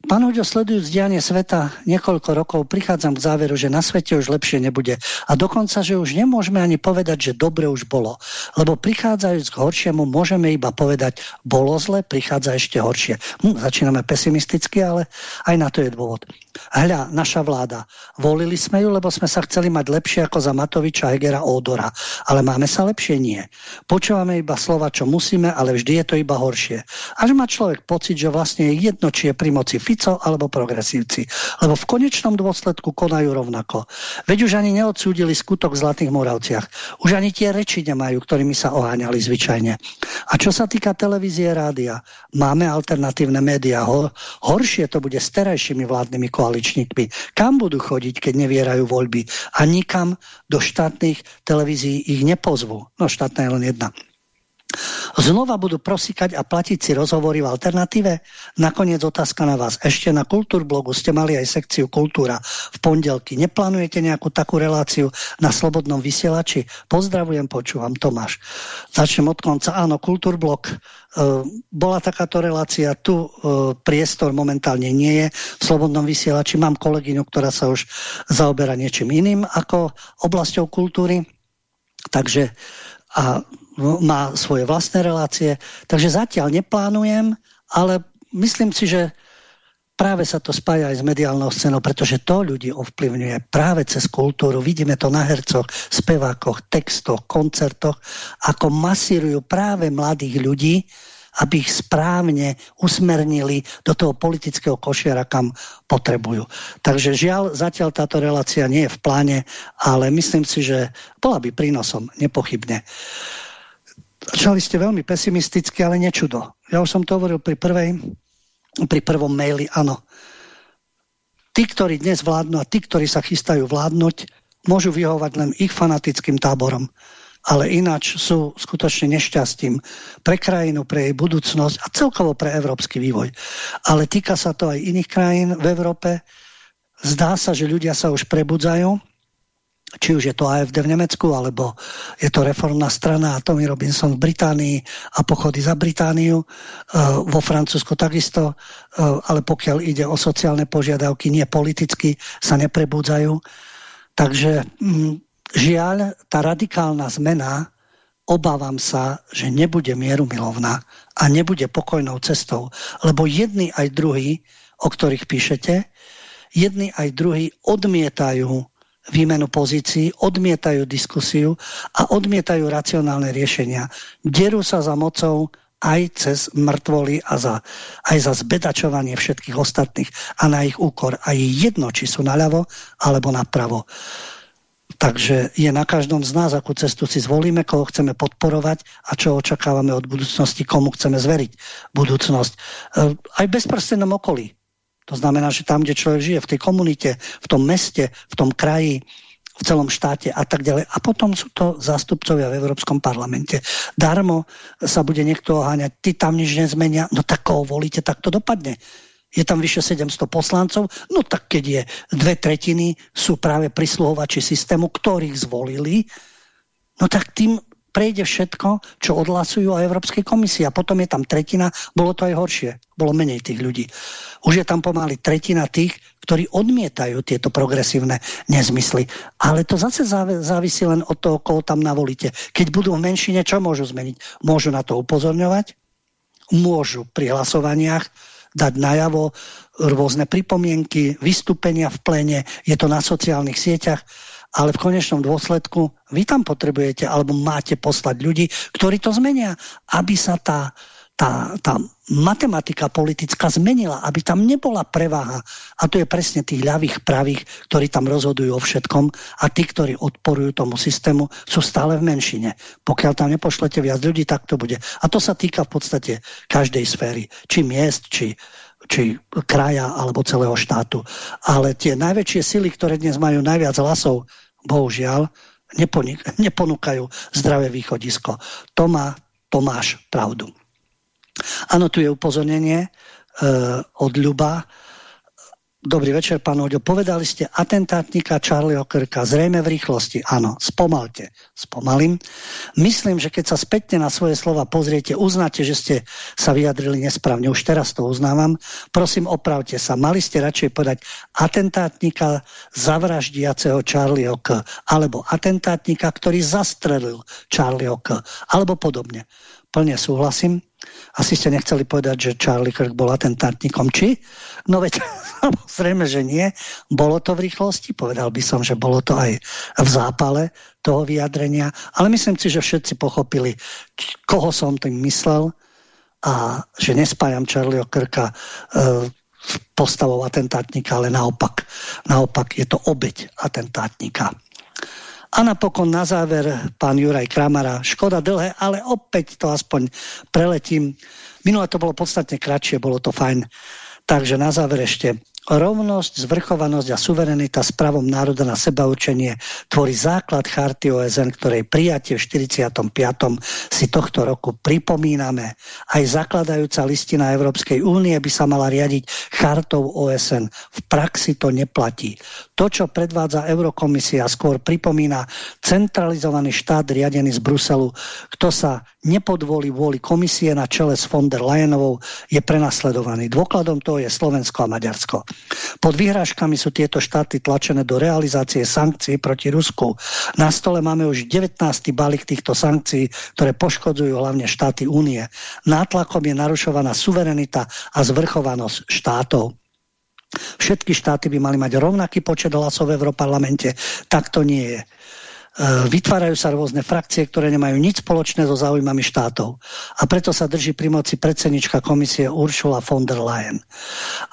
Pán Huďo, sledujúc dianie sveta niekoľko rokov, prichádzam k záveru, že na svete už lepšie nebude. A dokonca, že už nemôžeme ani povedať, že dobre už bolo. Lebo prichádzajúc k horšiemu, môžeme iba povedať, bolo zle, prichádza ešte horšie. Hm, začíname pesimisticky, ale aj na to je dôvod. Hľa, naša vláda. Volili sme ju, lebo sme sa chceli mať lepšie ako za Matoviča, Hegera, Ódora. Ale máme sa lepšie? Nie. Počúvame iba slova, čo musíme, ale vždy je to iba horšie. Až má človek pocit, že vlastne je jedno, či je pri moci Fico alebo progresívci. Lebo v konečnom dôsledku konajú rovnako. Veď už ani neodsúdili skutok v Zlatých Moravciach. Už ani tie reči nemajú, ktorými sa oháňali zvyčajne. A čo sa týka televízie, rádia, máme alternatívne médiá. Ho, horšie to bude s terajšími vládnymi koaličníkmi. Kam budú chodiť, keď nevierajú voľby? A nikam do štátnych televízií ich nepozvú. No štátna je len jedna. Znova budú prosíkať a platiť si rozhovory v alternatíve? Nakoniec otázka na vás. Ešte na Kultúrblogu ste mali aj sekciu Kultúra v pondelky. Neplánujete nejakú takú reláciu na Slobodnom vysielači? Pozdravujem, počúvam, Tomáš. Začnem od konca. Áno, Kultúrblog. E, bola takáto relácia, tu e, priestor momentálne nie je. V Slobodnom vysielači mám kolegyňu, ktorá sa už zaoberá niečím iným ako oblasťou kultúry. Takže a má svoje vlastné relácie, takže zatiaľ neplánujem, ale myslím si, že práve sa to spája aj s mediálnou scénou, pretože to ľudí ovplyvňuje práve cez kultúru. Vidíme to na hercoch, spevákoch, textoch, koncertoch, ako masírujú práve mladých ľudí, aby ich správne usmernili do toho politického košiara, kam potrebujú. Takže žiaľ, zatiaľ táto relácia nie je v pláne, ale myslím si, že bola by prínosom, nepochybne. Začali ste veľmi pesimisticky, ale nečudo. Ja už som to hovoril pri, prvej, pri prvom maili, áno. Tí, ktorí dnes vládnu a tí, ktorí sa chystajú vládnuť, môžu vyhovať len ich fanatickým táborom. Ale ináč sú skutočne nešťastím pre krajinu, pre jej budúcnosť a celkovo pre európsky vývoj. Ale týka sa to aj iných krajín v Európe. Zdá sa, že ľudia sa už prebudzajú či už je to AFD v Nemecku, alebo je to reformná strana a Tommy Robinson v Británii a pochody za Britániu, e, vo Francúzsku takisto, e, ale pokiaľ ide o sociálne požiadavky, nie politicky, sa neprebudzajú. Takže mm, žiaľ, tá radikálna zmena, obávam sa, že nebude mieru milovná a nebude pokojnou cestou, lebo jedni aj druhí, o ktorých píšete, jedni aj druhí odmietajú výmenu pozícií, odmietajú diskusiu a odmietajú racionálne riešenia. Derú sa za mocou aj cez mŕtvoly a za, aj za zbedačovanie všetkých ostatných a na ich úkor. A je jedno, či sú naľavo alebo napravo. Takže je na každom z nás, akú cestu si zvolíme, koho chceme podporovať a čo očakávame od budúcnosti, komu chceme zveriť budúcnosť. E, aj v bezprostrednom okolí. To znamená, že tam, kde človek žije, v tej komunite, v tom meste, v tom kraji, v celom štáte a tak ďalej. A potom sú to zástupcovia v Európskom parlamente. Darmo sa bude niekto oháňať, ty tam nič nezmenia, no tak koho volíte, tak to dopadne. Je tam vyše 700 poslancov, no tak keď je dve tretiny sú práve prisluhovači systému, ktorých zvolili, no tak tým prejde všetko, čo odhlasujú aj Európskej komisii. A potom je tam tretina, bolo to aj horšie, bolo menej tých ľudí. Už je tam pomaly tretina tých, ktorí odmietajú tieto progresívne nezmysly. Ale to zase závisí len od toho, koho tam navolíte. Keď budú v menšine, čo môžu zmeniť? Môžu na to upozorňovať, môžu pri hlasovaniach dať najavo rôzne pripomienky, vystúpenia v plene, je to na sociálnych sieťach ale v konečnom dôsledku vy tam potrebujete alebo máte poslať ľudí, ktorí to zmenia, aby sa tá, tá, tá matematika politická zmenila, aby tam nebola preváha. A to je presne tých ľavých pravých, ktorí tam rozhodujú o všetkom a tí, ktorí odporujú tomu systému, sú stále v menšine. Pokiaľ tam nepošlete viac ľudí, tak to bude. A to sa týka v podstate každej sféry. Či miest, či či kraja alebo celého štátu. Ale tie najväčšie sily, ktoré dnes majú najviac hlasov, bohužiaľ, neponúkajú zdravé východisko. To má Tomáš pravdu. Áno, tu je upozornenie e, od Ľuba. Dobrý večer, pán Oďo. Povedali ste atentátnika Charlieho Kirka. Zrejme v rýchlosti. Áno, spomalte. Spomalím. Myslím, že keď sa spätne na svoje slova pozriete, uznáte, že ste sa vyjadrili nesprávne. Už teraz to uznávam. Prosím, opravte sa. Mali ste radšej povedať atentátnika zavraždiaceho Charlieho K. Alebo atentátnika, ktorý zastrelil Charlieho K. Alebo podobne. Plne súhlasím. Asi ste nechceli povedať, že Charlie Kirk bol atentátnikom. Či? No veď, samozrejme, že nie. Bolo to v rýchlosti, povedal by som, že bolo to aj v zápale toho vyjadrenia, ale myslím si, že všetci pochopili, koho som tým myslel a že nespájam Charlieho Kirka e, postavou atentátnika, ale naopak, naopak je to obeď atentátnika. A napokon na záver pán Juraj Kramara. Škoda dlhé, ale opäť to aspoň preletím. Minule to bolo podstatne kratšie, bolo to fajn. Takže na záver ešte Rovnosť, zvrchovanosť a suverenita s pravom národa na seba učenie tvorí základ charty OSN, ktorej prijatie v 45. si tohto roku pripomíname. Aj zakladajúca listina Európskej únie by sa mala riadiť chartou OSN. V praxi to neplatí. To, čo predvádza Eurokomisia, skôr pripomína centralizovaný štát riadený z Bruselu. Kto sa nepodvolí vôli komisie na čele s von der Leyenovou, je prenasledovaný. Dôkladom toho je Slovensko a Maďarsko. Pod vyhrážkami sú tieto štáty tlačené do realizácie sankcií proti Rusku. Na stole máme už 19. balík týchto sankcií, ktoré poškodzujú hlavne štáty únie. Nátlakom je narušovaná suverenita a zvrchovanosť štátov. Všetky štáty by mali mať rovnaký počet hlasov v Európarlamente. Tak to nie je e, vytvárajú sa rôzne frakcie, ktoré nemajú nič spoločné so záujmami štátov. A preto sa drží pri moci predsednička komisie Ursula von der Leyen.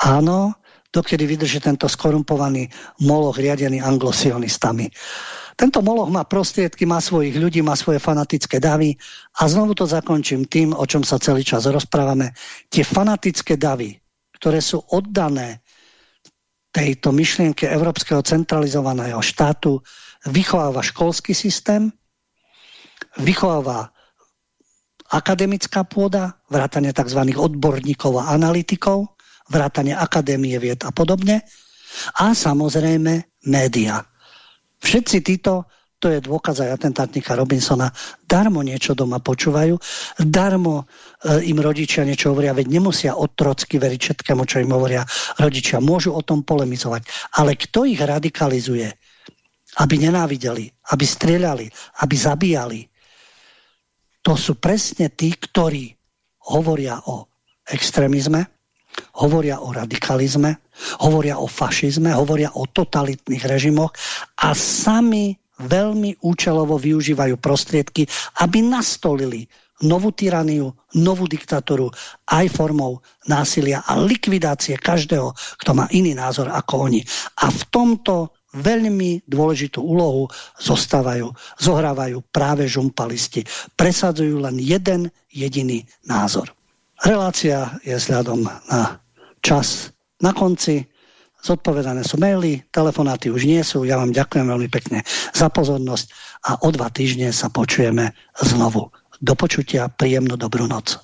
Áno, dokedy vydrží tento skorumpovaný moloch riadený anglosionistami. Tento moloch má prostriedky, má svojich ľudí, má svoje fanatické davy a znovu to zakončím tým, o čom sa celý čas rozprávame. Tie fanatické davy, ktoré sú oddané tejto myšlienke európskeho centralizovaného štátu, vychováva školský systém, vychováva akademická pôda, vrátane tzv. odborníkov a analytikov, vrátane Akadémie vied a podobne. A samozrejme média. Všetci títo, to je dôkaz aj atentátnika Robinsona, darmo niečo doma počúvajú, darmo e, im rodičia niečo hovoria, veď nemusia otrocky veriť všetkému, čo im hovoria rodičia. Môžu o tom polemizovať. Ale kto ich radikalizuje? Aby nenávideli, aby strieľali, aby zabíjali. To sú presne tí, ktorí hovoria o extrémizme, hovoria o radikalizme, hovoria o fašizme, hovoria o totalitných režimoch a sami veľmi účelovo využívajú prostriedky, aby nastolili novú tyraniu, novú diktatúru aj formou násilia a likvidácie každého, kto má iný názor ako oni. A v tomto veľmi dôležitú úlohu zostávajú, zohrávajú práve žumpalisti. Presadzujú len jeden jediný názor. Relácia je vzhľadom na čas na konci. Zodpovedané sú maily, telefonáty už nie sú. Ja vám ďakujem veľmi pekne za pozornosť a o dva týždne sa počujeme znovu. Do počutia, príjemnú dobrú noc.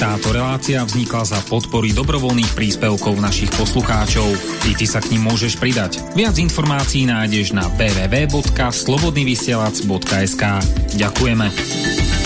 Táto relácia vznikla za podpory dobrovoľných príspevkov našich poslucháčov. I ty sa k ním môžeš pridať. Viac informácií nájdeš na www.slobodnyvysielac.sk Ďakujeme.